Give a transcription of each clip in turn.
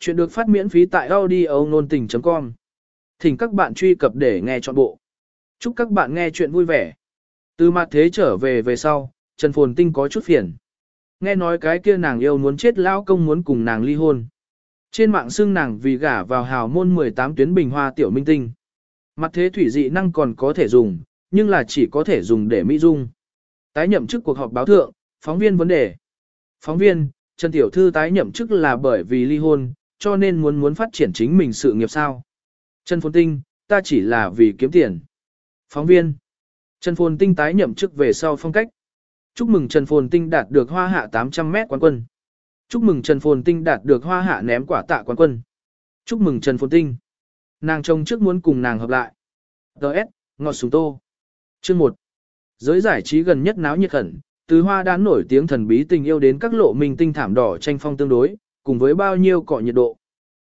Chuyện được phát miễn phí tại audio nôn tình.com. Thỉnh các bạn truy cập để nghe trọn bộ. Chúc các bạn nghe chuyện vui vẻ. Từ mặt thế trở về về sau, Trần Phồn Tinh có chút phiền. Nghe nói cái kia nàng yêu muốn chết lão công muốn cùng nàng ly hôn. Trên mạng xưng nàng vì gả vào hào môn 18 tuyến bình hoa tiểu minh tinh. Mặt thế thủy dị năng còn có thể dùng, nhưng là chỉ có thể dùng để mỹ dung. Tái nhậm chức cuộc họp báo thượng, phóng viên vấn đề. Phóng viên, Trần Tiểu Thư tái nhậm chức là bởi vì ly hôn, cho nên muốn muốn phát triển chính mình sự nghiệp sao. Trần Phồn Tinh, ta chỉ là vì kiếm tiền. Phóng viên, Trần Phồn Tinh tái nhậm chức về sau phong cách. Chúc mừng Trần Phồn Tinh đạt được hoa hạ 800 mét quán quân. Chúc mừng Trần Phồn Tinh đạt được hoa hạ ném quả tạ quán quân. Chúc mừng Trần Phồn Tinh. Nàng trông trước muốn cùng nàng hợp lại. Đợt, ngọt súng tô. Chương 1. Giới giải trí gần nhất náo nhiệt khẩn, từ hoa đán nổi tiếng thần bí tình yêu đến các lộ minh tinh thảm đỏ tranh phong tương đối, cùng với bao nhiêu cọ nhiệt độ.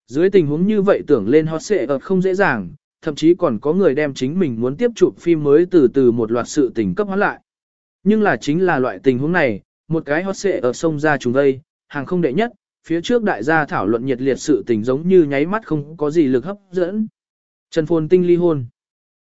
Dưới tình huống như vậy tưởng lên hot xệ ở không dễ dàng, thậm chí còn có người đem chính mình muốn tiếp chụp phim mới từ từ một loạt sự tình cấp hóa lại. Nhưng là chính là loại tình huống này, một cái hot xệ ở sông ra chúng đây, hàng không đệ nhất, phía trước đại gia thảo luận nhiệt liệt sự tình giống như nháy mắt không có gì lực hấp dẫn. Trần Phồn Tinh ly hôn.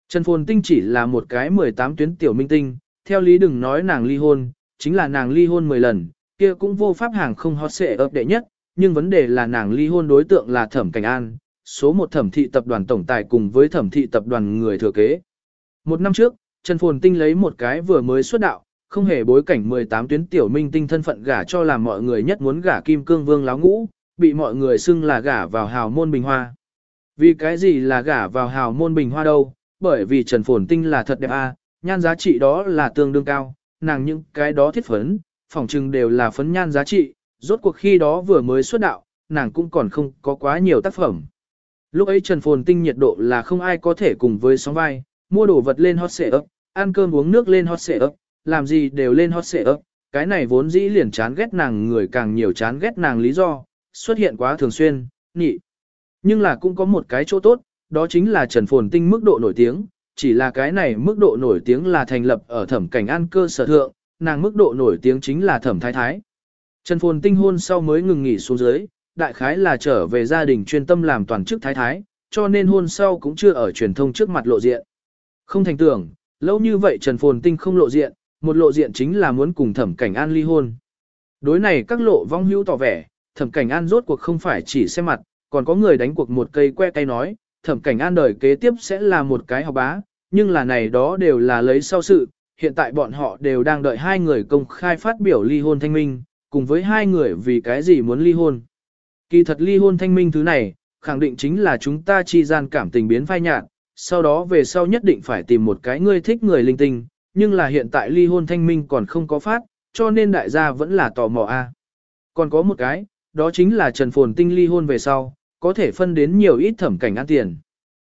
Trần Phồn Tinh chỉ là một cái 18 tuyến tiểu minh tinh, theo lý đừng nói nàng ly hôn, chính là nàng ly hôn 10 lần, kia cũng vô pháp hàng không hot xệ ở đệ nhất, nhưng vấn đề là nàng ly hôn đối tượng là Thẩm Cảnh An, số một thẩm thị tập đoàn tổng tài cùng với thẩm thị tập đoàn người thừa kế. Một năm trước, Trần Phồn Tinh lấy một cái vừa mới xuất đạo, không hề bối cảnh 18 tuyến tiểu minh tinh thân phận gả cho làm mọi người nhất muốn gả kim cương vương láo ngũ, bị mọi người xưng là gả vào hào môn bình hoa. Vì cái gì là gả vào hào môn bình hoa đâu, bởi vì Trần Phồn Tinh là thật đẹp a, nhan giá trị đó là tương đương cao, nàng những cái đó thiết phấn, phỏng chừng đều là phấn nhan giá trị, rốt cuộc khi đó vừa mới xuất đạo, nàng cũng còn không có quá nhiều tác phẩm. Lúc ấy Trần Phồn Tinh nhiệt độ là không ai có thể cùng với sóng vai, mua đồ vật lên hot xệ ấp, ăn cơm uống nước lên hot xệ ấp, làm gì đều lên hot xệ ấp, cái này vốn dĩ liền chán ghét nàng người càng nhiều chán ghét nàng lý do, xuất hiện quá thường xuyên, nhị. Nhưng là cũng có một cái chỗ tốt, đó chính là Trần Phồn Tinh mức độ nổi tiếng, chỉ là cái này mức độ nổi tiếng là thành lập ở thẩm cảnh an cơ sở thượng, nàng mức độ nổi tiếng chính là thẩm thái thái. Trần Phồn Tinh hôn sau mới ngừng nghỉ xuống dưới, đại khái là trở về gia đình chuyên tâm làm toàn chức thái thái, cho nên hôn sau cũng chưa ở truyền thông trước mặt lộ diện. Không thành tưởng, lâu như vậy Trần Phồn Tinh không lộ diện, một lộ diện chính là muốn cùng thẩm cảnh an ly hôn. Đối này các lộ vong hữu tỏ vẻ, thẩm cảnh an rốt cuộc không phải chỉ xem mặt, còn có người đánh cuộc một cây que tay nói, thẩm cảnh an đời kế tiếp sẽ là một cái học bá, nhưng là này đó đều là lấy sau sự, hiện tại bọn họ đều đang đợi hai người công khai phát biểu ly hôn thanh minh, cùng với hai người vì cái gì muốn ly hôn. Kỳ thật ly hôn thanh minh thứ này, khẳng định chính là chúng ta chi gian cảm tình biến phai nhạt, sau đó về sau nhất định phải tìm một cái ngươi thích người linh tinh, nhưng là hiện tại ly hôn thanh minh còn không có phát, cho nên đại gia vẫn là tò mò a. Còn có một cái, đó chính là Trần Phồn Tinh ly hôn về sau, có thể phân đến nhiều ít thẩm cảnh ăn tiền.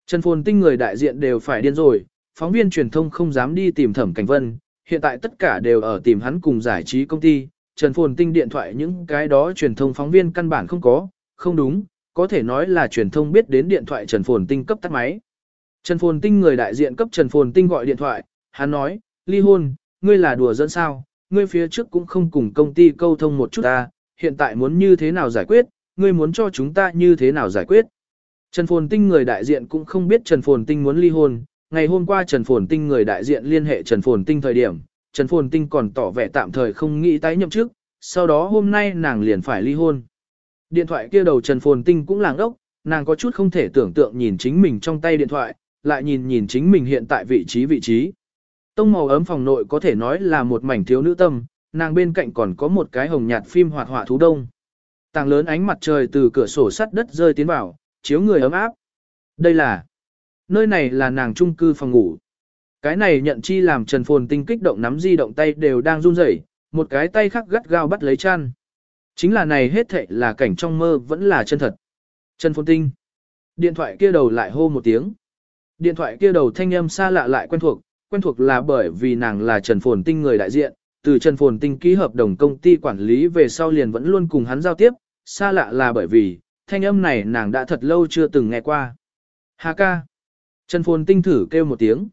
Trần Phồn Tinh người đại diện đều phải điên rồi, phóng viên truyền thông không dám đi tìm thẩm cảnh vân, hiện tại tất cả đều ở tìm hắn cùng giải trí công ty. Trần Phồn Tinh điện thoại những cái đó truyền thông phóng viên căn bản không có, không đúng, có thể nói là truyền thông biết đến điện thoại Trần Phồn Tinh cấp tắt máy. Trần Phồn Tinh người đại diện cấp Trần Phồn Tinh gọi điện thoại, hắn nói, ly hôn, ngươi là đùa dẫn sao, ngươi phía trước cũng không cùng công ty câu thông một chút ta, hiện tại muốn như thế nào giải quyết, ngươi muốn cho chúng ta như thế nào giải quyết. Trần Phồn Tinh người đại diện cũng không biết Trần Phồn Tinh muốn ly hôn, ngày hôm qua Trần Phồn Tinh người đại diện liên hệ Trần Phồn Tinh thời điểm, Trần Phồn Tinh còn tỏ vẻ tạm thời không nghĩ tái nhậm chức, sau đó hôm nay nàng liền phải ly hôn. Điện thoại kia đầu Trần Phồn Tinh cũng làng ốc, nàng có chút không thể tưởng tượng nhìn chính mình trong tay điện thoại, lại nhìn nhìn chính mình hiện tại vị trí vị trí. Tông màu ấm phòng nội có thể nói là một mảnh thiếu nữ tâm, nàng bên cạnh còn có một cái hồng nhạt phim hoạt họa thú đông. Tàng lớn ánh mặt trời từ cửa sổ sắt đất rơi tiến vào, chiếu người ấm áp. Đây là, nơi này là nàng trung cư phòng ngủ. Cái này nhận chi làm Trần Phồn Tinh kích động nắm di động tay đều đang run rẩy, một cái tay khác gắt gao bắt lấy chăn. Chính là này hết thệ là cảnh trong mơ vẫn là chân thật. Trần Phồn Tinh. Điện thoại kia đầu lại hô một tiếng. Điện thoại kia đầu thanh âm xa lạ lại quen thuộc, quen thuộc là bởi vì nàng là Trần Phồn Tinh người đại diện, từ Trần Phồn Tinh ký hợp đồng công ty quản lý về sau liền vẫn luôn cùng hắn giao tiếp, xa lạ là bởi vì, thanh âm này nàng đã thật lâu chưa từng nghe qua. Hà ca. Trần Phồn Tinh thử kêu một tiếng.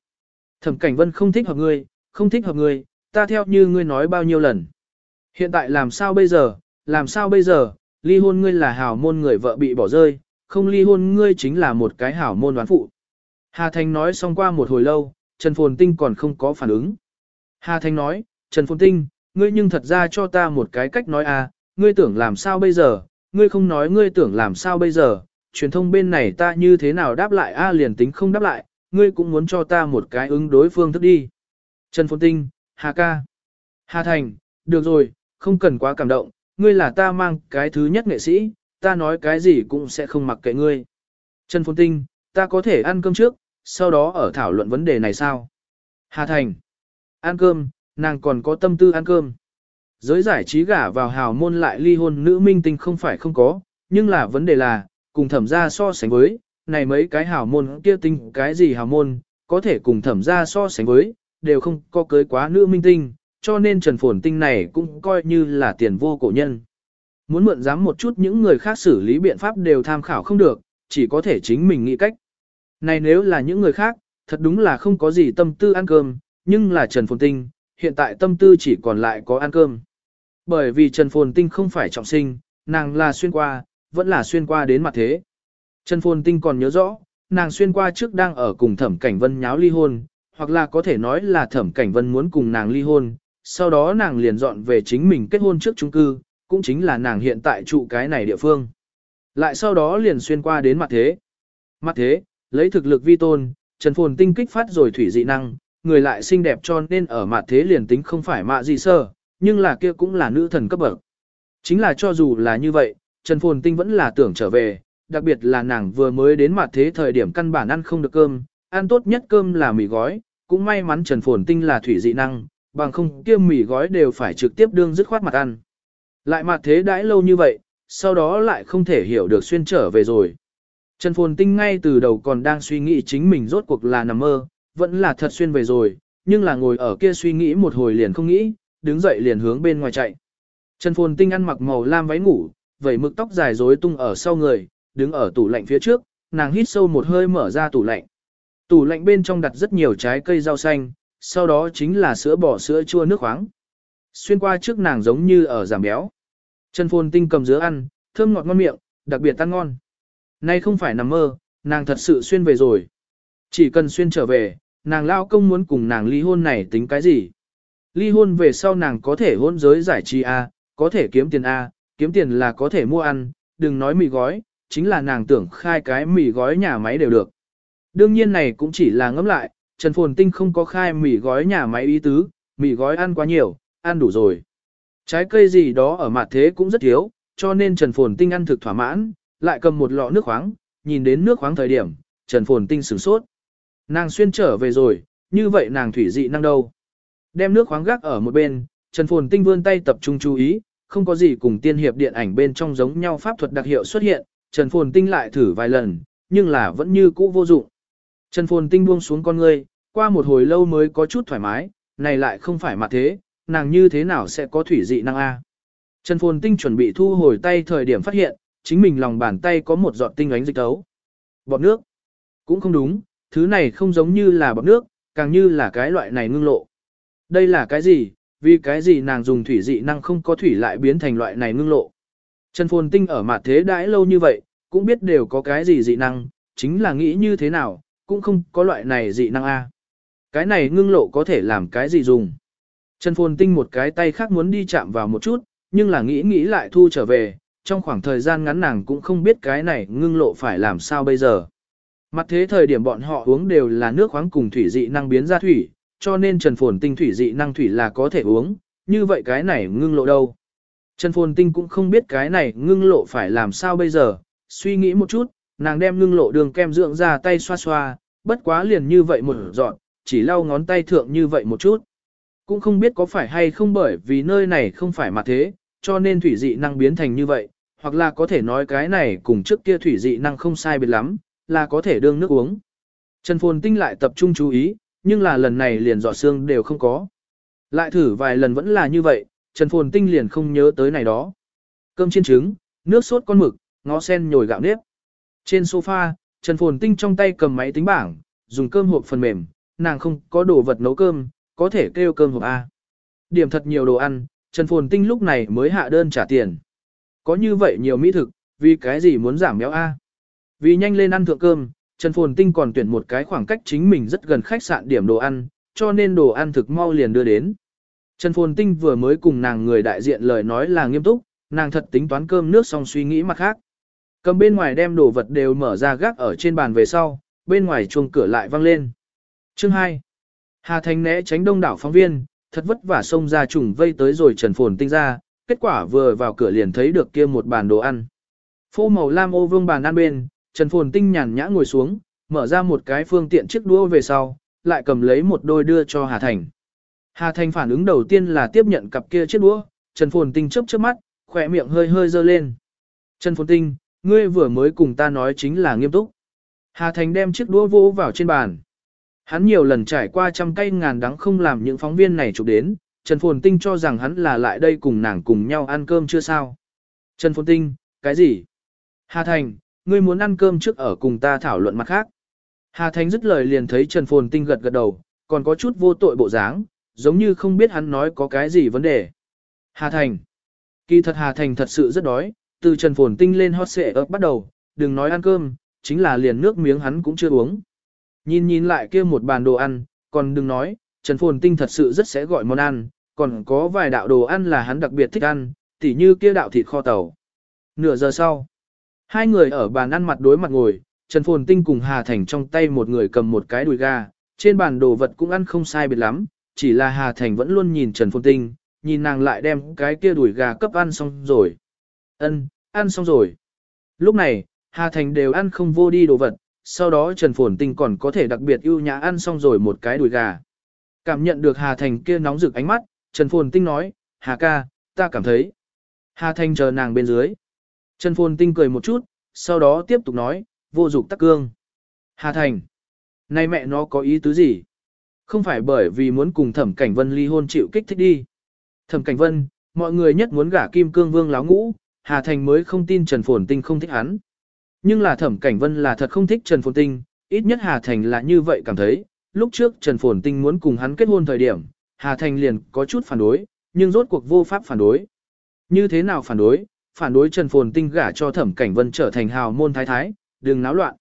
Thẩm Cảnh Vân không thích hợp ngươi, không thích hợp ngươi, ta theo như ngươi nói bao nhiêu lần. Hiện tại làm sao bây giờ, làm sao bây giờ, ly hôn ngươi là hảo môn người vợ bị bỏ rơi, không ly hôn ngươi chính là một cái hảo môn đoán phụ. Hà Thành nói xong qua một hồi lâu, Trần Phồn Tinh còn không có phản ứng. Hà Thành nói, Trần Phồn Tinh, ngươi nhưng thật ra cho ta một cái cách nói à, ngươi tưởng làm sao bây giờ, ngươi không nói ngươi tưởng làm sao bây giờ, truyền thông bên này ta như thế nào đáp lại a liền tính không đáp lại, ngươi cũng muốn cho ta một cái ứng đối phương thức đi. Trần Phồn Tinh, Hà ca. Hà Thành, được rồi, không cần quá cảm động, ngươi là ta mang cái thứ nhất nghệ sĩ, ta nói cái gì cũng sẽ không mặc kệ ngươi. Trần Phồn Tinh, ta có thể ăn cơm trước, sau đó ở thảo luận vấn đề này sao? Hà Thành, ăn cơm, nàng còn có tâm tư ăn cơm. Giới giải trí gả vào hào môn lại ly hôn nữ minh tinh không phải không có, nhưng là vấn đề là, cùng thẩm gia so sánh với, này mấy cái hào môn kia tinh cái gì hào môn, có thể cùng thẩm gia so sánh với, đều không có cưới quá nữ minh tinh, cho nên Trần Phồn Tinh này cũng coi như là tiền vô cổ nhân. Muốn mượn dám một chút những người khác xử lý biện pháp đều tham khảo không được, chỉ có thể chính mình nghĩ cách. Này nếu là những người khác, thật đúng là không có gì tâm tư ăn cơm, nhưng là Trần Phồn Tinh, hiện tại tâm tư chỉ còn lại có ăn cơm. Bởi vì Trần Phồn Tinh không phải trọng sinh, nàng là xuyên qua, vẫn là xuyên qua đến mặt thế. Trần Phồn Tinh còn nhớ rõ, nàng xuyên qua trước đang ở cùng Thẩm Cảnh Vân nháo ly hôn, hoặc là có thể nói là Thẩm Cảnh Vân muốn cùng nàng ly hôn, sau đó nàng liền dọn về chính mình kết hôn trước chung cư, cũng chính là nàng hiện tại trụ cái này địa phương. Lại sau đó liền xuyên qua đến mặt thế. Mặt thế, lấy thực lực vi tôn, Trần Phồn Tinh kích phát rồi thủy dị năng, người lại xinh đẹp cho nên ở mặt thế liền tính không phải mạ gì sơ, nhưng là kia cũng là nữ thần cấp bậc. Chính là cho dù là như vậy, Trần Phồn Tinh vẫn là tưởng trở về, đặc biệt là nàng vừa mới đến mặt thế thời điểm căn bản ăn không được cơm, ăn tốt nhất cơm là mì gói, cũng may mắn Trần Phồn Tinh là thủy dị năng, bằng không kia mì gói đều phải trực tiếp đương dứt khoát mặt ăn. Lại mặt thế đãi lâu như vậy, sau đó lại không thể hiểu được xuyên trở về rồi. Trần Phồn Tinh ngay từ đầu còn đang suy nghĩ chính mình rốt cuộc là nằm mơ, vẫn là thật xuyên về rồi, nhưng là ngồi ở kia suy nghĩ một hồi liền không nghĩ, đứng dậy liền hướng bên ngoài chạy. Trần Phồn Tinh ăn mặc màu lam váy ngủ, vẩy mực tóc dài rối tung ở sau người, đứng ở tủ lạnh phía trước, nàng hít sâu một hơi mở ra tủ lạnh. Tủ lạnh bên trong đặt rất nhiều trái cây rau xanh, sau đó chính là sữa bò sữa chua nước khoáng. Xuyên qua trước nàng giống như ở giảm béo. Trần Phồn Tinh cầm dứa ăn, thơm ngọt ngon miệng, đặc biệt tan ngon. Nay không phải nằm mơ, nàng thật sự xuyên về rồi. Chỉ cần xuyên trở về, nàng lao công muốn cùng nàng ly hôn này tính cái gì? Ly hôn về sau nàng có thể hôn giới giải trí A, có thể kiếm tiền A, kiếm tiền là có thể mua ăn, đừng nói mì gói, chính là nàng tưởng khai cái mì gói nhà máy đều được. Đương nhiên này cũng chỉ là ngẫm lại, Trần Phồn Tinh không có khai mì gói nhà máy ý tứ, mì gói ăn quá nhiều, ăn đủ rồi. Trái cây gì đó ở mặt thế cũng rất thiếu, cho nên Trần Phồn Tinh ăn thực thỏa mãn, lại cầm một lọ nước khoáng, nhìn đến nước khoáng thời điểm, Trần Phồn Tinh sửng sốt. Nàng xuyên trở về rồi, như vậy nàng thủy dị năng đâu. Đem nước khoáng gác ở một bên, Trần Phồn Tinh vươn tay tập trung chú ý, không có gì cùng tiên hiệp điện ảnh bên trong giống nhau pháp thuật đặc hiệu xuất hiện, Trần Phồn Tinh lại thử vài lần, nhưng là vẫn như cũ vô dụng. Trần Phồn Tinh buông xuống con ngươi, qua một hồi lâu mới có chút thoải mái, này lại không phải mặt thế, nàng như thế nào sẽ có thủy dị năng A. Trần Phồn Tinh chuẩn bị thu hồi tay thời điểm phát hiện, chính mình lòng bàn tay có một giọt tinh ánh dịch tấu. Bọt nước. Cũng không đúng, thứ này không giống như là bọt nước, càng như là cái loại này ngưng lộ. Đây là cái gì, vì cái gì nàng dùng thủy dị năng không có thủy lại biến thành loại này ngưng lộ. Trần Phồn Tinh ở mặt thế đãi lâu như vậy, cũng biết đều có cái gì dị năng, chính là nghĩ như thế nào, cũng không có loại này dị năng A. Cái này ngưng lộ có thể làm cái gì dùng. Trần Phồn Tinh một cái tay khác muốn đi chạm vào một chút, nhưng là nghĩ nghĩ lại thu trở về, trong khoảng thời gian ngắn nàng cũng không biết cái này ngưng lộ phải làm sao bây giờ. Mặt thế thời điểm bọn họ uống đều là nước khoáng cùng thủy dị năng biến ra thủy, cho nên Trần Phồn Tinh thủy dị năng thủy là có thể uống, như vậy cái này ngưng lộ đâu. Trần Phồn Tinh cũng không biết cái này ngưng lộ phải làm sao bây giờ, suy nghĩ một chút, nàng đem ngưng lộ đường kem dưỡng ra tay xoa xoa, bất quá liền như vậy một dọn, chỉ lau ngón tay thượng như vậy một chút. Cũng không biết có phải hay không bởi vì nơi này không phải mặt thế, cho nên thủy dị năng biến thành như vậy, hoặc là có thể nói cái này cùng trước kia thủy dị năng không sai biệt lắm, là có thể đương nước uống. Trần Phồn Tinh lại tập trung chú ý, nhưng là lần này liền giọt xương đều không có. Lại thử vài lần vẫn là như vậy, Trần Phồn Tinh liền không nhớ tới này đó. Cơm chiên trứng, nước sốt con mực, ngó sen nhồi gạo nếp. Trên sofa, Trần Phồn Tinh trong tay cầm máy tính bảng, dùng cơm hộp phần mềm, nàng không có đồ vật nấu cơm, có thể kêu cơm hộp A. Điểm thật nhiều đồ ăn, Trần Phồn Tinh lúc này mới hạ đơn trả tiền. Có như vậy nhiều mỹ thực, vì cái gì muốn giảm béo a? Vì nhanh lên ăn thượng cơm, Trần Phồn Tinh còn tuyển một cái khoảng cách chính mình rất gần khách sạn điểm đồ ăn, cho nên đồ ăn thực mau liền đưa đến. Trần Phồn Tinh vừa mới cùng nàng người đại diện lời nói là nghiêm túc, nàng thật tính toán cơm nước xong suy nghĩ mặt khác. Cầm bên ngoài đem đồ vật đều mở ra gác ở trên bàn về sau, bên ngoài chuông cửa lại vang lên. Chương 2. Hà Thành né tránh đông đảo phóng viên, thật vất vả xông ra trùng vây tới rồi Trần Phồn Tinh ra, kết quả vừa vào cửa liền thấy được kia một bàn đồ ăn. Phô màu lam ô vương bàn ăn bên, Trần Phồn Tinh nhàn nhã ngồi xuống, mở ra một cái phương tiện chiếc đũa về sau, lại cầm lấy một đôi đưa cho Hà Thành. Hà Thành phản ứng đầu tiên là tiếp nhận cặp kia chiếc đũa, Trần Phồn Tinh chớp chớp mắt, khỏe miệng hơi hơi dơ lên. Trần Phồn Tinh, ngươi vừa mới cùng ta nói chính là nghiêm túc. Hà Thành đem chiếc đũa vỗ vào trên bàn. Hắn nhiều lần trải qua trăm cây ngàn đắng không làm những phóng viên này chụp đến, Trần Phồn Tinh cho rằng hắn là lại đây cùng nàng cùng nhau ăn cơm chưa sao. Trần Phồn Tinh, cái gì? Hà Thành, ngươi muốn ăn cơm trước ở cùng ta thảo luận mặt khác. Hà Thành dứt lời liền thấy Trần Phồn Tinh gật gật đầu, còn có chút vô tội bộ dáng, giống như không biết hắn nói có cái gì vấn đề. Hà Thành. Kỳ thật Hà Thành thật sự rất đói, từ Trần Phồn Tinh lên hot xệ ấp bắt đầu, đừng nói ăn cơm, chính là liền nước miếng hắn cũng chưa uống. Nhìn nhìn lại kia một bàn đồ ăn, còn đừng nói, Trần Phồn Tinh thật sự rất sẽ gọi món ăn, còn có vài đạo đồ ăn là hắn đặc biệt thích ăn, tỉ như kia đạo thịt kho tàu. Nửa giờ sau, hai người ở bàn ăn mặt đối mặt ngồi, Trần Phồn Tinh cùng Hà Thành trong tay một người cầm một cái đùi gà, trên bàn đồ vật cũng ăn không sai biệt lắm, chỉ là Hà Thành vẫn luôn nhìn Trần Phồn Tinh, nhìn nàng lại đem cái kia đùi gà cấp ăn xong rồi. Ân, ăn xong rồi. Lúc này, Hà Thành đều ăn không vô đi đồ vật, sau đó Trần Phồn Tinh còn có thể đặc biệt ưu nhã ăn xong rồi một cái đùi gà. Cảm nhận được Hà Thành kia nóng rực ánh mắt, Trần Phồn Tinh nói, Hà ca, ta cảm thấy. Hà Thành chờ nàng bên dưới. Trần Phồn Tinh cười một chút, sau đó tiếp tục nói, vô dục tắc cương. Hà Thành, nay mẹ nó có ý tứ gì? Không phải bởi vì muốn cùng Thẩm Cảnh Vân ly hôn chịu kích thích đi. Thẩm Cảnh Vân, mọi người nhất muốn gả Kim Cương Vương láo ngũ, Hà Thành mới không tin Trần Phồn Tinh không thích hắn. Nhưng là Thẩm Cảnh Vân là thật không thích Trần Phồn Tinh, ít nhất Hà Thành là như vậy cảm thấy. Lúc trước Trần Phồn Tinh muốn cùng hắn kết hôn thời điểm, Hà Thành liền có chút phản đối, nhưng rốt cuộc vô pháp phản đối. Như thế nào phản đối? Phản đối Trần Phồn Tinh gả cho Thẩm Cảnh Vân trở thành hào môn thái thái, đừng náo loạn.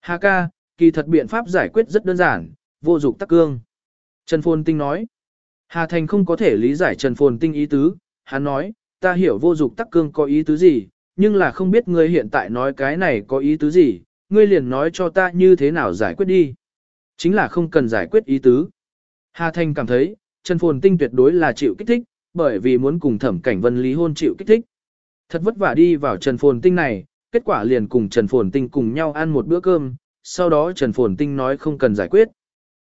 Hà ca, kỳ thật biện pháp giải quyết rất đơn giản, vô dục tắc cương. Trần Phồn Tinh nói. Hà Thành không có thể lý giải Trần Phồn Tinh ý tứ, hắn nói, ta hiểu vô dục tắc cương có ý tứ gì, nhưng là không biết ngươi hiện tại nói cái này có ý tứ gì, ngươi liền nói cho ta như thế nào giải quyết đi. Chính là không cần giải quyết ý tứ. Hà Thành cảm thấy, Trần Phồn Tinh tuyệt đối là chịu kích thích, bởi vì muốn cùng thẩm cảnh vân lý hôn chịu kích thích. Thật vất vả đi vào Trần Phồn Tinh này, kết quả liền cùng Trần Phồn Tinh cùng nhau ăn một bữa cơm, sau đó Trần Phồn Tinh nói không cần giải quyết.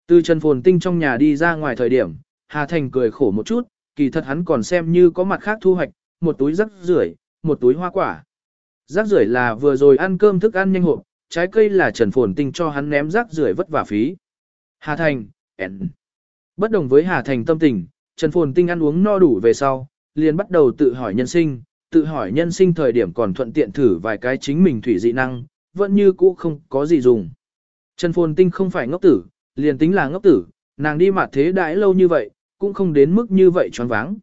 Từ Trần Phồn Tinh trong nhà đi ra ngoài thời điểm, Hà Thành cười khổ một chút, kỳ thật hắn còn xem như có mặt khác thu hoạch, một túi rắc rưởi, một túi hoa quả. Rác rưởi là vừa rồi ăn cơm thức ăn nhanh hộp, trái cây là Trần Phồn Tinh cho hắn ném rác rưởi vất vả phí. Hà Thành, ẻn. Bất đồng với Hà Thành tâm tình, Trần Phồn Tinh ăn uống no đủ về sau, liền bắt đầu tự hỏi nhân sinh, tự hỏi nhân sinh thời điểm còn thuận tiện thử vài cái chính mình thủy dị năng, vẫn như cũ không có gì dùng. Trần Phồn Tinh không phải ngốc tử, liền tính là ngốc tử, nàng đi mặt thế đãi lâu như vậy, cũng không đến mức như vậy choáng váng.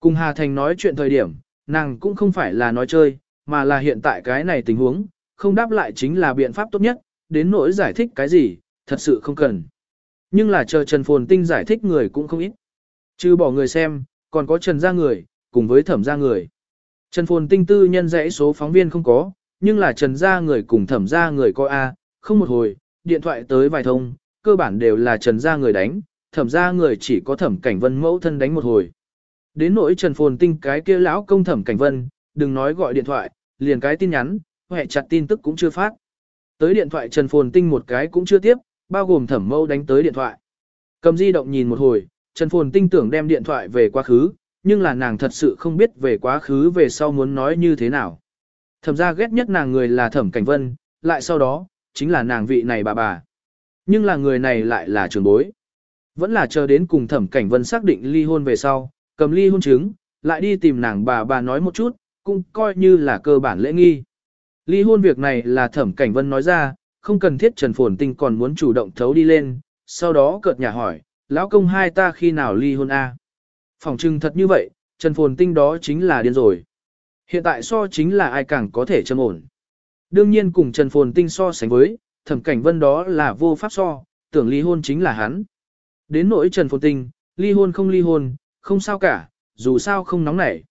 Cùng Hà Thành nói chuyện thời điểm, nàng cũng không phải là nói chơi, mà là hiện tại cái này tình huống, không đáp lại chính là biện pháp tốt nhất, đến nỗi giải thích cái gì, thật sự không cần. Nhưng là chờ Trần Phồn Tinh giải thích người cũng không ít. Chứ bỏ người xem, còn có Trần gia người, cùng với thẩm gia người. Trần Phồn Tinh tư nhân dãy số phóng viên không có, nhưng là Trần gia người cùng thẩm gia người có A, không một hồi, điện thoại tới vài thông, cơ bản đều là Trần gia người đánh, thẩm gia người chỉ có thẩm cảnh vân mẫu thân đánh một hồi. Đến nỗi Trần Phồn Tinh cái kia lão công thẩm cảnh vân, đừng nói gọi điện thoại, liền cái tin nhắn, hệ chặt tin tức cũng chưa phát. Tới điện thoại Trần Phồn Tinh một cái cũng chưa tiếp, bao gồm thẩm mâu đánh tới điện thoại. Cầm di động nhìn một hồi, Trần Phồn Tinh tưởng đem điện thoại về quá khứ, nhưng là nàng thật sự không biết về quá khứ về sau muốn nói như thế nào. Thẩm ra ghét nhất nàng người là thẩm cảnh vân, lại sau đó, chính là nàng vị này bà bà. Nhưng là người này lại là trường bối. Vẫn là chờ đến cùng thẩm cảnh vân xác định ly hôn về sau, cầm ly hôn chứng, lại đi tìm nàng bà bà nói một chút, cũng coi như là cơ bản lễ nghi. Ly hôn việc này là thẩm cảnh vân nói ra, không cần thiết Trần Phồn Tinh còn muốn chủ động thấu đi lên, sau đó cợt nhà hỏi, lão công hai ta khi nào ly hôn a? Phòng trưng thật như vậy, Trần Phồn Tinh đó chính là điên rồi. Hiện tại so chính là ai càng có thể châm ổn. Đương nhiên cùng Trần Phồn Tinh so sánh với, thẩm cảnh vân đó là vô pháp so, tưởng ly hôn chính là hắn. Đến nỗi Trần Phồn Tinh, ly hôn không ly hôn, không sao cả, dù sao không nóng nảy.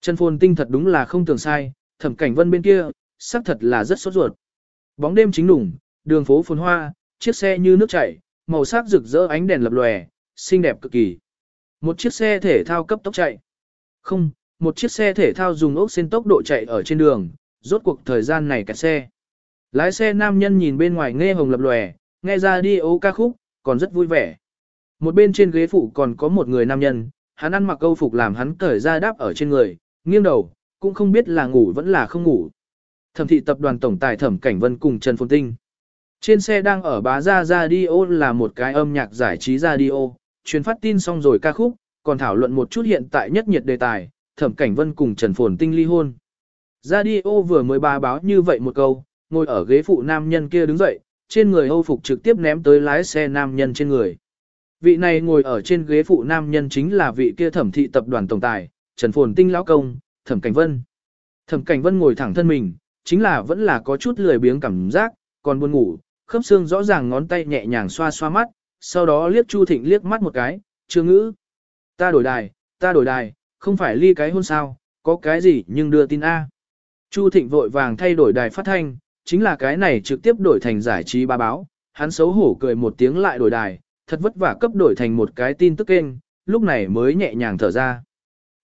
Trần Phồn Tinh thật đúng là không tưởng sai, thẩm cảnh vân bên kia, xác thật là rất sốt ruột. Bóng đêm chính đủng, đường phố phồn hoa, chiếc xe như nước chảy, màu sắc rực rỡ ánh đèn lập lòe, xinh đẹp cực kỳ. Một chiếc xe thể thao cấp tốc chạy. Không, một chiếc xe thể thao dùng ốc xin tốc độ chạy ở trên đường, rốt cuộc thời gian này cả xe. Lái xe nam nhân nhìn bên ngoài nghe hồng lập lòe, nghe ra đi ấu ca khúc, còn rất vui vẻ. Một bên trên ghế phụ còn có một người nam nhân, hắn ăn mặc câu phục làm hắn cởi ra đáp ở trên người, nghiêng đầu, cũng không biết là ngủ vẫn là không ngủ. Thẩm thị tập đoàn tổng tài Thẩm Cảnh Vân cùng Trần Phồn Tinh. Trên xe đang ở bá ra radio là một cái âm nhạc giải trí radio, truyền phát tin xong rồi ca khúc, còn thảo luận một chút hiện tại nhất nhiệt đề tài, Thẩm Cảnh Vân cùng Trần Phồn Tinh ly hôn. Radio vừa mới ba báo như vậy một câu, ngồi ở ghế phụ nam nhân kia đứng dậy, trên người hâu phục trực tiếp ném tới lái xe nam nhân trên người. Vị này ngồi ở trên ghế phụ nam nhân chính là vị kia thẩm thị tập đoàn tổng tài, Trần Phồn Tinh lão công, Thẩm Cảnh Vân. Thẩm Cảnh Vân ngồi thẳng thân mình, chính là vẫn là có chút lười biếng cảm giác, còn buồn ngủ, khớp xương rõ ràng ngón tay nhẹ nhàng xoa xoa mắt, sau đó liếc Chu Thịnh liếc mắt một cái, chưa ngữ. Ta đổi đài, ta đổi đài, không phải ly cái hôn sao, có cái gì nhưng đưa tin A. Chu Thịnh vội vàng thay đổi đài phát thanh, chính là cái này trực tiếp đổi thành giải trí ba báo, hắn xấu hổ cười một tiếng lại đổi đài, thật vất vả cấp đổi thành một cái tin tức kênh, lúc này mới nhẹ nhàng thở ra.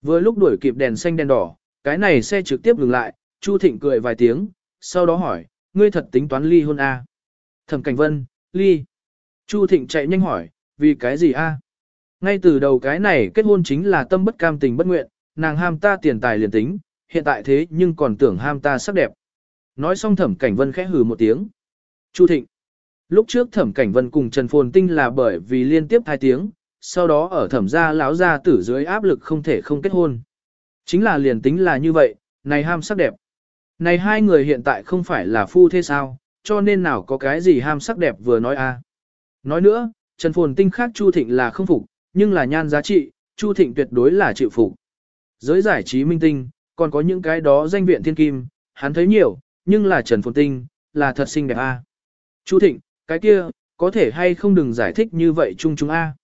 Vừa lúc đuổi kịp đèn xanh đèn đỏ, cái này xe trực tiếp dừng lại, Chu Thịnh cười vài tiếng, sau đó hỏi, ngươi thật tính toán ly hôn A. Thẩm Cảnh Vân, ly. Chu Thịnh chạy nhanh hỏi, vì cái gì A? Ngay từ đầu cái này kết hôn chính là tâm bất cam tình bất nguyện, nàng ham ta tiền tài liền tính, hiện tại thế nhưng còn tưởng ham ta sắc đẹp. Nói xong Thẩm Cảnh Vân khẽ hừ một tiếng. Chu Thịnh. Lúc trước Thẩm Cảnh Vân cùng Trần Phồn Tinh là bởi vì liên tiếp hai tiếng, sau đó ở thẩm gia lão gia tử dưới áp lực không thể không kết hôn. Chính là liền tính là như vậy, này ham sắc đẹp. Này hai người hiện tại không phải là phu thế sao, cho nên nào có cái gì ham sắc đẹp vừa nói a. Nói nữa, Trần Phồn Tinh khác Chu Thịnh là không phục, nhưng là nhan giá trị, Chu Thịnh tuyệt đối là chịu phục. Giới giải trí minh tinh, còn có những cái đó danh viện thiên kim, hắn thấy nhiều, nhưng là Trần Phồn Tinh, là thật xinh đẹp a. Chu Thịnh, cái kia, có thể hay không đừng giải thích như vậy chung chúng a.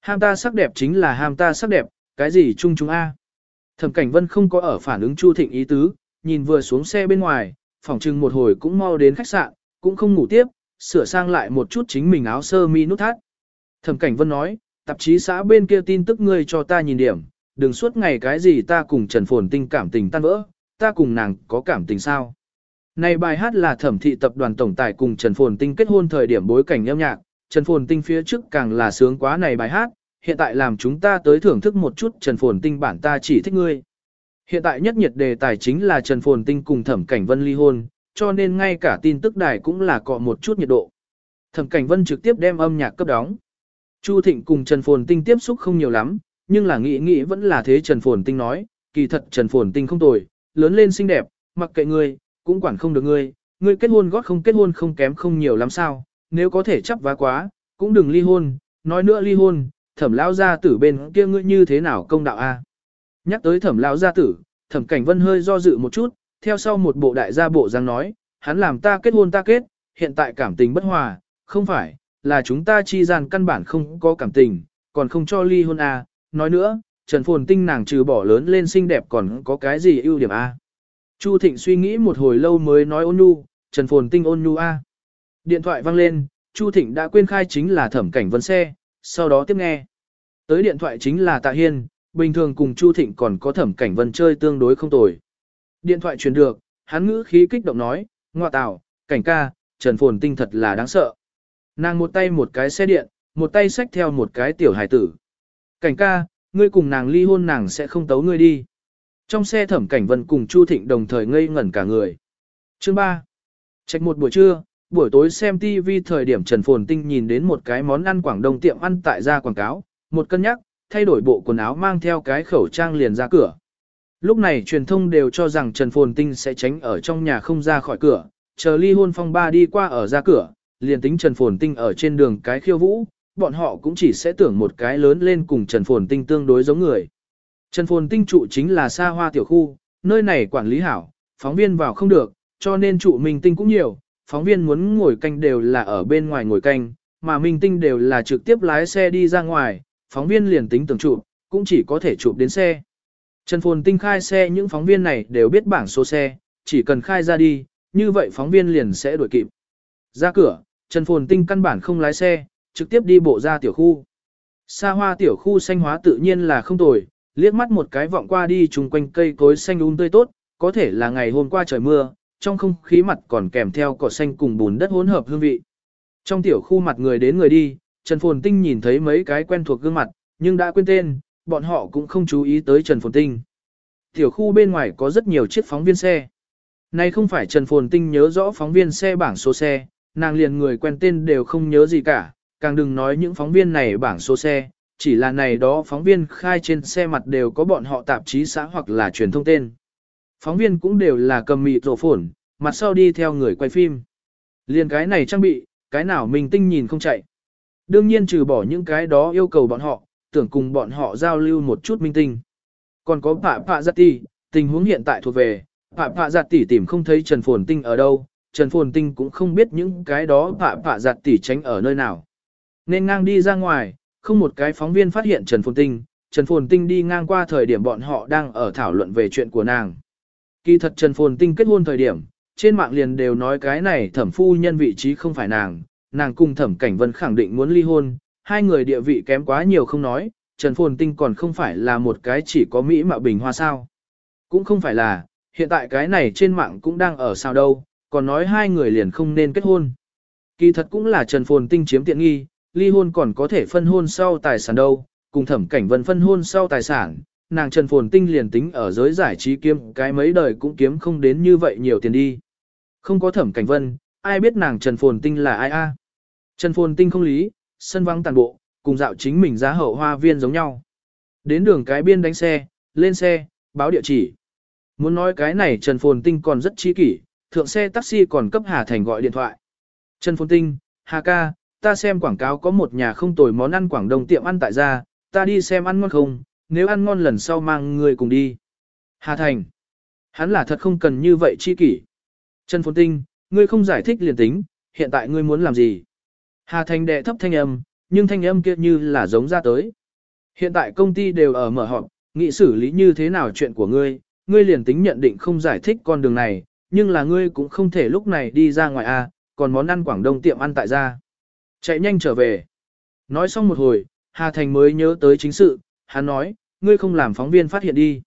Ham ta sắc đẹp chính là ham ta sắc đẹp, cái gì chung chúng a? Thẩm Cảnh Vân không có ở phản ứng Chu Thịnh ý tứ, nhìn vừa xuống xe bên ngoài, phòng trưng một hồi cũng mau đến khách sạn, cũng không ngủ tiếp, sửa sang lại một chút chính mình áo sơ mi nút thắt. Thẩm Cảnh Vân nói, tạp chí xã bên kia tin tức ngươi cho ta nhìn điểm, đừng suốt ngày cái gì ta cùng Trần Phồn Tinh cảm tình tan vỡ, ta cùng nàng có cảm tình sao. Này bài hát là thẩm thị tập đoàn tổng tài cùng Trần Phồn Tinh kết hôn thời điểm bối cảnh âm nhạc, Trần Phồn Tinh phía trước càng là sướng quá này bài hát, hiện tại làm chúng ta tới thưởng thức một chút Trần Phồn Tinh bản ta chỉ thích ngươi. Hiện tại nhất nhiệt đề tài chính là Trần Phồn Tinh cùng Thẩm Cảnh Vân ly hôn, cho nên ngay cả tin tức đài cũng là cọ một chút nhiệt độ. Thẩm Cảnh Vân trực tiếp đem âm nhạc cấp đóng. Chu Thịnh cùng Trần Phồn Tinh tiếp xúc không nhiều lắm, nhưng là nghĩ nghĩ vẫn là thế Trần Phồn Tinh nói, kỳ thật Trần Phồn Tinh không tồi, lớn lên xinh đẹp, mặc kệ ngươi, cũng quản không được ngươi, ngươi kết hôn gót không kết hôn không kém không nhiều lắm sao, nếu có thể chấp vá quá, cũng đừng ly hôn, nói nữa ly hôn, thẩm lão gia tử bên kia ngươi như thế nào công đạo a? Nhắc tới thẩm lão gia tử, thẩm cảnh vân hơi do dự một chút, theo sau một bộ đại gia bộ giang nói, hắn làm ta kết hôn ta kết, hiện tại cảm tình bất hòa, không phải, là chúng ta chi gian căn bản không có cảm tình, còn không cho ly hôn a. nói nữa, Trần Phồn Tinh nàng trừ bỏ lớn lên xinh đẹp còn có cái gì ưu điểm a? Chu Thịnh suy nghĩ một hồi lâu mới nói ôn nhu, Trần Phồn Tinh ôn nhu a. Điện thoại vang lên, Chu Thịnh đã quên khai chính là thẩm cảnh vân xe, sau đó tiếp nghe. Tới điện thoại chính là Tạ Hiên, bình thường cùng Chu Thịnh còn có thẩm cảnh vân chơi tương đối không tồi. Điện thoại truyền được, hắn ngữ khí kích động nói, ngoại tào, cảnh ca, Trần Phồn Tinh thật là đáng sợ. Nàng một tay một cái xe điện, một tay xách theo một cái tiểu hài tử. Cảnh ca, ngươi cùng nàng ly hôn nàng sẽ không tấu ngươi đi. Trong xe thẩm cảnh vân cùng Chu Thịnh đồng thời ngây ngẩn cả người. Chương 3. Trạch một buổi trưa, buổi tối xem TV thời điểm Trần Phồn Tinh nhìn đến một cái món ăn Quảng Đông tiệm ăn tại ra quảng cáo, một cân nhắc, thay đổi bộ quần áo mang theo cái khẩu trang liền ra cửa. Lúc này truyền thông đều cho rằng Trần Phồn Tinh sẽ tránh ở trong nhà không ra khỏi cửa, chờ ly hôn phong ba đi qua ở ra cửa, liền tính Trần Phồn Tinh ở trên đường cái khiêu vũ, bọn họ cũng chỉ sẽ tưởng một cái lớn lên cùng Trần Phồn Tinh tương đối giống người. Trần Phồn Tinh trụ chính là xa hoa tiểu khu, nơi này quản lý hảo, phóng viên vào không được, cho nên trụ minh tinh cũng nhiều, phóng viên muốn ngồi canh đều là ở bên ngoài ngồi canh, mà minh tinh đều là trực tiếp lái xe đi ra ngoài, phóng viên liền tính tưởng trụ, cũng chỉ có thể chụp đến xe. Trần Phồn Tinh khai xe những phóng viên này đều biết bảng số xe, chỉ cần khai ra đi, như vậy phóng viên liền sẽ đuổi kịp. Ra cửa, Trần Phồn Tinh căn bản không lái xe, trực tiếp đi bộ ra tiểu khu. Xa hoa tiểu khu xanh hóa tự nhiên là không tồi, liếc mắt một cái vọng qua đi chung quanh cây cối xanh um tươi tốt, có thể là ngày hôm qua trời mưa, trong không khí mặt còn kèm theo cỏ xanh cùng bùn đất hỗn hợp hương vị. Trong tiểu khu mặt người đến người đi, Trần Phồn Tinh nhìn thấy mấy cái quen thuộc gương mặt, nhưng đã quên tên, bọn họ cũng không chú ý tới Trần Phồn Tinh. Tiểu khu bên ngoài có rất nhiều chiếc phóng viên xe. Này không phải Trần Phồn Tinh nhớ rõ phóng viên xe bảng số xe, nàng liền người quen tên đều không nhớ gì cả, càng đừng nói những phóng viên này bảng số xe, chỉ là này đó phóng viên khai trên xe mặt đều có bọn họ tạp chí xã hoặc là truyền thông tên. Phóng viên cũng đều là cầm mịt rổ phổn, mặt sau đi theo người quay phim. Liền cái này trang bị, cái nào mình tinh nhìn không chạy. Đương nhiên trừ bỏ những cái đó yêu cầu bọn họ, tưởng cùng bọn họ giao lưu một chút minh tinh. Còn có phạ phạ Giặt Tỷ, tình huống hiện tại thuộc về, phạ phạ Giặt Tỷ tìm không thấy Trần Phồn Tinh ở đâu, Trần Phồn Tinh cũng không biết những cái đó phạ phạ Giặt Tỷ tránh ở nơi nào. Nên ngang đi ra ngoài, không một cái phóng viên phát hiện Trần Phồn Tinh, Trần Phồn Tinh đi ngang qua thời điểm bọn họ đang ở thảo luận về chuyện của nàng. Kỳ thật Trần Phồn Tinh kết hôn thời điểm, trên mạng liền đều nói cái này thẩm phu nhân vị trí không phải nàng, nàng cùng thẩm cảnh vân khẳng định muốn ly hôn, hai người địa vị kém quá nhiều không nói, Trần Phồn Tinh còn không phải là một cái chỉ có Mỹ mạo bình hoa sao. Cũng không phải là, hiện tại cái này trên mạng cũng đang ở sao đâu, còn nói hai người liền không nên kết hôn. Kỳ thật cũng là Trần Phồn Tinh chiếm tiện nghi, ly hôn còn có thể phân hôn sau tài sản đâu, cùng thẩm cảnh vân phân hôn sau tài sản, nàng Trần Phồn Tinh liền tính ở giới giải trí kiếm cái mấy đời cũng kiếm không đến như vậy nhiều tiền đi. Không có thẩm cảnh vân, ai biết nàng Trần Phồn Tinh là ai a? Trần Phồn Tinh không lý, sân vắng tàn bộ, cùng dạo chính mình giá hậu hoa viên giống nhau. Đến đường cái biên đánh xe, lên xe, báo địa chỉ. Muốn nói cái này Trần Phồn Tinh còn rất chi kỷ, thượng xe taxi còn cấp Hà Thành gọi điện thoại. Trần Phồn Tinh, Hà ca, ta xem quảng cáo có một nhà không tồi món ăn Quảng Đông tiệm ăn tại gia, ta đi xem ăn ngon không, nếu ăn ngon lần sau mang người cùng đi. Hà Thành, hắn là thật không cần như vậy chi kỷ. Trần Phồn Tinh, ngươi không giải thích liền tính, hiện tại ngươi muốn làm gì? Hà Thành đệ thấp thanh âm, nhưng thanh âm kia như là giống ra tới. Hiện tại công ty đều ở mở họp, nghị xử lý như thế nào chuyện của ngươi, ngươi liền tính nhận định không giải thích con đường này, nhưng là ngươi cũng không thể lúc này đi ra ngoài a, còn món ăn Quảng Đông tiệm ăn tại gia. Chạy nhanh trở về. Nói xong một hồi, Hà Thành mới nhớ tới chính sự, hắn nói, ngươi không làm phóng viên phát hiện đi.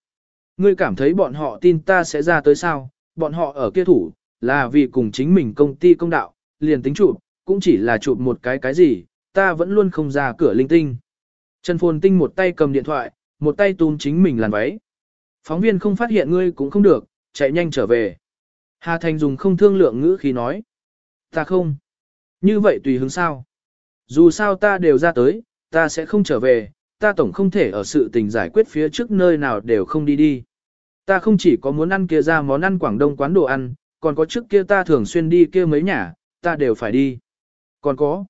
Ngươi cảm thấy bọn họ tin ta sẽ ra tới sao, bọn họ ở kia thủ, là vì cùng chính mình công ty công đạo, liền tính chụp, cũng chỉ là chụp một cái cái gì, ta vẫn luôn không ra cửa linh tinh. Trần Phồn Tinh một tay cầm điện thoại, một tay túm chính mình làn váy. Phóng viên không phát hiện ngươi cũng không được, chạy nhanh trở về. Hà Thành dùng không thương lượng ngữ khi nói. Ta không. Như vậy tùy hứng sao. Dù sao ta đều ra tới, ta sẽ không trở về, ta tổng không thể ở sự tình giải quyết phía trước nơi nào đều không đi đi. Ta không chỉ có muốn ăn kia ra món ăn Quảng Đông quán đồ ăn, còn có trước kia ta thường xuyên đi kia mấy nhà, ta đều phải đi. Còn có.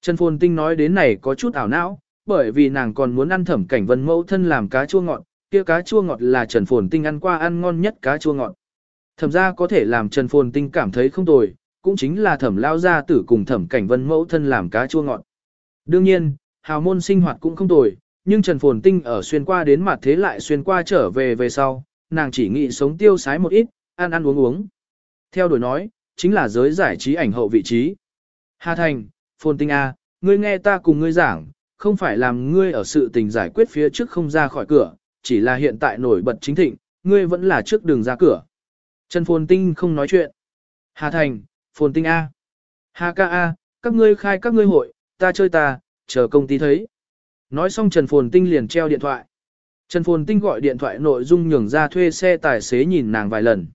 Trần Phồn Tinh nói đến này có chút ảo não, bởi vì nàng còn muốn ăn thẩm cảnh vân mẫu thân làm cá chua ngọt, kia cá chua ngọt là Trần Phồn Tinh ăn qua ăn ngon nhất cá chua ngọt. Thẩm ra có thể làm Trần Phồn Tinh cảm thấy không tồi, cũng chính là thẩm lao gia tử cùng thẩm cảnh vân mẫu thân làm cá chua ngọt. Đương nhiên, hào môn sinh hoạt cũng không tồi, nhưng Trần Phồn Tinh ở xuyên qua đến mặt thế lại xuyên qua trở về về sau, nàng chỉ nghĩ sống tiêu sái một ít, ăn ăn uống uống. Theo đuổi nói, chính là giới giải trí ảnh hậu vị trí. Hà Thành, Phồn Tinh A, ngươi nghe ta cùng ngươi giảng, không phải làm ngươi ở sự tình giải quyết phía trước không ra khỏi cửa, chỉ là hiện tại nổi bật chính thịnh, ngươi vẫn là trước đường ra cửa. Trần Phồn Tinh không nói chuyện. Hà Thành, Phồn Tinh A. Hà ca A, các ngươi khai các ngươi hội, ta chơi ta, chờ công ty thấy. Nói xong Trần Phồn Tinh liền treo điện thoại. Trần Phồn Tinh gọi điện thoại nội dung nhường ra thuê xe tài xế nhìn nàng vài lần.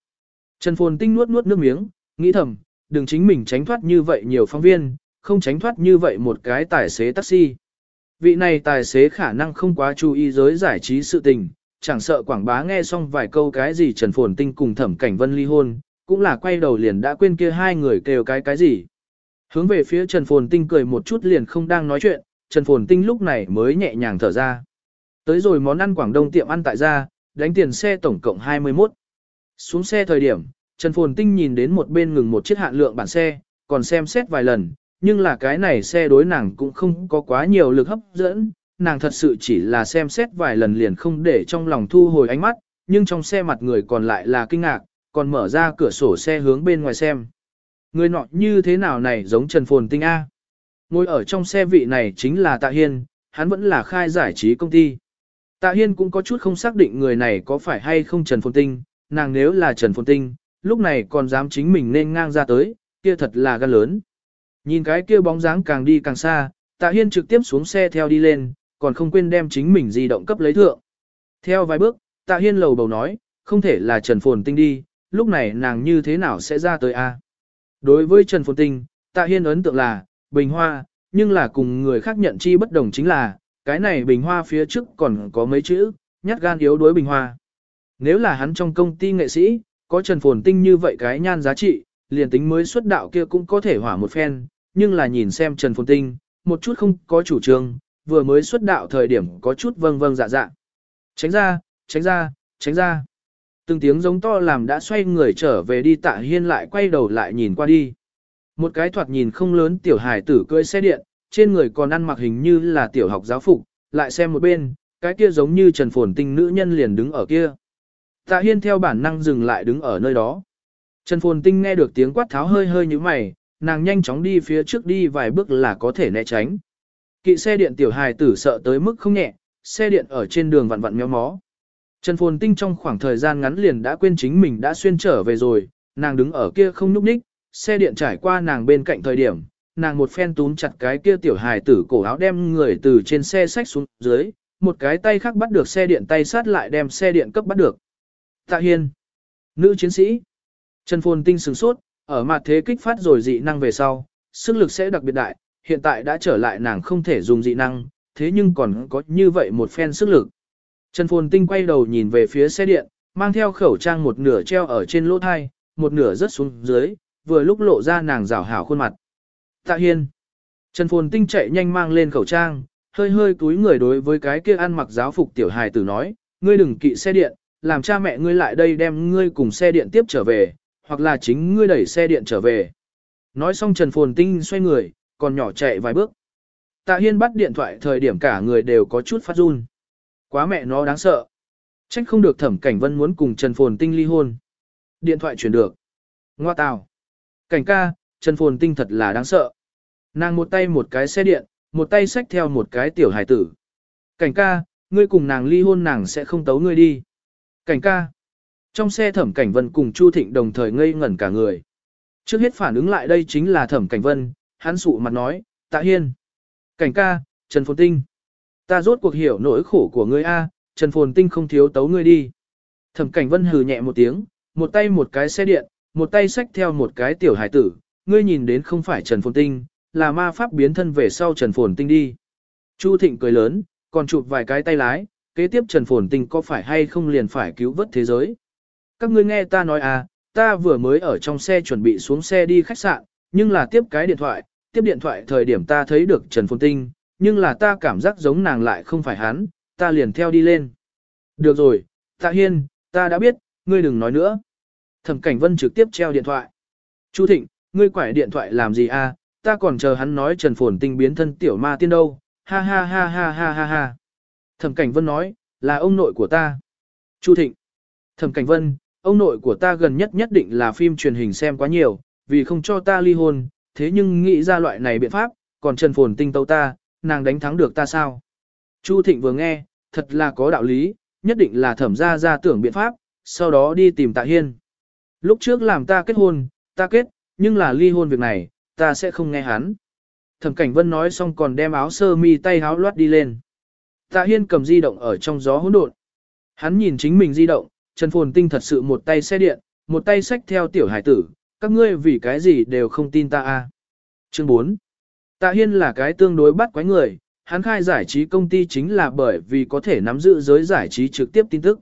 Trần Phồn Tinh nuốt nuốt nước miếng, nghĩ thầm, đừng chính mình tránh thoát như vậy nhiều phóng viên, không tránh thoát như vậy một cái tài xế taxi. Vị này tài xế khả năng không quá chú ý giới giải trí sự tình, chẳng sợ quảng bá nghe xong vài câu cái gì Trần Phồn Tinh cùng Thẩm Cảnh Vân ly hôn, cũng là quay đầu liền đã quên kia hai người kêu cái cái gì. Hướng về phía Trần Phồn Tinh cười một chút liền không đang nói chuyện, Trần Phồn Tinh lúc này mới nhẹ nhàng thở ra. Tới rồi món ăn Quảng Đông tiệm ăn tại gia, đánh tiền xe tổng cộng 21. Xuống xe thời điểm, Trần Phồn Tinh nhìn đến một bên ngừng một chiếc hạn lượng bản xe, còn xem xét vài lần, nhưng là cái này xe đối nàng cũng không có quá nhiều lực hấp dẫn, nàng thật sự chỉ là xem xét vài lần liền không để trong lòng thu hồi ánh mắt, nhưng trong xe mặt người còn lại là kinh ngạc, còn mở ra cửa sổ xe hướng bên ngoài xem. Người nọ như thế nào này giống Trần Phồn Tinh A. Ngồi ở trong xe vị này chính là Tạ Hiên, hắn vẫn là khai giải trí công ty. Tạ Hiên cũng có chút không xác định người này có phải hay không Trần Phồn Tinh, nàng nếu là Trần Phồn Tinh, lúc này còn dám chính mình nên ngang ra tới, kia thật là gan lớn. Nhìn cái kia bóng dáng càng đi càng xa, Tạ Hiên trực tiếp xuống xe theo đi lên, còn không quên đem chính mình di động cấp lấy thượng. Theo vài bước, Tạ Hiên lầu bầu nói, không thể là Trần Phồn Tinh đi, lúc này nàng như thế nào sẽ ra tới a? Đối với Trần Phồn Tinh, Tạ Hiên ấn tượng là, bình hoa, nhưng là cùng người khác nhận chi bất đồng chính là, cái này bình hoa phía trước còn có mấy chữ, nhát gan yếu đuối bình hoa. Nếu là hắn trong công ty nghệ sĩ, có Trần Phồn Tinh như vậy cái nhan giá trị, liền tính mới xuất đạo kia cũng có thể hỏa một phen, nhưng là nhìn xem Trần Phồn Tinh, một chút không có chủ trương, vừa mới xuất đạo thời điểm có chút vâng vâng dạ dạ. Tránh ra, tránh ra, tránh ra. Từng tiếng giống to làm đã xoay người trở về đi tạ hiên lại quay đầu lại nhìn qua đi. Một cái thoạt nhìn không lớn tiểu hài tử cưỡi xe điện, trên người còn ăn mặc hình như là tiểu học giáo phục, lại xem một bên, cái kia giống như trần phồn tinh nữ nhân liền đứng ở kia. Tạ hiên theo bản năng dừng lại đứng ở nơi đó. Trần phồn tinh nghe được tiếng quát tháo hơi hơi như mày, nàng nhanh chóng đi phía trước đi vài bước là có thể né tránh. Kỵ xe điện tiểu hài tử sợ tới mức không nhẹ, xe điện ở trên đường vặn vặn méo mó. Trần Phồn Tinh trong khoảng thời gian ngắn liền đã quên chính mình đã xuyên trở về rồi, nàng đứng ở kia không núp ních, xe điện trải qua nàng bên cạnh thời điểm, nàng một phen túm chặt cái kia tiểu hài tử cổ áo đem người từ trên xe sách xuống dưới, một cái tay khác bắt được xe điện tay sát lại đem xe điện cấp bắt được. Tạ Hiên, nữ chiến sĩ, Trần Phồn Tinh sừng sốt, ở mặt thế kích phát rồi dị năng về sau, sức lực sẽ đặc biệt đại, hiện tại đã trở lại nàng không thể dùng dị năng, thế nhưng còn có như vậy một phen sức lực. Trần Phồn Tinh quay đầu nhìn về phía xe điện, mang theo khẩu trang một nửa treo ở trên lỗ thai, một nửa rớt xuống dưới, vừa lúc lộ ra nàng rảo hảo khuôn mặt. Tạ Hiên. Trần Phồn Tinh chạy nhanh mang lên khẩu trang, hơi hơi túi người đối với cái kia ăn mặc giáo phục tiểu hài tử nói, ngươi đừng kỵ xe điện, làm cha mẹ ngươi lại đây đem ngươi cùng xe điện tiếp trở về, hoặc là chính ngươi đẩy xe điện trở về. Nói xong Trần Phồn Tinh xoay người, còn nhỏ chạy vài bước. Tạ Hiên bắt điện thoại thời điểm cả người đều có chút phát run. Quá mẹ nó đáng sợ. Trách không được thẩm cảnh vân muốn cùng Trần Phồn Tinh ly hôn. Điện thoại chuyển được. Ngoa tào. Cảnh ca, Trần Phồn Tinh thật là đáng sợ. Nàng một tay một cái xe điện, một tay xách theo một cái tiểu hải tử. Cảnh ca, ngươi cùng nàng ly hôn nàng sẽ không tấu ngươi đi. Cảnh ca. Trong xe thẩm cảnh vân cùng Chu Thịnh đồng thời ngây ngẩn cả người. Trước hết phản ứng lại đây chính là thẩm cảnh vân, hắn sụ mặt nói, tạ hiên. Cảnh ca, Trần Phồn Tinh. Ta rốt cuộc hiểu nỗi khổ của ngươi a, Trần Phồn Tinh không thiếu tấu ngươi đi. Thẩm Cảnh Vân hừ nhẹ một tiếng, một tay một cái xe điện, một tay xách theo một cái tiểu hải tử, ngươi nhìn đến không phải Trần Phồn Tinh, là ma pháp biến thân về sau Trần Phồn Tinh đi. Chu Thịnh cười lớn, còn chụp vài cái tay lái, kế tiếp Trần Phồn Tinh có phải hay không liền phải cứu vớt thế giới. Các ngươi nghe ta nói à, ta vừa mới ở trong xe chuẩn bị xuống xe đi khách sạn, nhưng là tiếp cái điện thoại, tiếp điện thoại thời điểm ta thấy được Trần Phồn Tinh, nhưng là ta cảm giác giống nàng lại không phải hắn, ta liền theo đi lên. Được rồi, Tạ Hiên, ta đã biết, ngươi đừng nói nữa. Thẩm Cảnh Vân trực tiếp treo điện thoại. Chu Thịnh, ngươi quải điện thoại làm gì a? À? ta còn chờ hắn nói Trần Phồn Tinh biến thân tiểu ma tiên đâu, ha ha ha ha ha ha ha. Thẩm Cảnh Vân nói, là ông nội của ta. Chu Thịnh. Thẩm Cảnh Vân, ông nội của ta gần nhất nhất định là phim truyền hình xem quá nhiều, vì không cho ta ly hôn, thế nhưng nghĩ ra loại này biện pháp, còn Trần Phồn Tinh tâu ta, nàng đánh thắng được ta sao? Chu Thịnh vừa nghe, thật là có đạo lý, nhất định là thẩm ra ra tưởng biện pháp, sau đó đi tìm Tạ Hiên. Lúc trước làm ta kết hôn, ta kết, nhưng là ly hôn việc này, ta sẽ không nghe hắn. Thẩm Cảnh Vân nói xong còn đem áo sơ mi tay háo loát đi lên. Tạ Hiên cầm di động ở trong gió hỗn độn. Hắn nhìn chính mình di động, Trần Phồn Tinh thật sự một tay xe điện, một tay sách theo tiểu hải tử, các ngươi vì cái gì đều không tin ta a. À. Chương 4 Tạ Hiên là cái tương đối bắt quái người, hắn khai giải trí công ty chính là bởi vì có thể nắm giữ giới giải trí trực tiếp tin tức.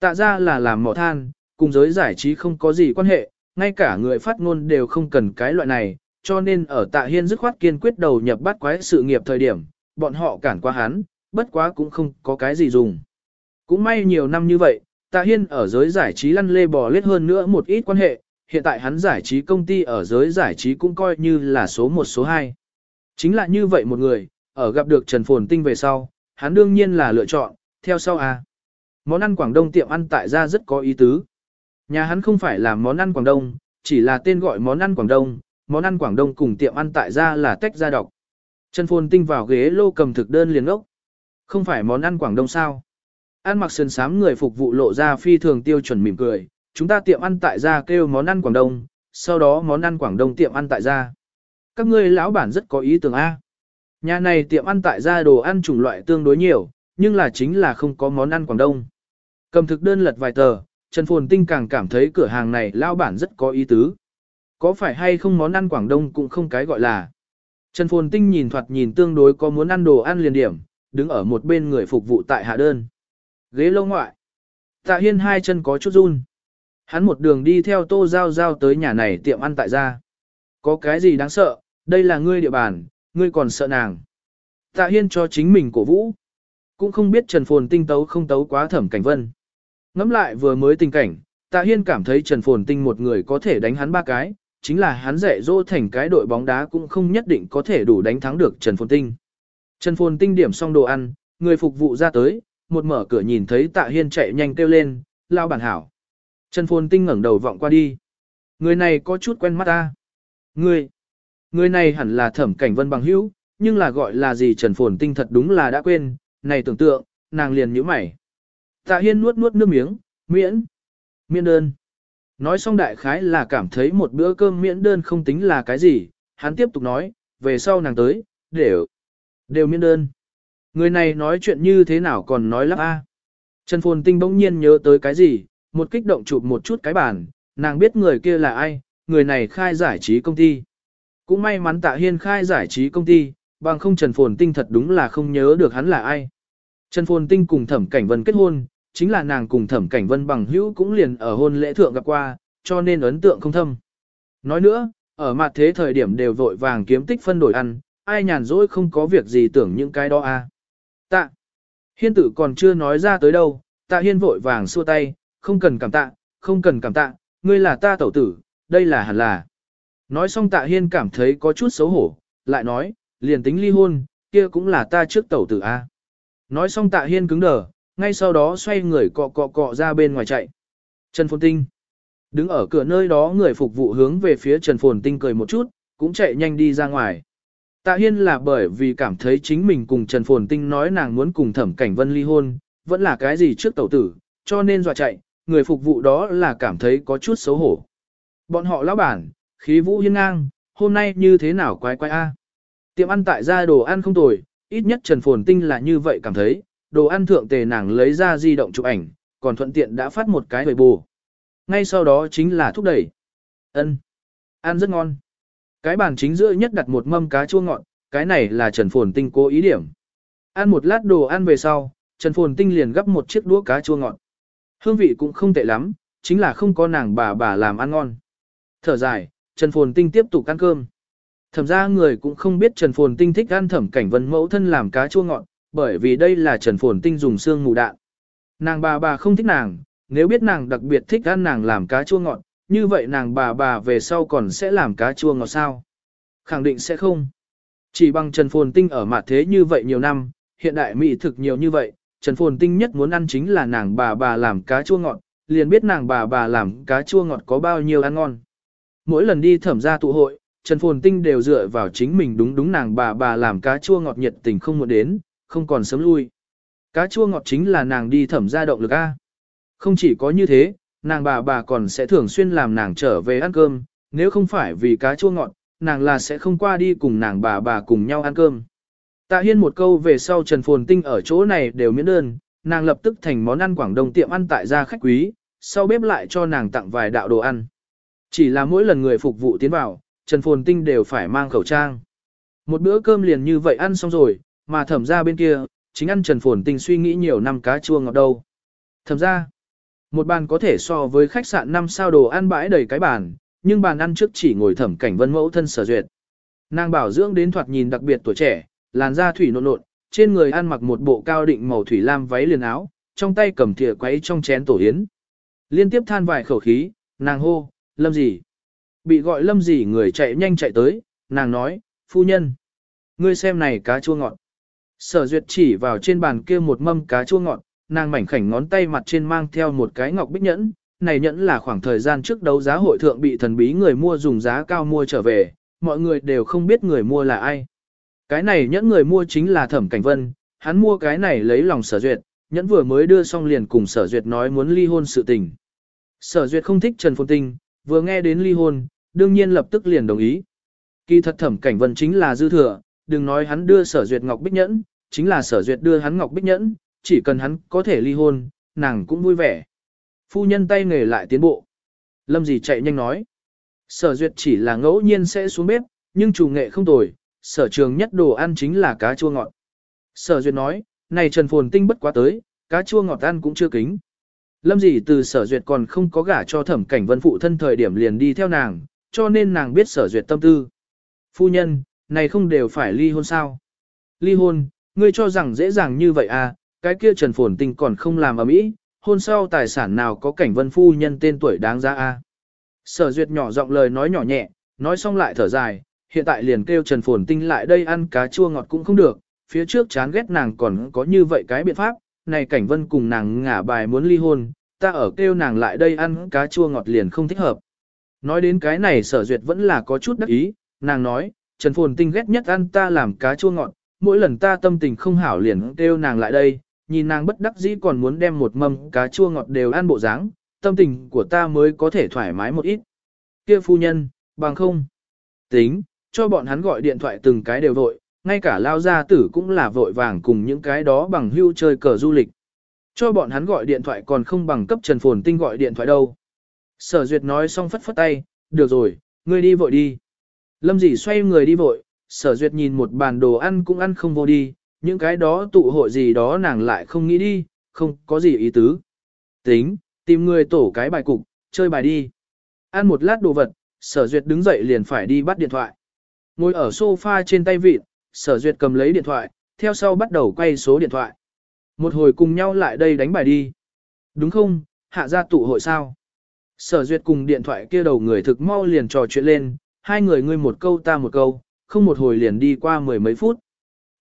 Tạ ra là làm mỏ than, cùng giới giải trí không có gì quan hệ, ngay cả người phát ngôn đều không cần cái loại này, cho nên ở Tạ Hiên dứt khoát kiên quyết đầu nhập bắt quái sự nghiệp thời điểm, bọn họ cản qua hắn, bất quá cũng không có cái gì dùng. Cũng may nhiều năm như vậy, Tạ Hiên ở giới giải trí lăn lê bò lết hơn nữa một ít quan hệ, hiện tại hắn giải trí công ty ở giới giải trí cũng coi như là số 1 số 2. Chính là như vậy một người, ở gặp được Trần Phồn Tinh về sau, hắn đương nhiên là lựa chọn, theo sau à. Món ăn Quảng Đông tiệm ăn tại gia rất có ý tứ. Nhà hắn không phải là món ăn Quảng Đông, chỉ là tên gọi món ăn Quảng Đông, món ăn Quảng Đông cùng tiệm ăn tại gia là tách ra đọc. Trần Phồn Tinh vào ghế lô cầm thực đơn liền ốc. Không phải món ăn Quảng Đông sao? Ăn mặc sườn sám người phục vụ lộ ra phi thường tiêu chuẩn mỉm cười, chúng ta tiệm ăn tại gia kêu món ăn Quảng Đông, sau đó món ăn Quảng Đông tiệm ăn tại gia. Các ngươi lão bản rất có ý tưởng A. Nhà này tiệm ăn tại gia đồ ăn chủng loại tương đối nhiều, nhưng là chính là không có món ăn Quảng Đông. Cầm thực đơn lật vài tờ, Trần Phồn Tinh càng cảm thấy cửa hàng này lão bản rất có ý tứ. Có phải hay không món ăn Quảng Đông cũng không cái gọi là. Trần Phồn Tinh nhìn thoạt nhìn tương đối có muốn ăn đồ ăn liền điểm, đứng ở một bên người phục vụ tại hạ đơn. Ghế lâu ngoại. Tạ Hiên hai chân có chút run. Hắn một đường đi theo tô giao giao tới nhà này tiệm ăn tại gia. Có cái gì đáng sợ, đây là ngươi địa bàn, ngươi còn sợ nàng. Tạ Hiên cho chính mình cổ vũ. Cũng không biết Trần Phồn tinh tấu không tấu quá thẩm cảnh vân. Ngắm lại vừa mới tình cảnh, Tạ Hiên cảm thấy Trần Phồn tinh một người có thể đánh hắn ba cái, chính là hắn rẻ dỗ thành cái đội bóng đá cũng không nhất định có thể đủ đánh thắng được Trần Phồn tinh. Trần Phồn tinh điểm xong đồ ăn, người phục vụ ra tới, một mở cửa nhìn thấy Tạ Hiên chạy nhanh kêu lên, lao bản hảo. Trần Phồn Tinh ngẩng đầu vọng qua đi. Người này có chút quen mắt ta. Người, người này hẳn là thẩm cảnh vân bằng hữu, nhưng là gọi là gì Trần Phồn Tinh thật đúng là đã quên, này tưởng tượng, nàng liền nhíu mày. Tạ Hiên nuốt nuốt nước miếng, miễn, miễn đơn. Nói xong đại khái là cảm thấy một bữa cơm miễn đơn không tính là cái gì, hắn tiếp tục nói, về sau nàng tới, đều, đều miễn đơn. Người này nói chuyện như thế nào còn nói lắp a. Trần Phồn Tinh bỗng nhiên nhớ tới cái gì, một kích động chụp một chút cái bàn, nàng biết người kia là ai, người này khai giải trí công ty. Cũng may mắn tạ hiên khai giải trí công ty, bằng không Trần Phồn Tinh thật đúng là không nhớ được hắn là ai. Trần Phồn Tinh cùng Thẩm Cảnh Vân kết hôn, chính là nàng cùng Thẩm Cảnh Vân bằng hữu cũng liền ở hôn lễ thượng gặp qua, cho nên ấn tượng không thâm. Nói nữa, ở mặt thế thời điểm đều vội vàng kiếm tích phân đổi ăn, ai nhàn rỗi không có việc gì tưởng những cái đó. À. Tạ. Hiên tử còn chưa nói ra tới đâu, tạ hiên vội vàng xua tay, không cần cảm tạ, không cần cảm tạ, ngươi là ta tẩu tử, đây là hẳn là. Nói xong tạ hiên cảm thấy có chút xấu hổ, lại nói, liền tính ly hôn, kia cũng là ta trước tẩu tử a. Nói xong tạ hiên cứng đờ, ngay sau đó xoay người cọ cọ cọ ra bên ngoài chạy. Trần Phồn Tinh. Đứng ở cửa nơi đó người phục vụ hướng về phía Trần Phồn Tinh cười một chút, cũng chạy nhanh đi ra ngoài. Tạ Hiên là bởi vì cảm thấy chính mình cùng Trần Phồn Tinh nói nàng muốn cùng Thẩm Cảnh Vân ly hôn, vẫn là cái gì trước tẩu tử, cho nên dọa chạy, người phục vụ đó là cảm thấy có chút xấu hổ. Bọn họ lão bản, khí vũ hiên ngang, hôm nay như thế nào quái quái a? Tiệm ăn tại gia đồ ăn không tồi, ít nhất Trần Phồn Tinh là như vậy cảm thấy, đồ ăn thượng tề nàng lấy ra di động chụp ảnh, còn thuận tiện đã phát một cái hồi bù. Ngay sau đó chính là thúc đẩy. ân Ăn rất ngon. Cái bàn chính giữa nhất đặt một mâm cá chua ngọt, cái này là Trần Phồn Tinh cố ý điểm. Ăn một lát đồ ăn về sau, Trần Phồn Tinh liền gấp một chiếc đũa cá chua ngọt. Hương vị cũng không tệ lắm, chính là không có nàng bà bà làm ăn ngon. Thở dài, Trần Phồn Tinh tiếp tục ăn cơm. Thẩm ra người cũng không biết Trần Phồn Tinh thích ăn thẩm cảnh vân mẫu thân làm cá chua ngọt, bởi vì đây là Trần Phồn Tinh dùng xương mù đạn. Nàng bà bà không thích nàng, nếu biết nàng đặc biệt thích ăn nàng làm cá chua ngọt, như vậy nàng bà bà về sau còn sẽ làm cá chua ngọt sao? Khẳng định sẽ không. Chỉ bằng Trần Phồn Tinh ở mặt thế như vậy nhiều năm, hiện đại mỹ thực nhiều như vậy, Trần Phồn Tinh nhất muốn ăn chính là nàng bà bà làm cá chua ngọt, liền biết nàng bà bà làm cá chua ngọt có bao nhiêu ăn ngon. Mỗi lần đi thẩm gia tụ hội, Trần Phồn Tinh đều dựa vào chính mình đúng đúng nàng bà bà làm cá chua ngọt nhiệt tình không muốn đến, không còn sớm lui. Cá chua ngọt chính là nàng đi thẩm gia động lực A. Không chỉ có như thế, nàng bà bà còn sẽ thường xuyên làm nàng trở về ăn cơm, nếu không phải vì cá chua ngọt, nàng là sẽ không qua đi cùng nàng bà bà cùng nhau ăn cơm. Tạ Hiên một câu về sau Trần Phồn Tinh ở chỗ này đều miễn đơn, nàng lập tức thành món ăn Quảng Đông tiệm ăn tại gia khách quý, sau bếp lại cho nàng tặng vài đạo đồ ăn. Chỉ là mỗi lần người phục vụ tiến vào, Trần Phồn Tinh đều phải mang khẩu trang. Một bữa cơm liền như vậy ăn xong rồi, mà thẩm ra bên kia, chính ăn Trần Phồn Tinh suy nghĩ nhiều năm cá chua ngọt đâu. Thẩm ra, một bàn có thể so với khách sạn 5 sao đồ ăn bãi đầy cái bàn, nhưng bàn ăn trước chỉ ngồi thẩm cảnh vân mẫu thân sở duyệt. Nàng bảo dưỡng đến thoạt nhìn đặc biệt tuổi trẻ, làn da thủy nộn nộn, trên người ăn mặc một bộ cao định màu thủy lam váy liền áo, trong tay cầm thìa quấy trong chén tổ yến. Liên tiếp than vài khẩu khí, nàng hô, lâm gì. Bị gọi lâm gì người chạy nhanh chạy tới, nàng nói, phu nhân. Ngươi xem này cá chua ngọt. Sở duyệt chỉ vào trên bàn kia một mâm cá chua ngọt, nàng mảnh khảnh ngón tay mặt trên mang theo một cái ngọc bích nhẫn. Này nhẫn là khoảng thời gian trước đấu giá hội thượng bị thần bí người mua dùng giá cao mua trở về, mọi người đều không biết người mua là ai. Cái này nhẫn người mua chính là Thẩm Cảnh Vân, hắn mua cái này lấy lòng sở duyệt, nhẫn vừa mới đưa xong liền cùng sở duyệt nói muốn ly hôn sự tình. Sở duyệt không thích Trần Phồn Tinh, vừa nghe đến ly hôn, đương nhiên lập tức liền đồng ý. Kỳ thật Thẩm Cảnh Vân chính là dư thừa, đừng nói hắn đưa sở duyệt ngọc bích nhẫn, chính là sở duyệt đưa hắn ngọc bích nhẫn, chỉ cần hắn có thể ly hôn, nàng cũng vui vẻ. Phu nhân tay nghề lại tiến bộ. Lâm gì chạy nhanh nói. Sở duyệt chỉ là ngẫu nhiên sẽ xuống bếp, nhưng chủ nghệ không tồi, sở trường nhất đồ ăn chính là cá chua ngọt. Sở duyệt nói, này Trần Phồn Tinh bất quá tới, cá chua ngọt ăn cũng chưa kính. Lâm gì từ sở duyệt còn không có gả cho thẩm cảnh vân phụ thân thời điểm liền đi theo nàng, cho nên nàng biết sở duyệt tâm tư. Phu nhân, này không đều phải ly hôn sao? Ly hôn, ngươi cho rằng dễ dàng như vậy à, cái kia Trần Phồn Tinh còn không làm ở mỹ, hôn sau tài sản nào có cảnh vân phu nhân tên tuổi đáng giá à? Sở duyệt nhỏ giọng lời nói nhỏ nhẹ, nói xong lại thở dài, hiện tại liền kêu Trần Phồn Tinh lại đây ăn cá chua ngọt cũng không được, phía trước chán ghét nàng còn có như vậy cái biện pháp, này cảnh vân cùng nàng ngả bài muốn ly hôn, ta ở kêu nàng lại đây ăn cá chua ngọt liền không thích hợp. Nói đến cái này sở duyệt vẫn là có chút đắc ý, nàng nói, Trần Phồn Tinh ghét nhất ăn ta làm cá chua ngọt, mỗi lần ta tâm tình không hảo liền kêu nàng lại đây, nhìn nàng bất đắc dĩ còn muốn đem một mâm cá chua ngọt đều ăn bộ dáng, tâm tình của ta mới có thể thoải mái một ít. Kia phu nhân, bằng không. Tính, cho bọn hắn gọi điện thoại từng cái đều vội, ngay cả lao gia tử cũng là vội vàng cùng những cái đó bằng hưu chơi cờ du lịch. Cho bọn hắn gọi điện thoại còn không bằng cấp Trần Phồn Tinh gọi điện thoại đâu. Sở Duyệt nói xong phất phất tay, được rồi, ngươi đi vội đi. Lâm dĩ xoay người đi vội, Sở Duyệt nhìn một bàn đồ ăn cũng ăn không vô đi, những cái đó tụ hội gì đó nàng lại không nghĩ đi, không có gì ý tứ. Tính, tìm người tổ cái bài cục, chơi bài đi. Ăn một lát đồ vật, Sở Duyệt đứng dậy liền phải đi bắt điện thoại. Ngồi ở sofa trên tay vịt, Sở Duyệt cầm lấy điện thoại, theo sau bắt đầu quay số điện thoại. Một hồi cùng nhau lại đây đánh bài đi. Đúng không, hạ ra tụ hội sao? Sở Duyệt cùng điện thoại kia đầu người thực mau liền trò chuyện lên, hai người ngươi một câu ta một câu, không một hồi liền đi qua mười mấy phút.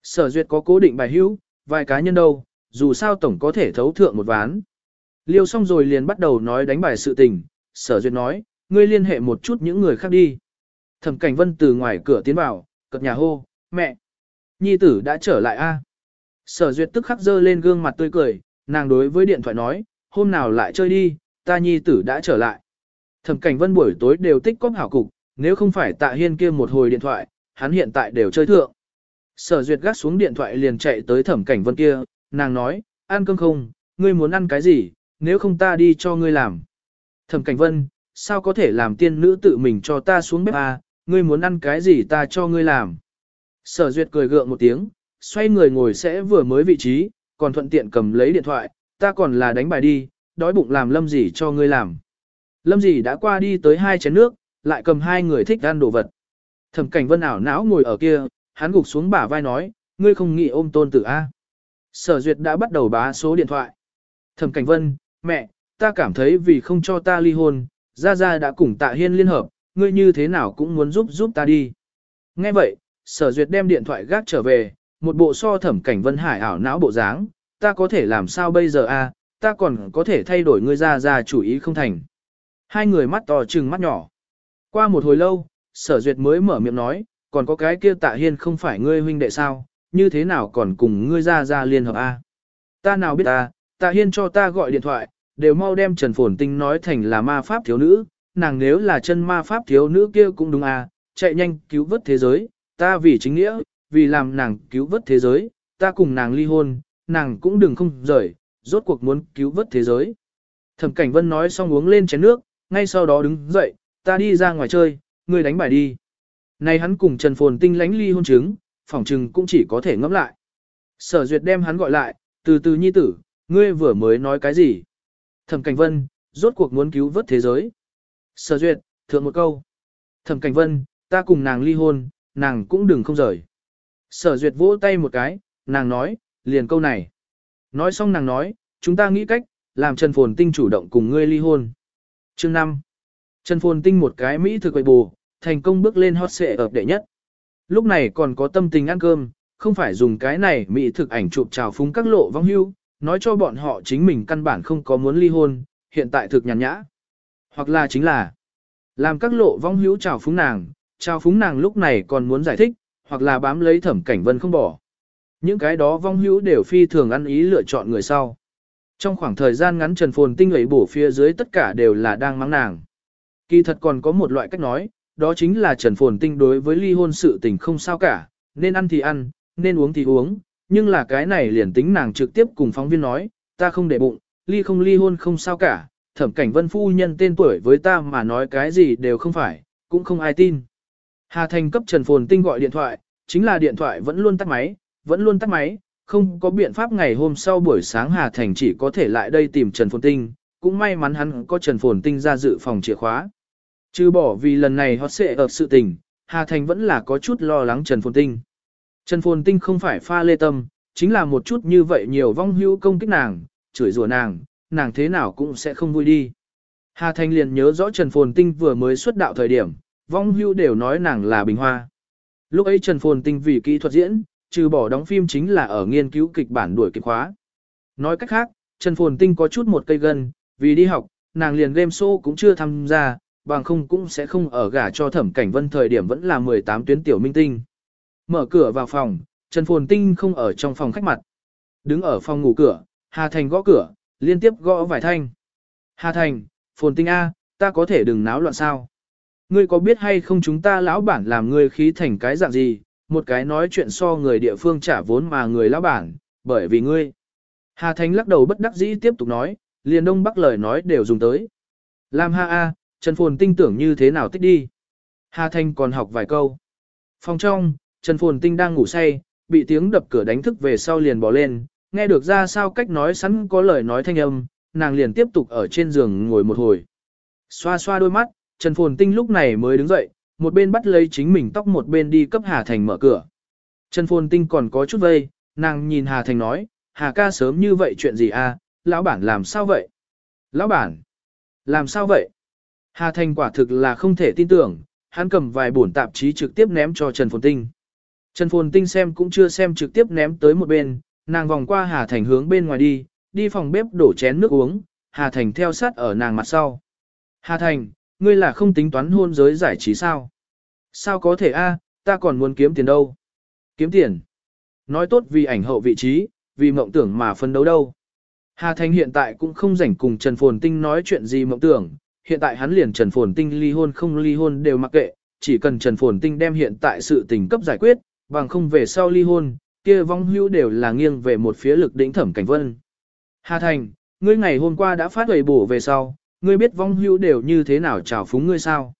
Sở Duyệt có cố định bài hữu, vài cá nhân đâu, dù sao tổng có thể thấu thượng một ván. Liêu xong rồi liền bắt đầu nói đánh bài sự tình, Sở Duyệt nói, ngươi liên hệ một chút những người khác đi. Thẩm Cảnh Vân từ ngoài cửa tiến vào, cập nhà hô, mẹ. Nhi tử đã trở lại a. Sở duyệt tức khắc dơ lên gương mặt tươi cười, nàng đối với điện thoại nói, hôm nào lại chơi đi, ta nhi tử đã trở lại. Thẩm cảnh vân buổi tối đều tích cóp hảo cục, nếu không phải tạ hiên kia một hồi điện thoại, hắn hiện tại đều chơi thượng. Sở duyệt gác xuống điện thoại liền chạy tới thẩm cảnh vân kia, nàng nói, ăn cơm không, ngươi muốn ăn cái gì, nếu không ta đi cho ngươi làm. Thẩm cảnh vân, sao có thể làm tiên nữ tự mình cho ta xuống bếp à, ngươi muốn ăn cái gì ta cho ngươi làm. Sở duyệt cười gượng một tiếng, xoay người ngồi sẽ vừa mới vị trí, còn thuận tiện cầm lấy điện thoại, ta còn là đánh bài đi, đói bụng làm lâm gì cho ngươi làm. Lâm gì đã qua đi tới hai chén nước, lại cầm hai người thích ăn đồ vật. Thẩm cảnh vân ảo não ngồi ở kia, hắn gục xuống bả vai nói, ngươi không nghĩ ôm tôn tử A. Sở duyệt đã bắt đầu bá số điện thoại. Thẩm cảnh vân, mẹ, ta cảm thấy vì không cho ta ly hôn, Gia Gia đã cùng tạ hiên liên hợp, ngươi như thế nào cũng muốn giúp giúp ta đi. Nghe vậy, sở duyệt đem điện thoại gác trở về, một bộ so thẩm cảnh vân hải ảo não bộ dáng, ta có thể làm sao bây giờ a? ta còn có thể thay đổi ngươi ra ra chủ ý không thành. Hai người mắt to trừng mắt nhỏ. Qua một hồi lâu, sở duyệt mới mở miệng nói, còn có cái kia tạ hiên không phải ngươi huynh đệ sao, như thế nào còn cùng ngươi ra ra liên hợp a? Ta nào biết ta, tạ hiên cho ta gọi điện thoại, đều mau đem Trần Phồn Tinh nói thành là ma pháp thiếu nữ, nàng nếu là chân ma pháp thiếu nữ kia cũng đúng a, chạy nhanh cứu vớt thế giới, ta vì chính nghĩa, vì làm nàng cứu vớt thế giới, ta cùng nàng ly hôn, nàng cũng đừng không rời, rốt cuộc muốn cứu vớt thế giới. Thẩm Cảnh Vân nói xong uống lên chén nước, ngay sau đó đứng dậy, ta đi ra ngoài chơi, ngươi đánh bài đi. Này hắn cùng Trần Phồn Tinh lánh ly hôn chứng, phỏng trừng cũng chỉ có thể ngẫm lại. Sở Duyệt đem hắn gọi lại, từ từ nhi tử, ngươi vừa mới nói cái gì? Thẩm Cảnh Vân, rốt cuộc muốn cứu vớt thế giới. Sở Duyệt, thượng một câu. Thẩm Cảnh Vân, ta cùng nàng ly hôn, nàng cũng đừng không rời. Sở duyệt vỗ tay một cái, nàng nói, liền câu này. Nói xong nàng nói, chúng ta nghĩ cách, làm Trần Phồn Tinh chủ động cùng ngươi ly hôn. Chương 5. Trần Phồn Tinh một cái Mỹ thực quậy bù, thành công bước lên hot xệ ập đệ nhất. Lúc này còn có tâm tình ăn cơm, không phải dùng cái này Mỹ thực ảnh chụp trào phúng các lộ vong hưu, nói cho bọn họ chính mình căn bản không có muốn ly hôn, hiện tại thực nhàn nhã. Hoặc là chính là, làm các lộ vong hữu trào phúng nàng, trao phúng nàng lúc này còn muốn giải thích, hoặc là bám lấy thẩm cảnh vân không bỏ. Những cái đó vong hữu đều phi thường ăn ý lựa chọn người sau. Trong khoảng thời gian ngắn Trần Phồn Tinh ấy bổ phía dưới tất cả đều là đang mắng nàng. Kỳ thật còn có một loại cách nói, đó chính là Trần Phồn Tinh đối với ly hôn sự tình không sao cả, nên ăn thì ăn, nên uống thì uống, nhưng là cái này liền tính nàng trực tiếp cùng phóng viên nói, ta không để bụng, ly không ly hôn không sao cả, thẩm cảnh vân phu nhân tên tuổi với ta mà nói cái gì đều không phải, cũng không ai tin. Hà Thành cấp Trần Phồn Tinh gọi điện thoại, chính là điện thoại vẫn luôn tắt máy, vẫn luôn tắt máy, không có biện pháp ngày hôm sau buổi sáng Hà Thành chỉ có thể lại đây tìm Trần Phồn Tinh, cũng may mắn hắn có Trần Phồn Tinh ra dự phòng chìa khóa. Chứ bỏ vì lần này họ sẽ ở sự tình, Hà Thành vẫn là có chút lo lắng Trần Phồn Tinh. Trần Phồn Tinh không phải pha lê tâm, chính là một chút như vậy nhiều vong hữu công kích nàng, chửi rủa nàng, nàng thế nào cũng sẽ không vui đi. Hà Thành liền nhớ rõ Trần Phồn Tinh vừa mới xuất đạo thời điểm, vong Hưu đều nói nàng là bình hoa. Lúc ấy Trần Phồn Tinh vì kỹ thuật diễn, trừ bỏ đóng phim chính là ở nghiên cứu kịch bản đuổi kịp khóa. Nói cách khác, Trần Phồn Tinh có chút một cây gân, vì đi học, nàng liền game show cũng chưa tham gia, bằng không cũng sẽ không ở gả cho thẩm cảnh vân thời điểm vẫn là 18 tuyến tiểu minh tinh. Mở cửa vào phòng, Trần Phồn Tinh không ở trong phòng khách mặt. Đứng ở phòng ngủ cửa, Hà Thành gõ cửa, liên tiếp gõ vài thanh. Hà Thành, Phồn Tinh A, ta có thể đừng náo loạn sao. Ngươi có biết hay không chúng ta lão bản làm ngươi khí thành cái dạng gì, một cái nói chuyện so người địa phương trả vốn mà người lão bản, bởi vì ngươi. Hà Thành lắc đầu bất đắc dĩ tiếp tục nói, liền đông bắc lời nói đều dùng tới. Làm ha a, Trần Phồn Tinh tưởng như thế nào tích đi. Hà Thành còn học vài câu. Phòng trong, Trần Phồn Tinh đang ngủ say, bị tiếng đập cửa đánh thức về sau liền bỏ lên, nghe được ra sao cách nói sẵn có lời nói thanh âm, nàng liền tiếp tục ở trên giường ngồi một hồi. Xoa xoa đôi mắt, Trần Phồn Tinh lúc này mới đứng dậy, một bên bắt lấy chính mình tóc một bên đi cấp Hà Thành mở cửa. Trần Phồn Tinh còn có chút vây, nàng nhìn Hà Thành nói, Hà ca sớm như vậy chuyện gì à, lão bản làm sao vậy? Lão bản, làm sao vậy? Hà Thành quả thực là không thể tin tưởng, hắn cầm vài bổn tạp chí trực tiếp ném cho Trần Phồn Tinh. Trần Phồn Tinh xem cũng chưa xem trực tiếp ném tới một bên, nàng vòng qua Hà Thành hướng bên ngoài đi, đi phòng bếp đổ chén nước uống, Hà Thành theo sát ở nàng mặt sau. Hà Thành, ngươi là không tính toán hôn giới giải trí sao? Sao có thể a? À, ta còn muốn kiếm tiền đâu? Kiếm tiền? Nói tốt vì ảnh hậu vị trí, vì mộng tưởng mà phân đấu đâu. Hà Thành hiện tại cũng không rảnh cùng Trần Phồn Tinh nói chuyện gì mộng tưởng, hiện tại hắn liền Trần Phồn Tinh ly hôn không ly hôn đều mặc kệ, chỉ cần Trần Phồn Tinh đem hiện tại sự tình cấp giải quyết, bằng không về sau ly hôn, kia vong hữu đều là nghiêng về một phía lực đỉnh thẩm cảnh vân. Hà Thành, ngươi ngày hôm qua đã phát huệ bổ về sau, ngươi biết vong hữu đều như thế nào chào phúng ngươi sao?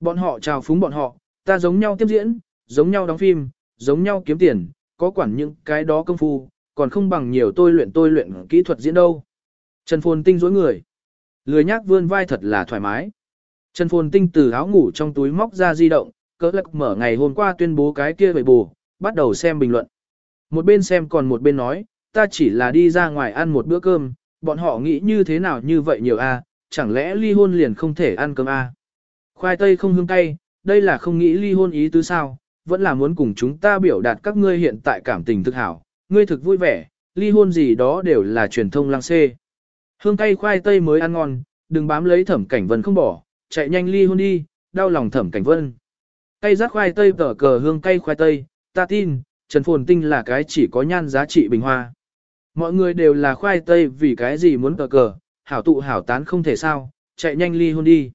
Bọn họ chào phúng bọn họ, ta giống nhau tiếp diễn, giống nhau đóng phim, giống nhau kiếm tiền, có quản những cái đó công phu, còn không bằng nhiều tôi luyện tôi luyện kỹ thuật diễn đâu. Trần Phồn Tinh dối người. Lười nhác vươn vai thật là thoải mái. Trần Phồn Tinh từ áo ngủ trong túi móc ra di động, cỡ lắc mở ngày hôm qua tuyên bố cái kia về bù, bắt đầu xem bình luận. Một bên xem còn một bên nói, ta chỉ là đi ra ngoài ăn một bữa cơm, bọn họ nghĩ như thế nào như vậy nhiều a, chẳng lẽ ly hôn liền không thể ăn cơm à? Khoai tây không hương cay, đây là không nghĩ ly hôn ý tứ sao, vẫn là muốn cùng chúng ta biểu đạt các ngươi hiện tại cảm tình thực hảo, ngươi thực vui vẻ, ly hôn gì đó đều là truyền thông lang xê. Hương cay khoai tây mới ăn ngon, đừng bám lấy thẩm cảnh vân không bỏ, chạy nhanh ly hôn đi, đau lòng thẩm cảnh vân. Cây rác khoai tây tở cờ hương cay khoai tây, ta tin, Trần Phồn Tinh là cái chỉ có nhan giá trị bình hoa. Mọi người đều là khoai tây vì cái gì muốn tờ cờ, hảo tụ hảo tán không thể sao, chạy nhanh ly hôn đi.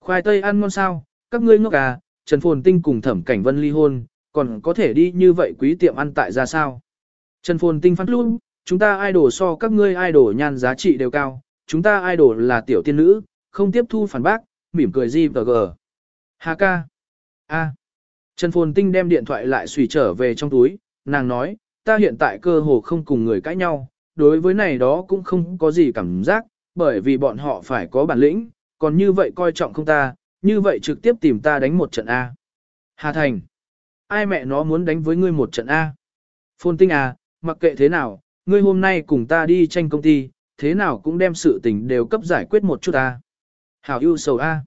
Khoai tây ăn ngon sao, các ngươi ngốc à, Trần Phồn Tinh cùng thẩm cảnh vân ly hôn, còn có thể đi như vậy quý tiệm ăn tại ra sao. Trần Phồn Tinh phát luôn, chúng ta idol so các ngươi idol nhan giá trị đều cao, chúng ta idol là tiểu tiên nữ, không tiếp thu phản bác, mỉm cười gì và gờ. Hà ca. A. Trần Phồn Tinh đem điện thoại lại xùy trở về trong túi, nàng nói, ta hiện tại cơ hồ không cùng người cãi nhau, đối với này đó cũng không có gì cảm giác, bởi vì bọn họ phải có bản lĩnh, còn như vậy coi trọng không ta, như vậy trực tiếp tìm ta đánh một trận A. Hà Thành. Ai mẹ nó muốn đánh với ngươi một trận A. Phôn Tinh à, mặc kệ thế nào, ngươi hôm nay cùng ta đi tranh công ty, thế nào cũng đem sự tình đều cấp giải quyết một chút a. Hảo ưu sầu A.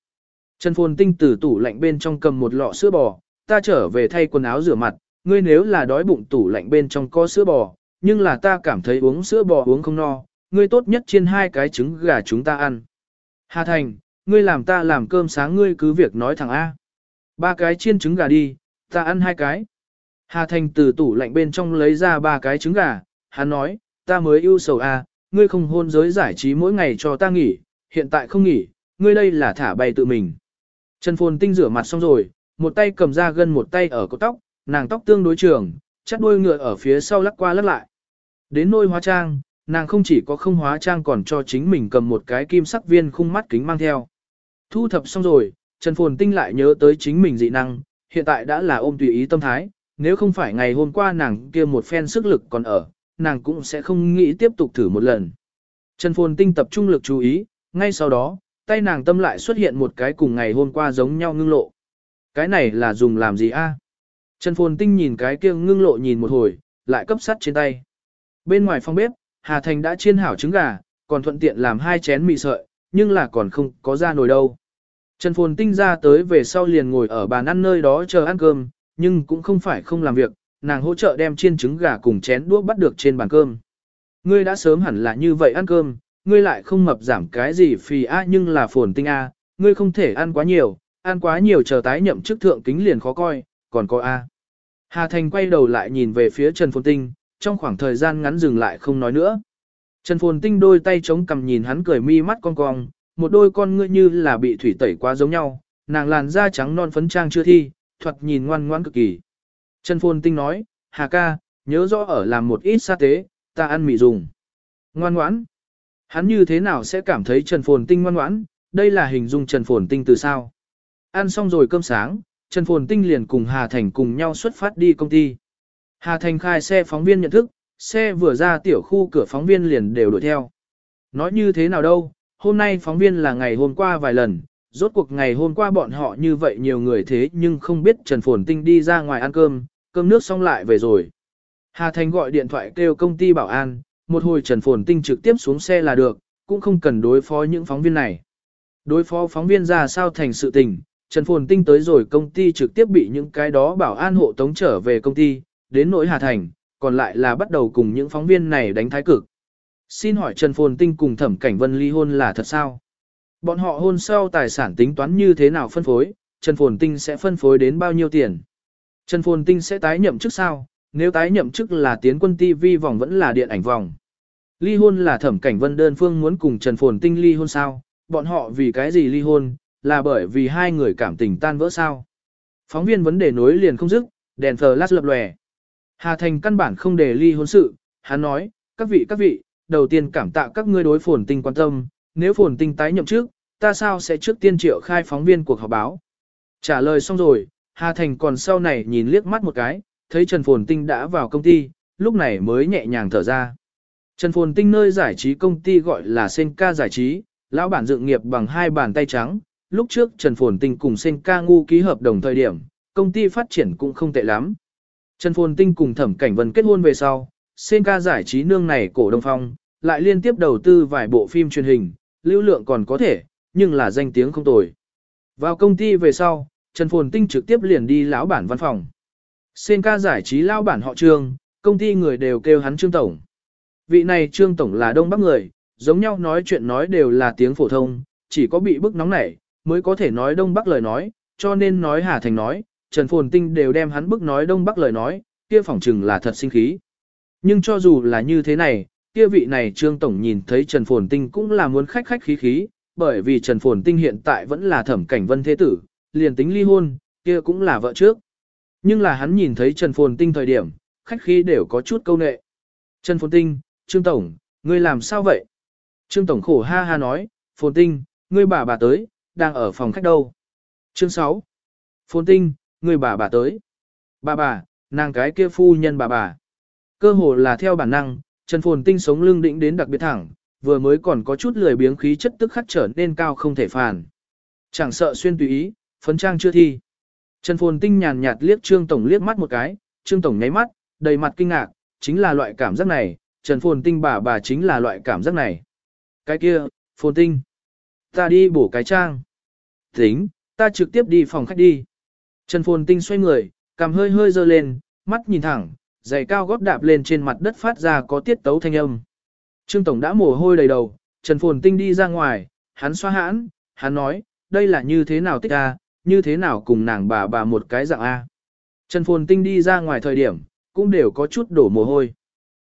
Trần Phồn Tinh từ tủ lạnh bên trong cầm một lọ sữa bò, ta trở về thay quần áo rửa mặt, ngươi nếu là đói bụng tủ lạnh bên trong có sữa bò, nhưng là ta cảm thấy uống sữa bò uống không no, ngươi tốt nhất chiên hai cái trứng gà chúng ta ăn. Hà Thành, ngươi làm ta làm cơm sáng ngươi cứ việc nói thẳng A. Ba cái chiên trứng gà đi, ta ăn hai cái. Hà Thành từ tủ lạnh bên trong lấy ra ba cái trứng gà, hắn nói, ta mới yêu sầu A, ngươi không hôn giới giải trí mỗi ngày cho ta nghỉ, hiện tại không nghỉ, ngươi đây là thả bay tự mình. Trần Phồn Tinh rửa mặt xong rồi, một tay cầm ra gân một tay ở cột tóc, nàng tóc tương đối trường, chắt đuôi ngựa ở phía sau lắc qua lắc lại. Đến nôi hóa trang, nàng không chỉ có không hóa trang còn cho chính mình cầm một cái kim sắc viên khung mắt kính mang theo. Thu thập xong rồi, Trần Phồn Tinh lại nhớ tới chính mình dị năng, hiện tại đã là ôm tùy ý tâm thái, nếu không phải ngày hôm qua nàng kia một phen sức lực còn ở, nàng cũng sẽ không nghĩ tiếp tục thử một lần. Trần Phồn Tinh tập trung lực chú ý, ngay sau đó, tay nàng tâm lại xuất hiện một cái cùng ngày hôm qua giống nhau ngưng lộ. Cái này là dùng làm gì a? Trần Phồn Tinh nhìn cái kia ngưng lộ nhìn một hồi, lại cấp sắt trên tay. Bên ngoài phòng bếp, Hà Thành đã chiên hảo trứng gà, còn thuận tiện làm hai chén mì sợi, nhưng là còn không có ra nồi đâu. Trần Phồn Tinh ra tới về sau liền ngồi ở bàn ăn nơi đó chờ ăn cơm, nhưng cũng không phải không làm việc, nàng hỗ trợ đem chiên trứng gà cùng chén đũa bắt được trên bàn cơm. Ngươi đã sớm hẳn là như vậy ăn cơm, ngươi lại không mập giảm cái gì phì a nhưng là phồn tinh a, ngươi không thể ăn quá nhiều, ăn quá nhiều chờ tái nhậm chức thượng kính liền khó coi, còn có a. Hà Thành quay đầu lại nhìn về phía Trần Phồn Tinh, trong khoảng thời gian ngắn dừng lại không nói nữa. Trần Phồn Tinh đôi tay chống cằm nhìn hắn cười mi mắt cong cong, một đôi con ngươi như là bị thủy tẩy quá giống nhau, nàng làn da trắng non phấn trang chưa thi, thoạt nhìn ngoan ngoãn cực kỳ. Trần Phồn Tinh nói, Hà ca, nhớ rõ ở làm một ít sa tế, ta ăn mì dùng. Ngoan ngoãn. Hắn như thế nào sẽ cảm thấy Trần Phồn Tinh ngoan ngoãn, đây là hình dung Trần Phồn Tinh từ sao. Ăn xong rồi cơm sáng, Trần Phồn Tinh liền cùng Hà Thành cùng nhau xuất phát đi công ty. Hà Thành khai xe phóng viên nhận thức, xe vừa ra tiểu khu cửa phóng viên liền đều đuổi theo. Nói như thế nào đâu, hôm nay phóng viên là ngày hôm qua vài lần, rốt cuộc ngày hôm qua bọn họ như vậy nhiều người thế nhưng không biết Trần Phồn Tinh đi ra ngoài ăn cơm, cơm nước xong lại về rồi. Hà Thành gọi điện thoại kêu công ty bảo an, một hồi Trần Phồn Tinh trực tiếp xuống xe là được, cũng không cần đối phó những phóng viên này. Đối phó phóng viên ra sao thành sự tình, Trần Phồn Tinh tới rồi công ty trực tiếp bị những cái đó bảo an hộ tống trở về công ty, đến nỗi Hà Thành, còn lại là bắt đầu cùng những phóng viên này đánh thái cực. Xin hỏi Trần Phồn Tinh cùng Thẩm Cảnh Vân ly hôn là thật sao? Bọn họ hôn sau tài sản tính toán như thế nào phân phối, Trần Phồn Tinh sẽ phân phối đến bao nhiêu tiền? Trần Phồn Tinh sẽ tái nhậm chức sao? Nếu tái nhậm chức là tiến quân TV vòng vẫn là điện ảnh vòng. Ly hôn là Thẩm Cảnh Vân đơn phương muốn cùng Trần Phồn Tinh ly hôn sao? Bọn họ vì cái gì ly hôn? Là bởi vì hai người cảm tình tan vỡ sao? Phóng viên vấn đề nối liền không dứt, đèn flash lập lòe. Hà Thành căn bản không để ly hôn sự, hắn nói, các vị các vị, đầu tiên cảm tạ các ngươi đối phồn tinh quan tâm, nếu phồn tinh tái nhậm trước, ta sao sẽ trước tiên triệu khai phóng viên cuộc họp báo. Trả lời xong rồi, Hà Thành còn sau này nhìn liếc mắt một cái, thấy Trần Phồn Tinh đã vào công ty, lúc này mới nhẹ nhàng thở ra. Trần Phồn Tinh nơi giải trí công ty gọi là Senka Giải Trí, lão bản dựng nghiệp bằng hai bàn tay trắng. Lúc trước Trần Phồn Tinh cùng Senka ngu ký hợp đồng thời điểm, công ty phát triển cũng không tệ lắm. Trần Phồn Tinh cùng Thẩm Cảnh Vân kết hôn về sau, Sen Ca Giải Trí nương này cổ đông phong, lại liên tiếp đầu tư vài bộ phim truyền hình, lưu lượng còn có thể, nhưng là danh tiếng không tồi. Vào công ty về sau, Trần Phồn Tinh trực tiếp liền đi lão bản văn phòng. Sen ca giải trí lão bản họ Trương, công ty người đều kêu hắn Trương Tổng. Vị này Trương Tổng là đông bắc người, giống nhau nói chuyện nói đều là tiếng phổ thông, chỉ có bị bức nóng nảy, mới có thể nói đông bắc lời nói, cho nên nói Hà Thành nói, Trần Phồn Tinh đều đem hắn bức nói đông bắc lời nói, kia phỏng chừng là thật sinh khí. Nhưng cho dù là như thế này, kia vị này Trương Tổng nhìn thấy Trần Phồn Tinh cũng là muốn khách khách khí khí, bởi vì Trần Phồn Tinh hiện tại vẫn là thẩm cảnh vân thế tử, liền tính ly hôn, kia cũng là vợ trước. Nhưng là hắn nhìn thấy Trần Phồn Tinh thời điểm, khách khí đều có chút câu nệ. Trần Phồn Tinh, Trương Tổng, ngươi làm sao vậy? Trương Tổng khổ ha ha nói, Phồn Tinh, ngươi bà bà tới, đang ở phòng khách đâu? Chương 6. Phồn Tinh, người bà bà tới. Bà bà, nàng cái kia phu nhân bà bà. Cơ hồ là theo bản năng, Trần Phồn Tinh sống lưng đĩnh đến đặc biệt thẳng, vừa mới còn có chút lười biếng khí chất tức khắc trở nên cao không thể phản. Chẳng sợ xuyên tùy ý, phấn trang chưa thi. Trần Phồn Tinh nhàn nhạt liếc Trương Tổng liếc mắt một cái, Trương Tổng nháy mắt, đầy mặt kinh ngạc, chính là loại cảm giác này, Trần Phồn Tinh bà bà chính là loại cảm giác này. Cái kia, phồn tinh. Ta đi bổ cái trang. Tính, ta trực tiếp đi phòng khách đi. Trần phồn tinh xoay người, cằm hơi hơi dơ lên, mắt nhìn thẳng, giày cao gót đạp lên trên mặt đất phát ra có tiết tấu thanh âm. Trương Tổng đã mồ hôi đầy đầu, Trần Phồn Tinh đi ra ngoài, hắn xoa hãn, hắn nói, đây là như thế nào tích a, như thế nào cùng nàng bà bà một cái dạng A. Trần Phồn Tinh đi ra ngoài thời điểm, cũng đều có chút đổ mồ hôi.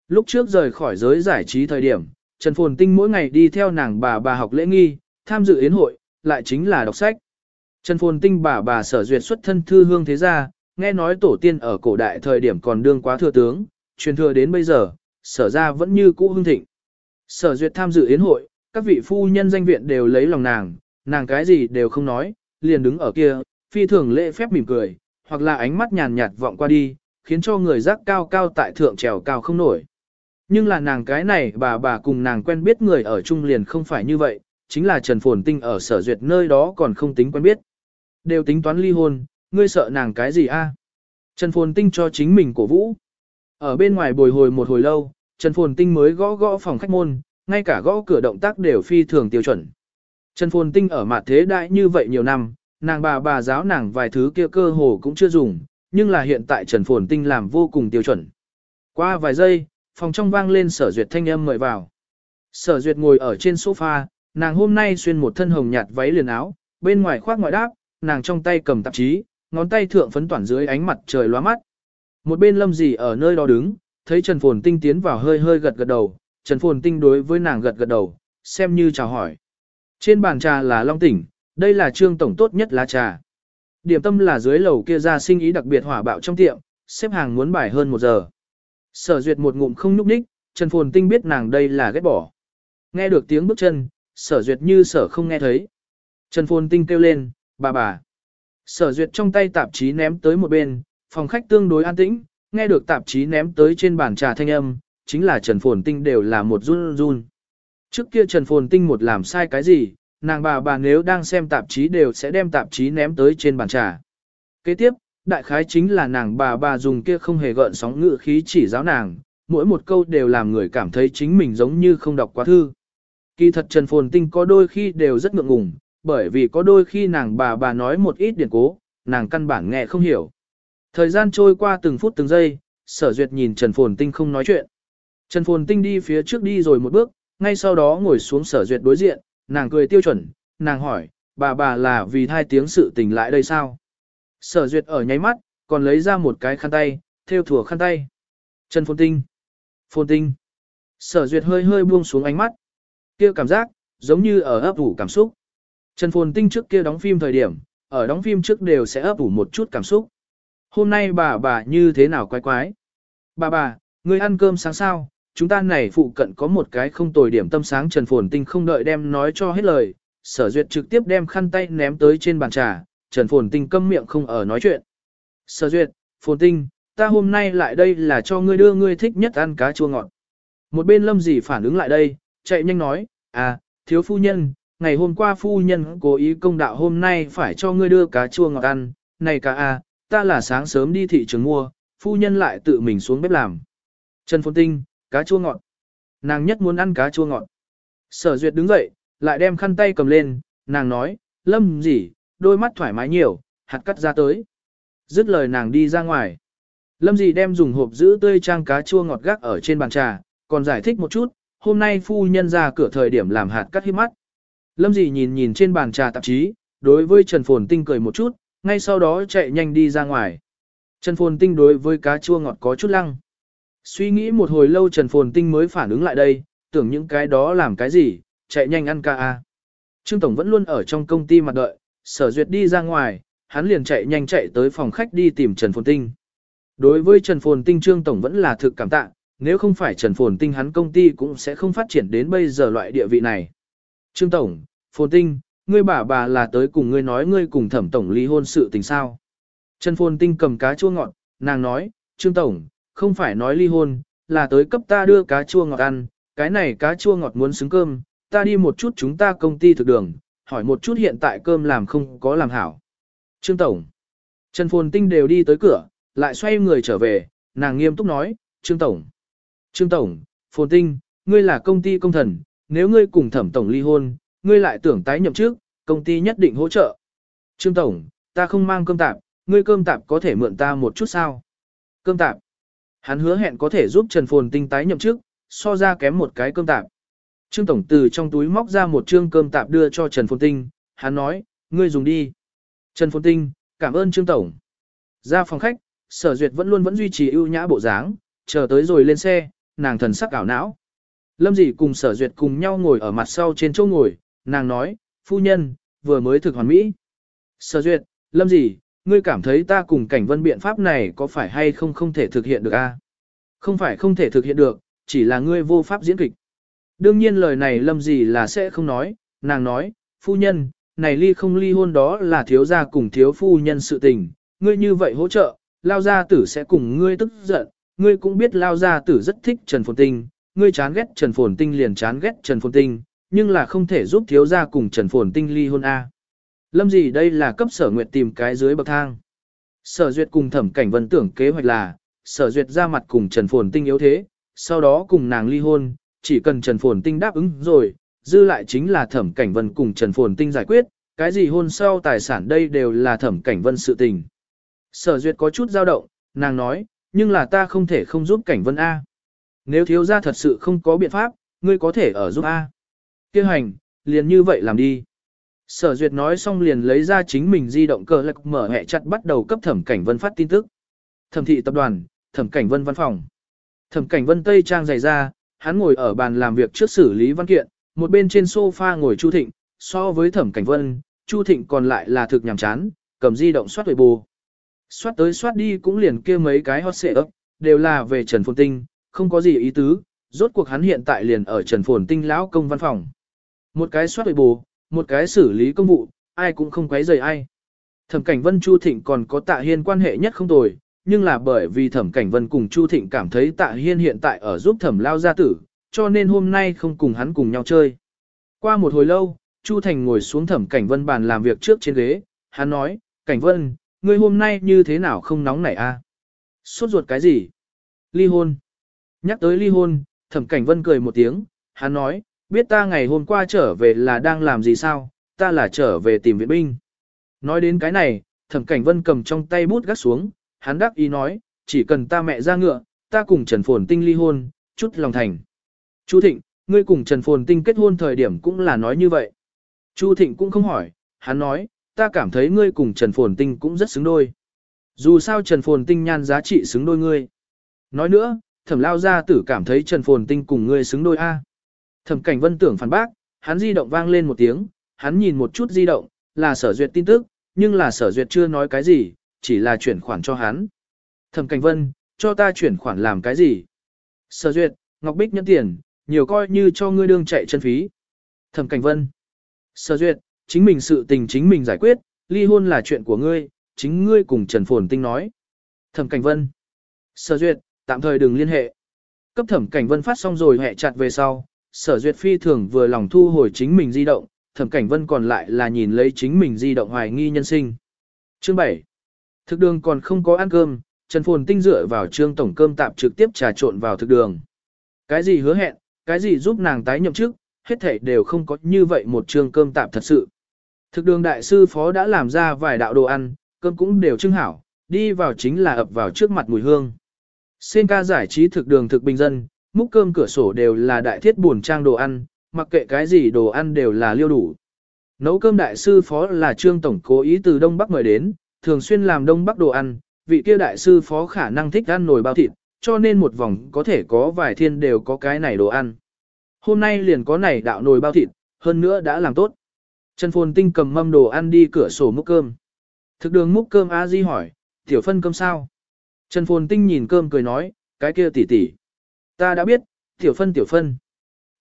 Lúc trước rời khỏi giới giải trí thời điểm, Trần Phồn Tinh mỗi ngày đi theo nàng bà bà học lễ nghi, tham dự yến hội, lại chính là đọc sách. Trần Phồn Tinh bà bà sở duyệt xuất thân thư hương thế gia, nghe nói tổ tiên ở cổ đại thời điểm còn đương quá thừa tướng, truyền thừa đến bây giờ, sở ra vẫn như cũ hương thịnh. Sở duyệt tham dự yến hội, các vị phu nhân danh viện đều lấy lòng nàng, nàng cái gì đều không nói, liền đứng ở kia, phi thường lễ phép mỉm cười, hoặc là ánh mắt nhàn nhạt vọng qua đi, khiến cho người giác cao cao tại thượng trèo cao không nổi. Nhưng là nàng cái này bà bà cùng nàng quen biết người ở chung liền không phải như vậy, chính là Trần Phồn Tinh ở sở duyệt nơi đó còn không tính quen biết. Đều tính toán ly hôn, ngươi sợ nàng cái gì a? Trần Phồn Tinh cho chính mình cổ vũ. Ở bên ngoài bồi hồi một hồi lâu, Trần Phồn Tinh mới gõ gõ phòng khách môn, ngay cả gõ cửa động tác đều phi thường tiêu chuẩn. Trần Phồn Tinh ở mặt thế đại như vậy nhiều năm, nàng bà bà giáo nàng vài thứ kia cơ hồ cũng chưa dùng, nhưng là hiện tại Trần Phồn Tinh làm vô cùng tiêu chuẩn. Qua vài giây, phòng trong vang lên sở duyệt thanh âm mời vào. Sở duyệt ngồi ở trên sofa, nàng hôm nay xuyên một thân hồng nhạt váy liền áo, bên ngoài khoác ngoại đáp, nàng trong tay cầm tạp chí, ngón tay thượng phấn toàn dưới ánh mặt trời lóa mắt. Một bên lâm dì ở nơi đó đứng, thấy Trần Phồn Tinh tiến vào hơi hơi gật gật đầu, Trần Phồn Tinh đối với nàng gật gật đầu, xem như chào hỏi. Trên bàn trà là Long Tỉnh, đây là trương tổng tốt nhất lá trà. Điểm tâm là dưới lầu kia ra sinh ý đặc biệt hỏa bạo trong tiệm, xếp hàng muốn bài hơn một giờ. Sở duyệt một ngụm không nhúc ních, Trần Phồn Tinh biết nàng đây là ghét bỏ. Nghe được tiếng bước chân, sở duyệt như sở không nghe thấy. Trần Phồn Tinh kêu lên, bà bà. Sở duyệt trong tay tạp chí ném tới một bên, phòng khách tương đối an tĩnh, nghe được tạp chí ném tới trên bàn trà thanh âm, chính là Trần Phồn Tinh đều là một run run. Trước kia Trần Phồn Tinh một làm sai cái gì, nàng bà bà nếu đang xem tạp chí đều sẽ đem tạp chí ném tới trên bàn trà. Kế tiếp, đại khái chính là nàng bà bà dùng kia không hề gợn sóng ngữ khí chỉ giáo nàng, mỗi một câu đều làm người cảm thấy chính mình giống như không đọc quá thư. Kỳ thật Trần Phồn Tinh có đôi khi đều rất ngượng ngùng, bởi vì có đôi khi nàng bà bà nói một ít điển cố, nàng căn bản nghe không hiểu. Thời gian trôi qua từng phút từng giây, sở duyệt nhìn Trần Phồn Tinh không nói chuyện. Trần Phồn Tinh đi phía trước đi rồi một bước, ngay sau đó ngồi xuống sở duyệt đối diện, nàng cười tiêu chuẩn, nàng hỏi, bà bà là vì thai tiếng sự tình lại đây sao? Sở duyệt ở nháy mắt, còn lấy ra một cái khăn tay, theo thủa khăn tay. Trần Phồn Tinh. Phồn Tinh. Sở duyệt hơi hơi buông xuống ánh mắt. kia cảm giác, giống như ở ấp ủ cảm xúc. Trần Phồn Tinh trước kia đóng phim thời điểm, ở đóng phim trước đều sẽ ấp ủ một chút cảm xúc. Hôm nay bà bà như thế nào quái quái? Bà bà, người ăn cơm sáng sao? Chúng ta này phụ cận có một cái không tồi điểm tâm sáng Trần Phồn Tinh không đợi đem nói cho hết lời. Sở duyệt trực tiếp đem khăn tay ném tới trên bàn trà, Trần Phồn Tinh câm miệng không ở nói chuyện. Sở duyệt, Phồn Tinh, ta hôm nay lại đây là cho ngươi đưa ngươi thích nhất ăn cá chua ngọt. Một bên lâm dì phản ứng lại đây, chạy nhanh nói, à, thiếu phu nhân, ngày hôm qua phu nhân cố ý công đạo hôm nay phải cho ngươi đưa cá chua ngọt ăn, này cả à, ta là sáng sớm đi thị trường mua, phu nhân lại tự mình xuống bếp làm. Trần Phồn Tinh, cá chua ngọt. Nàng nhất muốn ăn cá chua ngọt. Sở Duyệt đứng dậy, lại đem khăn tay cầm lên, nàng nói, lâm gì, đôi mắt thoải mái nhiều, hạt cắt ra tới. Dứt lời nàng đi ra ngoài. Lâm gì đem dùng hộp giữ tươi trang cá chua ngọt gác ở trên bàn trà, còn giải thích một chút, hôm nay phu nhân ra cửa thời điểm làm hạt cắt hiếp mắt. Lâm dị nhìn nhìn trên bàn trà tạp chí, đối với Trần Phồn Tinh cười một chút, ngay sau đó chạy nhanh đi ra ngoài. Trần Phồn Tinh đối với cá chua ngọt có chút lăng. Suy nghĩ một hồi lâu Trần Phồn Tinh mới phản ứng lại đây, tưởng những cái đó làm cái gì, chạy nhanh ăn ca a. Trương Tổng vẫn luôn ở trong công ty mặt đợi, sở duyệt đi ra ngoài, hắn liền chạy nhanh chạy tới phòng khách đi tìm Trần Phồn Tinh. Đối với Trần Phồn Tinh Trương Tổng vẫn là thực cảm tạ, nếu không phải Trần Phồn Tinh hắn công ty cũng sẽ không phát triển đến bây giờ loại địa vị này. Trương Tổng, Phồn Tinh, ngươi bà bà là tới cùng ngươi nói ngươi cùng thẩm tổng ly hôn sự tình sao. Trần Phồn Tinh cầm cá chua ngọt, nàng nói, Trương Tổng, không phải nói ly hôn, là tới cấp ta đưa cá chua ngọt ăn, cái này cá chua ngọt muốn xứng cơm, ta đi một chút chúng ta công ty thực đường, hỏi một chút hiện tại cơm làm không có làm hảo. Trương Tổng, Trần Phồn Tinh đều đi tới cửa, lại xoay người trở về, nàng nghiêm túc nói, Trương Tổng, Trương Tổng, Phồn Tinh, ngươi là công ty công thần, nếu ngươi cùng thẩm tổng ly hôn, ngươi lại tưởng tái nhậm chức, công ty nhất định hỗ trợ. Trương Tổng, ta không mang cơm tạp, ngươi cơm tạp có thể mượn ta một chút sao? Cơm tạp. Hắn hứa hẹn có thể giúp Trần Phồn Tinh tái nhậm chức, so ra kém một cái cơm tạp. Trương Tổng từ trong túi móc ra một trương cơm tạp đưa cho Trần Phồn Tinh, hắn nói, ngươi dùng đi. Trần Phồn Tinh, cảm ơn Trương Tổng. Ra phòng khách, sở duyệt vẫn luôn vẫn duy trì ưu nhã bộ dáng, chờ tới rồi lên xe, nàng thần sắc ảo não. Lâm dị cùng sở duyệt cùng nhau ngồi ở mặt sau trên chỗ ngồi, nàng nói, phu nhân, vừa mới thực hoàn mỹ. Sở duyệt, lâm dị, ngươi cảm thấy ta cùng cảnh vân biện pháp này có phải hay không không thể thực hiện được a? Không phải không thể thực hiện được, chỉ là ngươi vô pháp diễn kịch. Đương nhiên lời này lâm gì là sẽ không nói, nàng nói, phu nhân, này ly không ly hôn đó là thiếu gia cùng thiếu phu nhân sự tình, ngươi như vậy hỗ trợ, lao gia tử sẽ cùng ngươi tức giận, ngươi cũng biết lao gia tử rất thích Trần Phồn Tinh, ngươi chán ghét Trần Phồn Tinh liền chán ghét Trần Phồn Tinh, nhưng là không thể giúp thiếu gia cùng Trần Phồn Tinh ly hôn A. Lâm gì đây là cấp sở nguyệt tìm cái dưới bậc thang. Sở duyệt cùng thẩm cảnh vân tưởng kế hoạch là, sở duyệt ra mặt cùng Trần Phồn Tinh yếu thế, sau đó cùng nàng ly hôn, chỉ cần Trần Phồn Tinh đáp ứng rồi, dư lại chính là thẩm cảnh vân cùng Trần Phồn Tinh giải quyết, cái gì hôn sau tài sản đây đều là thẩm cảnh vân sự tình. Sở duyệt có chút dao động, nàng nói, nhưng là ta không thể không giúp cảnh vân A. Nếu thiếu gia thật sự không có biện pháp, ngươi có thể ở giúp A. Kêu hành, liền như vậy làm đi. Sở duyệt nói xong liền lấy ra chính mình di động cờ lạc mở hẹ chặt bắt đầu cấp thẩm cảnh vân phát tin tức. Thẩm thị tập đoàn, thẩm cảnh vân văn phòng. Thẩm cảnh vân tây trang dày ra, hắn ngồi ở bàn làm việc trước xử lý văn kiện, một bên trên sofa ngồi Chu Thịnh, so với thẩm cảnh vân, Chu Thịnh còn lại là thực nhàm chán, cầm di động soát huệ bù. Soát tới soát đi cũng liền kia mấy cái hot xệ ấp, đều là về Trần Phồn Tinh, không có gì ý tứ, rốt cuộc hắn hiện tại liền ở Trần Phồn Tinh lão công văn phòng. Một cái soát huệ bù, một cái xử lý công vụ, ai cũng không quấy rầy ai. Thẩm Cảnh Vân Chu Thịnh còn có Tạ Hiên quan hệ nhất không tồi, nhưng là bởi vì Thẩm Cảnh Vân cùng Chu Thịnh cảm thấy Tạ Hiên hiện tại ở giúp Thẩm Lao gia tử, cho nên hôm nay không cùng hắn cùng nhau chơi. Qua một hồi lâu, Chu Thành ngồi xuống Thẩm Cảnh Vân bàn làm việc trước trên ghế, hắn nói, Cảnh Vân, ngươi hôm nay như thế nào không nóng nảy a? À? Suốt ruột cái gì? Ly hôn. Nhắc tới ly hôn, Thẩm Cảnh Vân cười một tiếng, hắn nói, biết ta ngày hôm qua trở về là đang làm gì sao, ta là trở về tìm viện binh. Nói đến cái này, thẩm cảnh vân cầm trong tay bút gắt xuống, hắn đắc ý nói, chỉ cần ta mẹ ra ngựa, ta cùng Trần Phồn Tinh ly hôn, chút lòng thành. Chu Thịnh, ngươi cùng Trần Phồn Tinh kết hôn thời điểm cũng là nói như vậy. Chu Thịnh cũng không hỏi, hắn nói, ta cảm thấy ngươi cùng Trần Phồn Tinh cũng rất xứng đôi. Dù sao Trần Phồn Tinh nhan giá trị xứng đôi ngươi. Nói nữa, thẩm lao gia tử cảm thấy Trần Phồn Tinh cùng ngươi xứng đôi A. Thẩm cảnh vân tưởng phản bác, hắn di động vang lên một tiếng, hắn nhìn một chút di động, là sở duyệt tin tức, nhưng là sở duyệt chưa nói cái gì, chỉ là chuyển khoản cho hắn. Thẩm cảnh vân, cho ta chuyển khoản làm cái gì? Sở duyệt, Ngọc Bích nhận tiền, nhiều coi như cho ngươi đương chạy chân phí. Thẩm cảnh vân. Sở duyệt, chính mình sự tình chính mình giải quyết, ly hôn là chuyện của ngươi, chính ngươi cùng Trần Phồn Tinh nói. Thẩm cảnh vân. Sở duyệt, tạm thời đừng liên hệ. Cấp thẩm cảnh vân phát xong rồi hẹ chặt về sau, sở duyệt phi thường vừa lòng thu hồi chính mình di động, thẩm cảnh vân còn lại là nhìn lấy chính mình di động hoài nghi nhân sinh. Chương 7. Thực đường còn không có ăn cơm, Trần Phồn Tinh dựa vào trương tổng cơm tạp trực tiếp trà trộn vào thực đường. Cái gì hứa hẹn, cái gì giúp nàng tái nhậm chức, hết thảy đều không có như vậy một trương cơm tạp thật sự. Thực đường đại sư phó đã làm ra vài đạo đồ ăn, cơm cũng đều trưng hảo, đi vào chính là ập vào trước mặt mùi hương. Sen ca giải trí thực đường thực bình dân, múc cơm cửa sổ đều là đại thiết buồn trang đồ ăn, mặc kệ cái gì đồ ăn đều là liêu đủ. Nấu cơm đại sư phó là trương tổng cố ý từ Đông Bắc mời đến, thường xuyên làm Đông Bắc đồ ăn, vị kia đại sư phó khả năng thích ăn nồi bao thịt, cho nên một vòng có thể có vài thiên đều có cái này đồ ăn. Hôm nay liền có này đạo nồi bao thịt, hơn nữa đã làm tốt. Trần Phồn Tinh cầm mâm đồ ăn đi cửa sổ múc cơm. Thực đường múc cơm A Di hỏi, tiểu phân cơm sao? Trần Phồn Tinh nhìn cơm cười nói, cái kia tỉ tỉ. Ta đã biết, tiểu phân tiểu phân.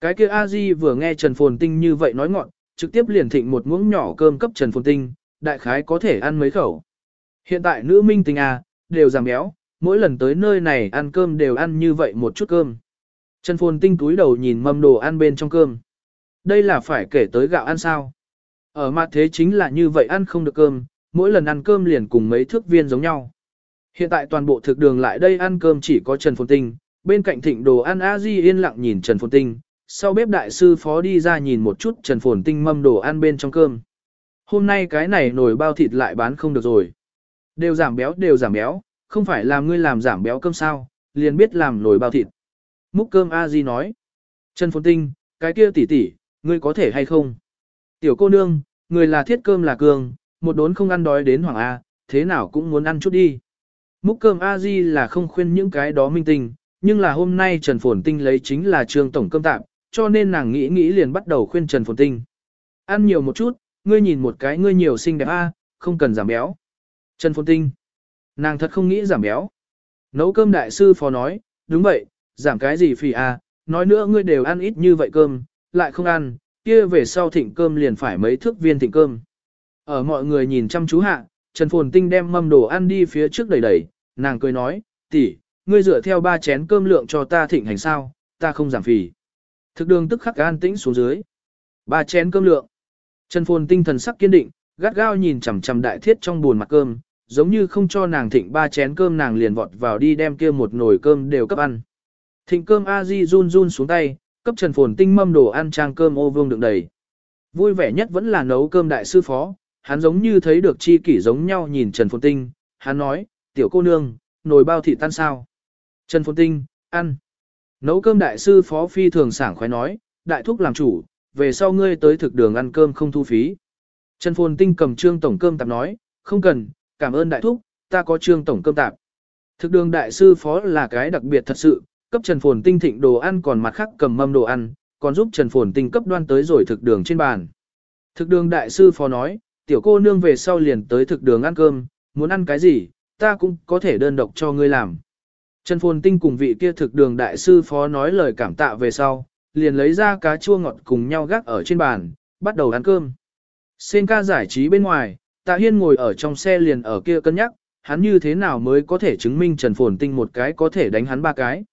Cái kia a di vừa nghe Trần Phồn Tinh như vậy nói ngọn, trực tiếp liền thịnh một muỗng nhỏ cơm cấp Trần Phồn Tinh, đại khái có thể ăn mấy khẩu. Hiện tại nữ minh tinh A, đều giảm béo, mỗi lần tới nơi này ăn cơm đều ăn như vậy một chút cơm. Trần Phồn Tinh túi đầu nhìn mâm đồ ăn bên trong cơm. Đây là phải kể tới gạo ăn sao. Ở mặt thế chính là như vậy ăn không được cơm, mỗi lần ăn cơm liền cùng mấy thước viên giống nhau. Hiện tại toàn bộ thực đường lại đây ăn cơm chỉ có Trần Phồn Tinh, bên cạnh thịnh đồ ăn a di yên lặng nhìn Trần Phồn Tinh, sau bếp đại sư phó đi ra nhìn một chút Trần Phồn Tinh mâm đồ ăn bên trong cơm. Hôm nay cái này nồi bao thịt lại bán không được rồi. Đều giảm béo đều giảm béo, không phải làm ngươi làm giảm béo cơm sao, liền biết làm nồi bao thịt. Múc cơm A Di nói. Trần Phồn Tinh, cái kia tỷ tỷ, ngươi có thể hay không? Tiểu cô nương, người là thiết cơm là cường, một đốn không ăn đói đến hoàng A, thế nào cũng muốn ăn chút đi. Múc cơm A Di là không khuyên những cái đó minh tinh, nhưng là hôm nay Trần Phồn Tinh lấy chính là trường tổng cơm tạm, cho nên nàng nghĩ nghĩ liền bắt đầu khuyên Trần Phồn Tinh. Ăn nhiều một chút, ngươi nhìn một cái ngươi nhiều xinh đẹp a, không cần giảm béo. Trần Phồn Tinh. Nàng thật không nghĩ giảm béo. Nấu cơm đại sư phó nói, đúng vậy, giảm cái gì phì a, nói nữa ngươi đều ăn ít như vậy cơm, lại không ăn, kia về sau thịnh cơm liền phải mấy thước viên thịnh cơm. Ở mọi người nhìn chăm chú hạ, Trần Phồn Tinh đem mâm đồ ăn đi phía trước đẩy đẩy, nàng cười nói, tỷ, ngươi dựa theo ba chén cơm lượng cho ta thịnh hành sao, ta không giảm phì. Thực đường tức khắc an tĩnh xuống dưới. Ba chén cơm lượng. Trần Phồn tinh thần sắc kiên định, gắt gao nhìn chằm chằm đại thiết trong buồn mặt cơm, giống như không cho nàng thịnh ba chén cơm nàng liền vọt vào đi đem kia một nồi cơm đều cấp ăn. Thịnh cơm a di run run xuống tay, cấp Trần Phồn tinh mâm đồ ăn trang cơm ô vương đựng đầy. Vui vẻ nhất vẫn là nấu cơm đại sư phó, hắn giống như thấy được chi kỷ giống nhau nhìn Trần Phồn tinh, hắn nói, tiểu cô nương, nồi bao thịt tan sao. Trần Phồn tinh, ăn. Nấu cơm đại sư phó phi thường sảng khoái nói, đại thúc làm chủ, về sau ngươi tới thực đường ăn cơm không thu phí. Trần Phồn Tinh cầm trương tổng cơm tạp nói, không cần, cảm ơn đại thúc, ta có trương tổng cơm tạp. Thực đường đại sư phó là cái đặc biệt thật sự, cấp Trần Phồn Tinh thịnh đồ ăn còn mặt khác cầm mâm đồ ăn, còn giúp Trần Phồn Tinh cấp đoan tới rồi thực đường trên bàn. Thực đường đại sư phó nói, tiểu cô nương về sau liền tới thực đường ăn cơm, muốn ăn cái gì, ta cũng có thể đơn độc cho ngươi làm. Trần Phồn Tinh cùng vị kia thực đường đại sư phó nói lời cảm tạ về sau, liền lấy ra cá chua ngọt cùng nhau gác ở trên bàn, bắt đầu ăn cơm. Sen ca giải trí bên ngoài, Tạ Hiên ngồi ở trong xe liền ở kia cân nhắc, hắn như thế nào mới có thể chứng minh Trần Phồn Tinh một cái có thể đánh hắn ba cái.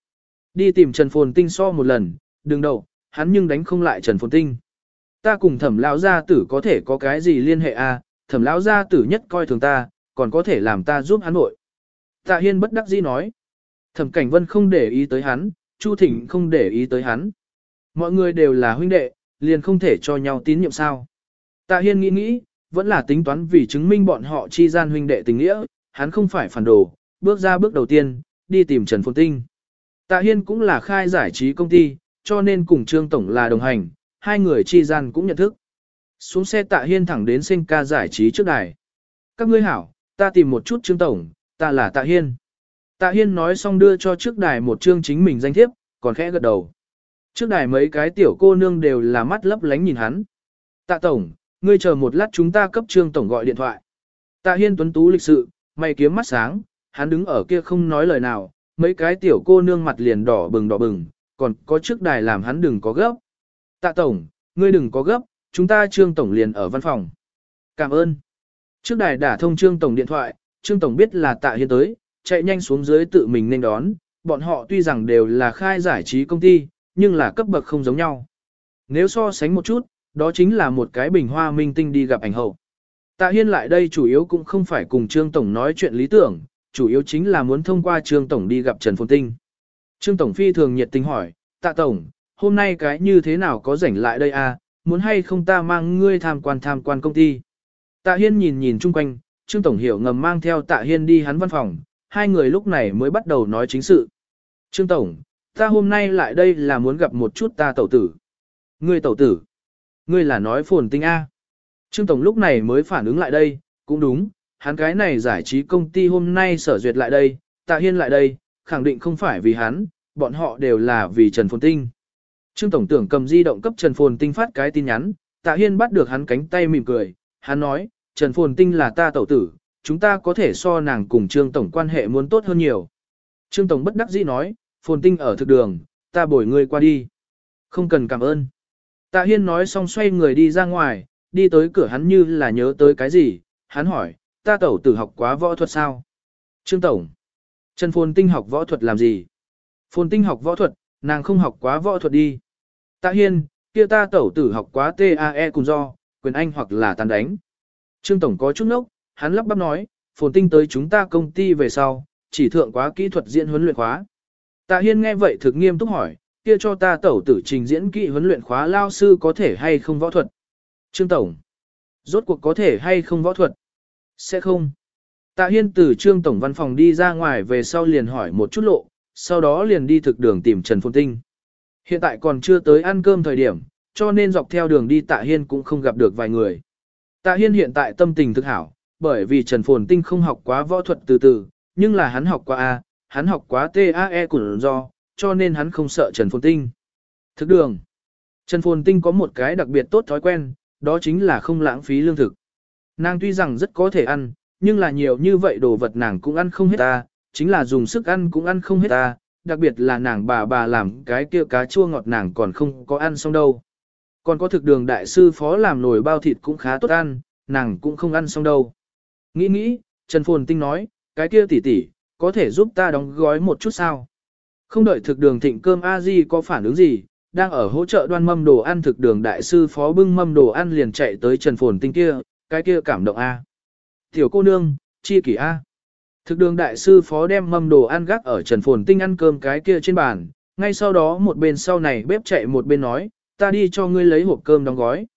Đi tìm Trần Phồn Tinh so một lần, đừng đầu, hắn nhưng đánh không lại Trần Phồn Tinh. Ta cùng thẩm lão gia tử có thể có cái gì liên hệ à, thẩm lão gia tử nhất coi thường ta, còn có thể làm ta giúp hắn nội. Tạ Hiên bất đắc dĩ nói. Thẩm Cảnh Vân không để ý tới hắn, Chu Thịnh không để ý tới hắn. Mọi người đều là huynh đệ, liền không thể cho nhau tín nhiệm sao. Tạ Hiên nghĩ nghĩ, vẫn là tính toán vì chứng minh bọn họ chi gian huynh đệ tình nghĩa, hắn không phải phản đồ, bước ra bước đầu tiên, đi tìm Trần Phồn Tinh. Tạ Hiên cũng là khai giải trí công ty, cho nên cùng Trương Tổng là đồng hành, hai người chi gian cũng nhận thức. Xuống xe Tạ Hiên thẳng đến sinh ca giải trí trước đài. Các ngươi hảo, ta tìm một chút Trương Tổng, ta là Tạ Hiên. Tạ Hiên nói xong đưa cho trước đài một chương chính mình danh thiếp, còn khẽ gật đầu. Trước đài mấy cái tiểu cô nương đều là mắt lấp lánh nhìn hắn. Tạ Tổng, ngươi chờ một lát chúng ta cấp trương Tổng gọi điện thoại. Tạ Hiên tuấn tú lịch sự, mày kiếm mắt sáng, hắn đứng ở kia không nói lời nào, mấy cái tiểu cô nương mặt liền đỏ bừng đỏ bừng, còn có trước đài làm hắn đừng có gấp. Tạ Tổng, ngươi đừng có gấp, chúng ta trương Tổng liền ở văn phòng. Cảm ơn. Trước đài đả thông trương Tổng điện thoại, trương Tổng biết là Tạ Hiên tới, chạy nhanh xuống dưới tự mình nên đón, bọn họ tuy rằng đều là khai giải trí công ty, nhưng là cấp bậc không giống nhau. Nếu so sánh một chút, đó chính là một cái bình hoa minh tinh đi gặp ảnh hậu. Tạ Hiên lại đây chủ yếu cũng không phải cùng Trương Tổng nói chuyện lý tưởng, chủ yếu chính là muốn thông qua Trương Tổng đi gặp Trần Phồn Tinh. Trương Tổng phi thường nhiệt tình hỏi, Tạ Tổng, hôm nay cái như thế nào có rảnh lại đây à, muốn hay không ta mang ngươi tham quan tham quan công ty. Tạ Hiên nhìn nhìn chung quanh, Trương Tổng hiểu ngầm mang theo Tạ Hiên đi hắn văn phòng, hai người lúc này mới bắt đầu nói chính sự. Trương Tổng, ta hôm nay lại đây là muốn gặp một chút ta tẩu tử. Ngươi tẩu tử. Ngươi là nói phồn tinh A. Trương Tổng lúc này mới phản ứng lại đây, cũng đúng, hắn cái này giải trí công ty hôm nay sở duyệt lại đây, tạ hiên lại đây, khẳng định không phải vì hắn, bọn họ đều là vì Trần Phồn Tinh. Trương Tổng tưởng cầm di động cấp Trần Phồn Tinh phát cái tin nhắn, tạ hiên bắt được hắn cánh tay mỉm cười, hắn nói, Trần Phồn Tinh là ta tẩu tử, chúng ta có thể so nàng cùng Trương Tổng quan hệ muốn tốt hơn nhiều. Trương Tổng bất đắc dĩ nói, phồn tinh ở thực đường, ta bồi ngươi qua đi. Không cần cảm ơn. Tạ Hiên nói xong xoay người đi ra ngoài, đi tới cửa hắn như là nhớ tới cái gì, hắn hỏi, ta tẩu tử học quá võ thuật sao? Trương Tổng, Trần Phồn Tinh học võ thuật làm gì? Phồn Tinh học võ thuật, nàng không học quá võ thuật đi. Tạ Hiên, kia ta tẩu tử học quá TAE cùng do, quyền anh hoặc là tàn đánh. Trương Tổng có chút nốc, hắn lắp bắp nói, Phồn Tinh tới chúng ta công ty về sau, chỉ thượng quá kỹ thuật diễn huấn luyện khóa. Tạ Hiên nghe vậy thực nghiêm túc hỏi, kia cho ta tẩu tử trình diễn kỹ huấn luyện khóa lao sư có thể hay không võ thuật. Trương Tổng, rốt cuộc có thể hay không võ thuật? Sẽ không. Tạ Hiên từ Trương Tổng văn phòng đi ra ngoài về sau liền hỏi một chút lộ, sau đó liền đi thực đường tìm Trần Phồn Tinh. Hiện tại còn chưa tới ăn cơm thời điểm, cho nên dọc theo đường đi Tạ Hiên cũng không gặp được vài người. Tạ Hiên hiện tại tâm tình thực hảo, bởi vì Trần Phồn Tinh không học quá võ thuật từ từ, nhưng là hắn học qua A, hắn học quá TAE của do, cho nên hắn không sợ Trần Phồn Tinh. Thực đường. Trần Phồn Tinh có một cái đặc biệt tốt thói quen, đó chính là không lãng phí lương thực. Nàng tuy rằng rất có thể ăn, nhưng là nhiều như vậy đồ vật nàng cũng ăn không hết ta, chính là dùng sức ăn cũng ăn không hết ta, đặc biệt là nàng bà bà làm cái kia cá chua ngọt nàng còn không có ăn xong đâu. Còn có thực đường đại sư phó làm nồi bao thịt cũng khá tốt ăn, nàng cũng không ăn xong đâu. Nghĩ nghĩ, Trần Phồn Tinh nói, cái kia tỷ tỷ, có thể giúp ta đóng gói một chút sao? Không đợi thực đường thịnh cơm a di có phản ứng gì, đang ở hỗ trợ đoan mâm đồ ăn thực đường đại sư phó bưng mâm đồ ăn liền chạy tới Trần Phồn Tinh kia, cái kia cảm động a. Tiểu cô nương, chi kỷ a. Thực đường đại sư phó đem mâm đồ ăn gác ở Trần Phồn Tinh ăn cơm cái kia trên bàn, ngay sau đó một bên sau này bếp chạy một bên nói, ta đi cho ngươi lấy hộp cơm đóng gói.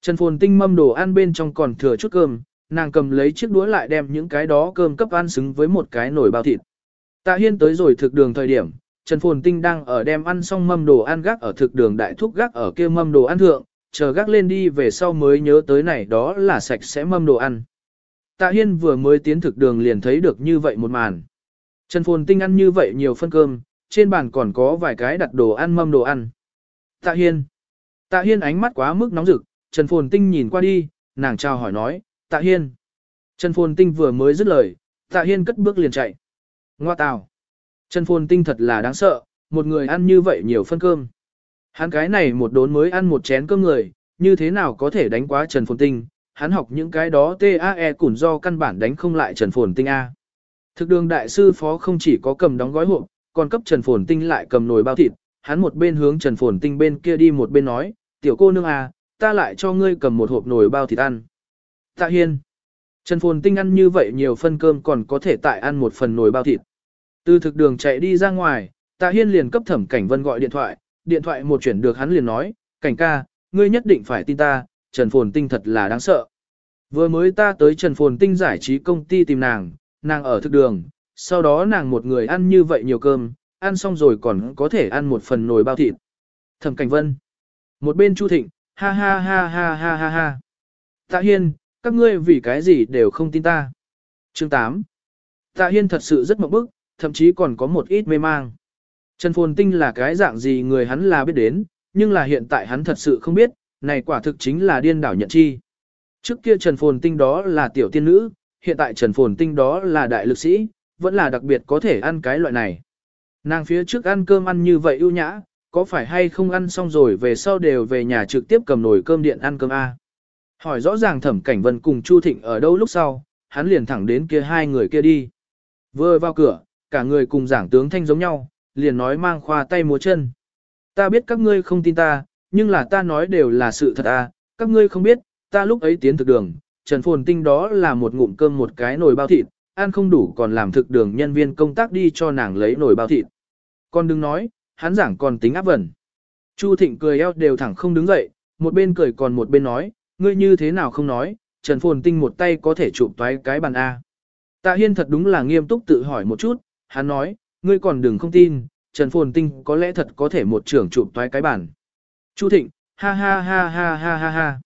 Trần Phồn Tinh mâm đồ ăn bên trong còn thừa chút cơm, nàng cầm lấy chiếc đũa lại đem những cái đó cơm cấp ăn xứng với một cái nồi bao thịt. Tạ Hiên tới rồi thực đường thời điểm, Trần Phồn Tinh đang ở đem ăn xong mâm đồ ăn gác ở thực đường đại thúc gác ở kia mâm đồ ăn thượng, chờ gác lên đi về sau mới nhớ tới này đó là sạch sẽ mâm đồ ăn. Tạ Hiên vừa mới tiến thực đường liền thấy được như vậy một màn. Trần Phồn Tinh ăn như vậy nhiều phân cơm, trên bàn còn có vài cái đặt đồ ăn mâm đồ ăn. Tạ Hiên. Tạ Hiên ánh mắt quá mức nóng rực, Trần Phồn Tinh nhìn qua đi, nàng chào hỏi nói, Tạ Hiên. Trần Phồn Tinh vừa mới dứt lời, Tạ Hiên cất bước liền chạy. Ngoa tào. Trần Phồn Tinh thật là đáng sợ, một người ăn như vậy nhiều phân cơm. Hắn cái này một đốn mới ăn một chén cơm người, như thế nào có thể đánh quá Trần Phồn Tinh, hắn học những cái đó TAE củn do căn bản đánh không lại Trần Phồn Tinh A. Thực đường đại sư phó không chỉ có cầm đóng gói hộp, còn cấp Trần Phồn Tinh lại cầm nồi bao thịt, hắn một bên hướng Trần Phồn Tinh bên kia đi một bên nói, tiểu cô nương A, ta lại cho ngươi cầm một hộp nồi bao thịt ăn. Tạ Hiên. Trần Phồn Tinh ăn như vậy nhiều phân cơm còn có thể tại ăn một phần nồi bao thịt. Từ thực đường chạy đi ra ngoài, Tạ Hiên liền cấp thẩm cảnh vân gọi điện thoại, điện thoại một chuyển được hắn liền nói, cảnh ca, ngươi nhất định phải tin ta, Trần Phồn Tinh thật là đáng sợ. Vừa mới ta tới Trần Phồn Tinh giải trí công ty tìm nàng, nàng ở thực đường, sau đó nàng một người ăn như vậy nhiều cơm, ăn xong rồi còn có thể ăn một phần nồi bao thịt. Thẩm Cảnh Vân. Một bên Chu Thịnh, ha ha ha ha ha ha ha. Tạ Hiên, các ngươi vì cái gì đều không tin ta. Chương 8. Tạ Hiên thật sự rất mộng bức, thậm chí còn có một ít mê mang. Trần Phồn Tinh là cái dạng gì người hắn là biết đến, nhưng là hiện tại hắn thật sự không biết, này quả thực chính là điên đảo nhận chi. Trước kia Trần Phồn Tinh đó là tiểu tiên nữ, hiện tại Trần Phồn Tinh đó là đại lực sĩ, vẫn là đặc biệt có thể ăn cái loại này. Nàng phía trước ăn cơm ăn như vậy ưu nhã, có phải hay không ăn xong rồi về sau đều về nhà trực tiếp cầm nồi cơm điện ăn cơm A. Hỏi rõ ràng thẩm cảnh vân cùng Chu Thịnh ở đâu lúc sau, hắn liền thẳng đến kia hai người kia đi. Vừa vào cửa, cả người cùng giảng tướng thanh giống nhau, liền nói mang khoa tay múa chân. Ta biết các ngươi không tin ta, nhưng là ta nói đều là sự thật à, các ngươi không biết, ta lúc ấy tiến thực đường, Trần Phồn Tinh đó là một ngụm cơm một cái nồi bao thịt, ăn không đủ còn làm thực đường nhân viên công tác đi cho nàng lấy nồi bao thịt. Còn đừng nói, hắn giảng còn tính áp vẩn. Chu Thịnh cười eo đều thẳng không đứng dậy, một bên cười còn một bên nói, ngươi như thế nào không nói, Trần Phồn Tinh một tay có thể chụp toái cái bàn A. Tạ Hiên thật đúng là nghiêm túc tự hỏi một chút, hắn nói, ngươi còn đừng không tin, Trần Phồn Tinh có lẽ thật có thể một trưởng chụp toái cái bàn. Chu Thịnh, ha ha ha ha ha ha ha.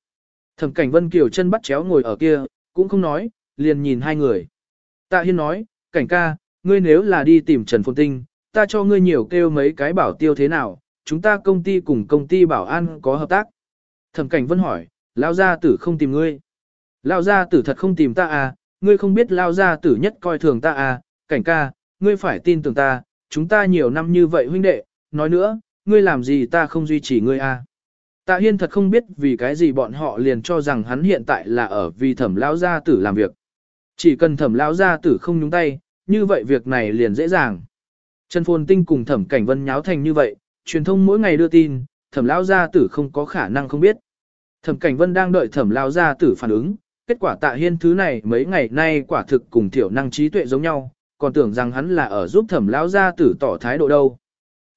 Thẩm cảnh Vân Kiều chân bắt chéo ngồi ở kia, cũng không nói, liền nhìn hai người. Tạ Hiên nói, cảnh ca, ngươi nếu là đi tìm Trần Phồn Tinh, ta cho ngươi nhiều kêu mấy cái bảo tiêu thế nào, chúng ta công ty cùng công ty bảo an có hợp tác. Thẩm cảnh Vân hỏi, Lao gia tử không tìm ngươi. Lao gia tử thật không tìm ta à, ngươi không biết Lao gia tử nhất coi thường ta à, cảnh ca, ngươi phải tin tưởng ta, chúng ta nhiều năm như vậy huynh đệ, nói nữa, ngươi làm gì ta không duy trì ngươi à. Tạ Hiên thật không biết vì cái gì bọn họ liền cho rằng hắn hiện tại là ở vì thẩm Lao gia tử làm việc. Chỉ cần thẩm Lao gia tử không nhúng tay, như vậy việc này liền dễ dàng. Trần Phồn Tinh cùng thẩm cảnh vân nháo thành như vậy, truyền thông mỗi ngày đưa tin, thẩm Lao gia tử không có khả năng không biết. Thẩm Cảnh Vân đang đợi Thẩm Lao gia tử phản ứng, kết quả Tạ Hiên thứ này mấy ngày nay quả thực cùng tiểu năng trí tuệ giống nhau, còn tưởng rằng hắn là ở giúp Thẩm Lao gia tử tỏ thái độ đâu.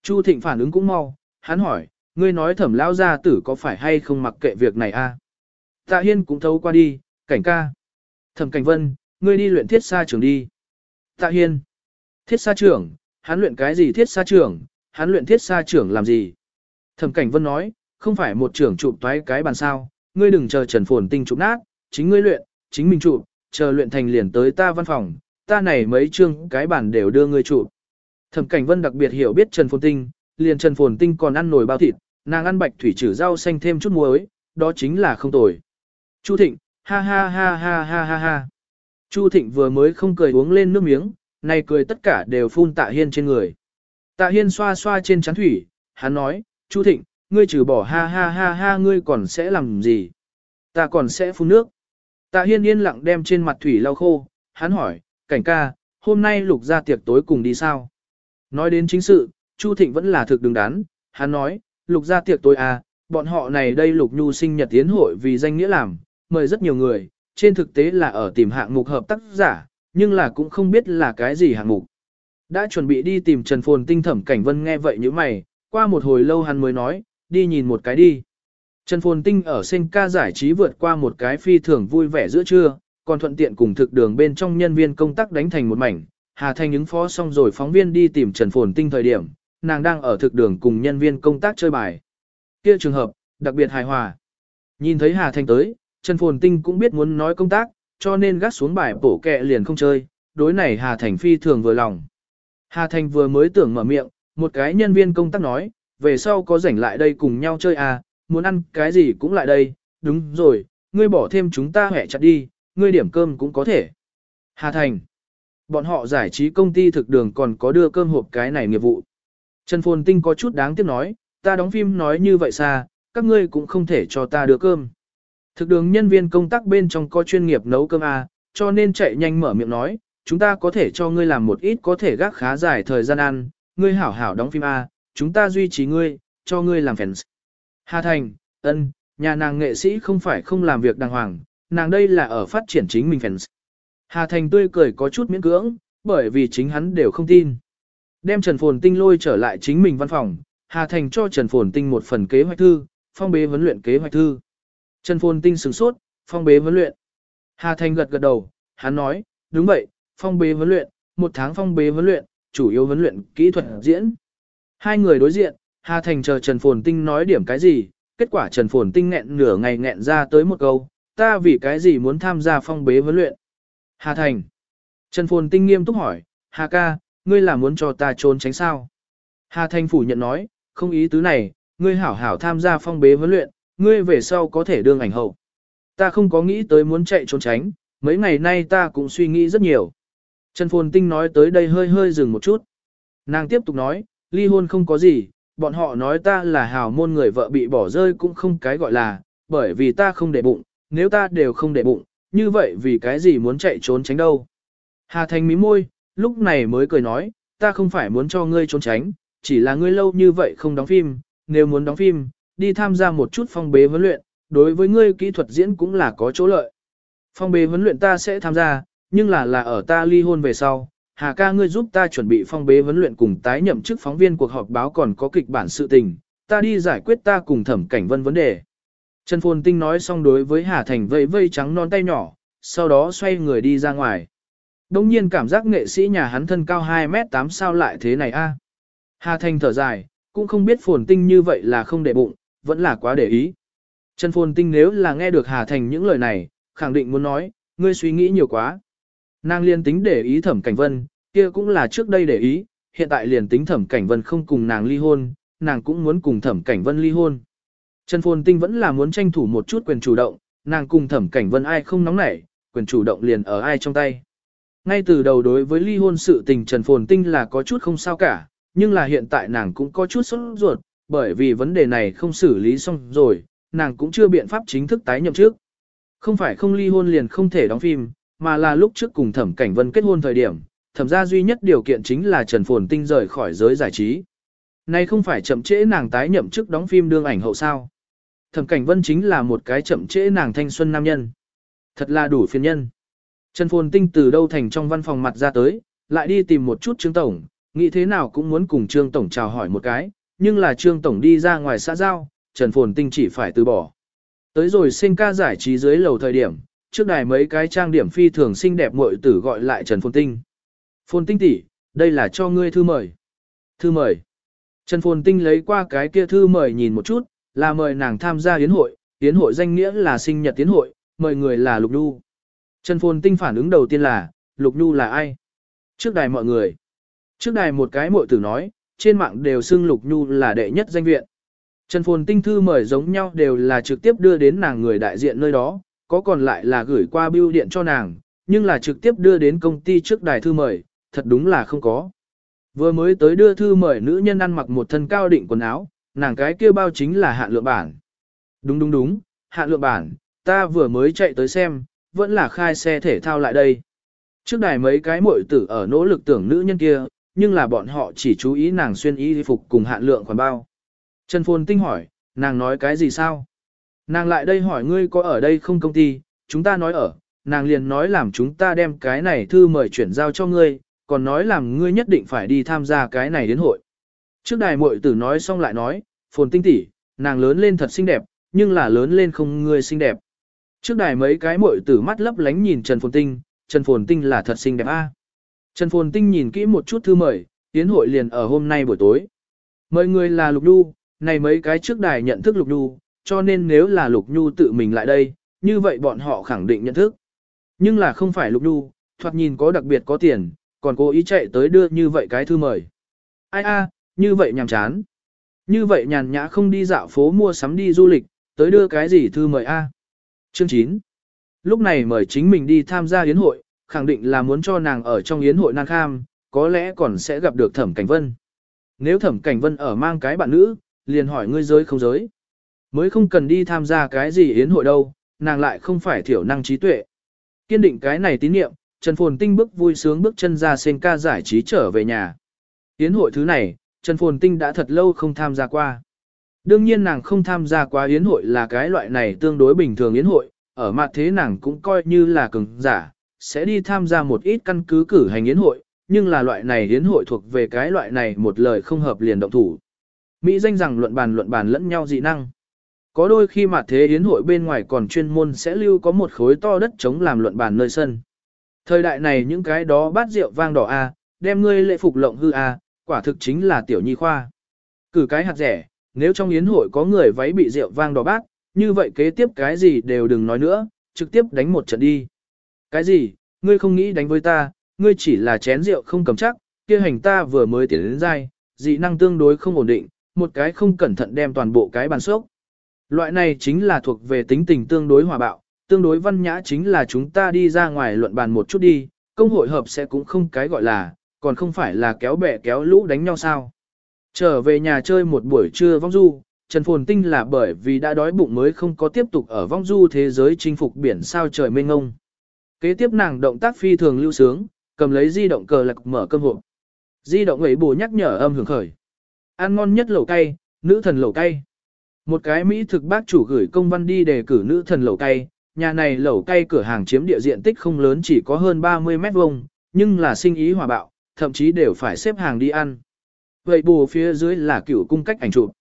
Chu Thịnh phản ứng cũng mau, hắn hỏi, ngươi nói thẩm lao gia tử có phải hay không mặc kệ việc này a? Tạ Hiên cũng thấu qua đi, cảnh ca. Thẩm cảnh vân, ngươi đi luyện thiết sa Trường đi. Tạ Hiên. Thiết sa trưởng, hắn luyện cái gì thiết sa trưởng, hắn luyện thiết sa trưởng làm gì? Thẩm cảnh vân nói, không phải một trưởng chụp toái cái bàn sao, ngươi đừng chờ trần phồn tinh chụp nát, chính ngươi luyện, chính mình chụp, chờ luyện thành liền tới ta văn phòng, ta này mấy chương cái bàn đều đưa ngươi chụp. Thẩm cảnh vân đặc biệt hiểu biết trần phồn tinh, liền trần phồn tinh còn ăn nồi bao thịt, nàng ăn bạch thủy trừ rau xanh thêm chút muối, đó chính là không tồi. Chu Thịnh, ha ha ha ha ha ha ha. Chu Thịnh vừa mới không cười uống lên nước miếng, nay cười tất cả đều phun Tạ Hiên trên người. Tạ Hiên xoa xoa trên chán thủy, hắn nói, Chu Thịnh, ngươi trừ bỏ ha ha ha ha ngươi còn sẽ làm gì? Ta còn sẽ phun nước. Tạ Hiên yên lặng đem trên mặt thủy lau khô, hắn hỏi, cảnh ca, hôm nay lục ra tiệc tối cùng đi sao? Nói đến chính sự, Chu Thịnh vẫn là thực đứng đắn, hắn nói, lục ra tiệc tối à, bọn họ này đây lục nhu sinh nhật tiến hội vì danh nghĩa làm, mời rất nhiều người, trên thực tế là ở tìm hạng mục hợp tác giả, nhưng là cũng không biết là cái gì hạng mục. Đã chuẩn bị đi tìm Trần Phồn Tinh Thẩm Cảnh Vân nghe vậy như mày, qua một hồi lâu hắn mới nói, đi nhìn một cái đi. Trần Phồn Tinh ở sinh ca giải trí vượt qua một cái phi thường vui vẻ giữa trưa, còn thuận tiện cùng thực đường bên trong nhân viên công tác đánh thành một mảnh. Hà Thanh ứng phó xong rồi phóng viên đi tìm Trần Phồn Tinh thời điểm, nàng đang ở thực đường cùng nhân viên công tác chơi bài. Kia trường hợp, đặc biệt hài hòa. Nhìn thấy Hà Thanh tới, Trần Phồn Tinh cũng biết muốn nói công tác, cho nên gác xuống bài bổ kẹ liền không chơi, đối này Hà Thành phi thường vừa lòng. Hà Thành vừa mới tưởng mở miệng, một cái nhân viên công tác nói, về sau có rảnh lại đây cùng nhau chơi à, muốn ăn cái gì cũng lại đây, đúng rồi, ngươi bỏ thêm chúng ta hẹ chặt đi, ngươi điểm cơm cũng có thể. Hà Thành, bọn họ giải trí công ty thực đường còn có đưa cơm hộp cái này nghiệp vụ. Trần Phồn Tinh có chút đáng tiếc nói, ta đóng phim nói như vậy xa, các ngươi cũng không thể cho ta đưa cơm. Thực đường nhân viên công tác bên trong có chuyên nghiệp nấu cơm à, cho nên chạy nhanh mở miệng nói, chúng ta có thể cho ngươi làm một ít có thể gác khá dài thời gian ăn, ngươi hảo hảo đóng phim à, chúng ta duy trì ngươi, cho ngươi làm fans. Hà Thành, ân, nhà nàng nghệ sĩ không phải không làm việc đàng hoàng, nàng đây là ở phát triển chính mình fans. Hà Thành tươi cười có chút miễn cưỡng, bởi vì chính hắn đều không tin. Đem Trần Phồn Tinh lôi trở lại chính mình văn phòng, Hà Thành cho Trần Phồn Tinh một phần kế hoạch thư, phong bế vấn luyện kế hoạch thư. Trần Phồn Tinh sửng sốt, phong bế vấn luyện. Hà Thành gật gật đầu, hắn nói, đúng vậy, phong bế vấn luyện, một tháng phong bế vấn luyện, chủ yếu vấn luyện kỹ thuật diễn. Hai người đối diện, Hà Thành chờ Trần Phồn Tinh nói điểm cái gì, kết quả Trần Phồn Tinh nghẹn nửa ngày nghẹn ra tới một câu, ta vì cái gì muốn tham gia phong bế huấn luyện. Hà Thành. Trần Phồn Tinh nghiêm túc hỏi, Hà ca, ngươi là muốn cho ta trốn tránh sao? Hà Thành phủ nhận nói, không ý tứ này, ngươi hảo hảo tham gia phong bế huấn luyện, ngươi về sau có thể đương ảnh hậu. Ta không có nghĩ tới muốn chạy trốn tránh, mấy ngày nay ta cũng suy nghĩ rất nhiều. Trần Phồn Tinh nói tới đây hơi hơi dừng một chút. Nàng tiếp tục nói, ly hôn không có gì, bọn họ nói ta là hào môn người vợ bị bỏ rơi cũng không cái gọi là, bởi vì ta không để bụng, nếu ta đều không để bụng, như vậy vì cái gì muốn chạy trốn tránh đâu. Hà Thành mí môi, lúc này mới cười nói, ta không phải muốn cho ngươi trốn tránh, chỉ là ngươi lâu như vậy không đóng phim, nếu muốn đóng phim, đi tham gia một chút phong bế huấn luyện, đối với ngươi kỹ thuật diễn cũng là có chỗ lợi. Phong bế huấn luyện ta sẽ tham gia, nhưng là là ở ta ly hôn về sau. Hà ca ngươi giúp ta chuẩn bị phong bế huấn luyện cùng tái nhậm chức phóng viên cuộc họp báo còn có kịch bản sự tình, ta đi giải quyết ta cùng thẩm cảnh vân vấn đề. Trần Phồn Tinh nói xong đối với Hà Thành vây vây trắng non tay nhỏ, sau đó xoay người đi ra ngoài. Đông nhiên cảm giác nghệ sĩ nhà hắn thân cao 2 mét 8 sao lại thế này a? Hà Thành thở dài, cũng không biết Phồn Tinh như vậy là không để bụng, vẫn là quá để ý. Trần Phồn Tinh nếu là nghe được Hà Thành những lời này, khẳng định muốn nói, ngươi suy nghĩ nhiều quá. Nàng liền tính để ý thẩm cảnh vân, kia cũng là trước đây để ý, hiện tại liền tính thẩm cảnh vân không cùng nàng ly hôn, nàng cũng muốn cùng thẩm cảnh vân ly hôn. Trần Phồn Tinh vẫn là muốn tranh thủ một chút quyền chủ động, nàng cùng thẩm cảnh vân ai không nóng nảy, quyền chủ động liền ở ai trong tay. Ngay từ đầu đối với ly hôn sự tình Trần Phồn Tinh là có chút không sao cả, nhưng là hiện tại nàng cũng có chút sốt ruột, bởi vì vấn đề này không xử lý xong rồi, nàng cũng chưa biện pháp chính thức tái nhậm trước. Không phải không ly hôn liền không thể đóng phim, mà là lúc trước cùng thẩm cảnh vân kết hôn thời điểm, thẩm ra duy nhất điều kiện chính là Trần Phồn Tinh rời khỏi giới giải trí. Nay không phải chậm trễ nàng tái nhậm chức đóng phim đương ảnh hậu sao. Thẩm cảnh vân chính là một cái chậm trễ nàng thanh xuân nam nhân. Thật là đủ phiền nhân. Trần Phồn Tinh từ đâu thành trong văn phòng mặt ra tới, lại đi tìm một chút Trương Tổng, nghĩ thế nào cũng muốn cùng Trương Tổng chào hỏi một cái, nhưng là Trương Tổng đi ra ngoài xã giao, Trần Phồn Tinh chỉ phải từ bỏ. Tới rồi sinh ca giải trí dưới lầu thời điểm, trước đài mấy cái trang điểm phi thường xinh đẹp muội tử gọi lại Trần Phồn Tinh. Phồn Tinh tỷ, đây là cho ngươi thư mời. Thư mời. Trần Phồn Tinh lấy qua cái kia thư mời nhìn một chút, là mời nàng tham gia yến hội, yến hội danh nghĩa là sinh nhật yến hội, mời người là Lục Nhu. Trần Phồn Tinh phản ứng đầu tiên là, Lục Nhu là ai? Trước đài mọi người. Trước đài một cái muội tử nói, trên mạng đều xưng Lục Nhu là đệ nhất danh viện. Trần Phồn Tinh thư mời giống nhau đều là trực tiếp đưa đến nàng người đại diện nơi đó, có còn lại là gửi qua bưu điện cho nàng, nhưng là trực tiếp đưa đến công ty trước đài thư mời, thật đúng là không có. Vừa mới tới đưa thư mời nữ nhân ăn mặc một thân cao định quần áo, nàng cái kia bao chính là hạn lượng bản. Đúng đúng đúng, hạn lượng bản, ta vừa mới chạy tới xem, vẫn là khai xe thể thao lại đây. Trước đài mấy cái muội tử ở nỗ lực tưởng nữ nhân kia, nhưng là bọn họ chỉ chú ý nàng xuyên y phục cùng hạn lượng khoản bao. Trần Phồn Tinh hỏi, nàng nói cái gì sao? Nàng lại đây hỏi ngươi có ở đây không công ty, chúng ta nói ở, nàng liền nói làm chúng ta đem cái này thư mời chuyển giao cho ngươi, còn nói làm ngươi nhất định phải đi tham gia cái này đến hội. Trước đài muội tử nói xong lại nói, Phồn Tinh tỷ, nàng lớn lên thật xinh đẹp, nhưng là lớn lên không ngươi xinh đẹp. Trước đài mấy cái muội tử mắt lấp lánh nhìn Trần Phồn Tinh, Trần Phồn Tinh là thật xinh đẹp a. Trần Phồn Tinh nhìn kỹ một chút thư mời, tiến hội liền ở hôm nay buổi tối. Mời người là Lục du, này mấy cái trước đài nhận thức Lục du cho nên nếu là Lục Nhu tự mình lại đây, như vậy bọn họ khẳng định nhận thức. Nhưng là không phải Lục Nhu, thoạt nhìn có đặc biệt có tiền, còn cố ý chạy tới đưa như vậy cái thư mời. Ai a, như vậy nhàm chán. Như vậy nhàn nhã không đi dạo phố mua sắm đi du lịch, tới đưa cái gì thư mời a? Chương 9. Lúc này mời chính mình đi tham gia yến hội, khẳng định là muốn cho nàng ở trong yến hội nàng kham, có lẽ còn sẽ gặp được Thẩm Cảnh Vân. Nếu Thẩm Cảnh Vân ở mang cái bạn nữ, liền hỏi ngươi giới không giới. Mới không cần đi tham gia cái gì yến hội đâu, nàng lại không phải thiểu năng trí tuệ. Kiên định cái này tín niệm, Trần Phồn Tinh bước vui sướng bước chân ra sen ca giải trí trở về nhà. Yến hội thứ này, Trần Phồn Tinh đã thật lâu không tham gia qua. Đương nhiên nàng không tham gia qua yến hội là cái loại này tương đối bình thường yến hội, ở mặt thế nàng cũng coi như là cường giả, sẽ đi tham gia một ít căn cứ cử hành yến hội, nhưng là loại này yến hội thuộc về cái loại này một lời không hợp liền động thủ. Mỹ danh rằng luận bàn luận bàn lẫn nhau dị năng. Có đôi khi mà thế yến hội bên ngoài còn chuyên môn sẽ lưu có một khối to đất chống làm luận bàn nơi sân. Thời đại này những cái đó bát rượu vang đỏ A, đem ngươi lệ phục lộng hư A, quả thực chính là tiểu nhi khoa. Cử cái hạt rẻ, nếu trong yến hội có người váy bị rượu vang đỏ bát, như vậy kế tiếp cái gì đều đừng nói nữa, trực tiếp đánh một trận đi. Cái gì, ngươi không nghĩ đánh với ta, ngươi chỉ là chén rượu không cầm chắc, kia hành ta vừa mới tiến đến dai, dị năng tương đối không ổn định, một cái không cẩn thận đem toàn bộ cái bàn sốc. Loại này chính là thuộc về tính tình tương đối hòa bạo, tương đối văn nhã chính là chúng ta đi ra ngoài luận bàn một chút đi, công hội hợp sẽ cũng không cái gọi là, còn không phải là kéo bè kéo lũ đánh nhau sao. Trở về nhà chơi một buổi trưa vong du, Trần Phồn Tinh là bởi vì đã đói bụng mới không có tiếp tục ở vong du thế giới chinh phục biển sao trời mênh ngông. Kế tiếp nàng động tác phi thường lưu sướng, cầm lấy di động cờ lạc mở cơm hộp. Di động ấy bù nhắc nhở âm hưởng khởi. Ăn ngon nhất lẩu cay, nữ thần lẩu cay. Một cái Mỹ thực bác chủ gửi công văn đi đề cử nữ thần lẩu cay, nhà này lẩu cay cửa hàng chiếm địa diện tích không lớn chỉ có hơn 30 mét vuông, nhưng là sinh ý hòa bạo, thậm chí đều phải xếp hàng đi ăn. Vậy bù phía dưới là cựu cung cách ảnh chụp.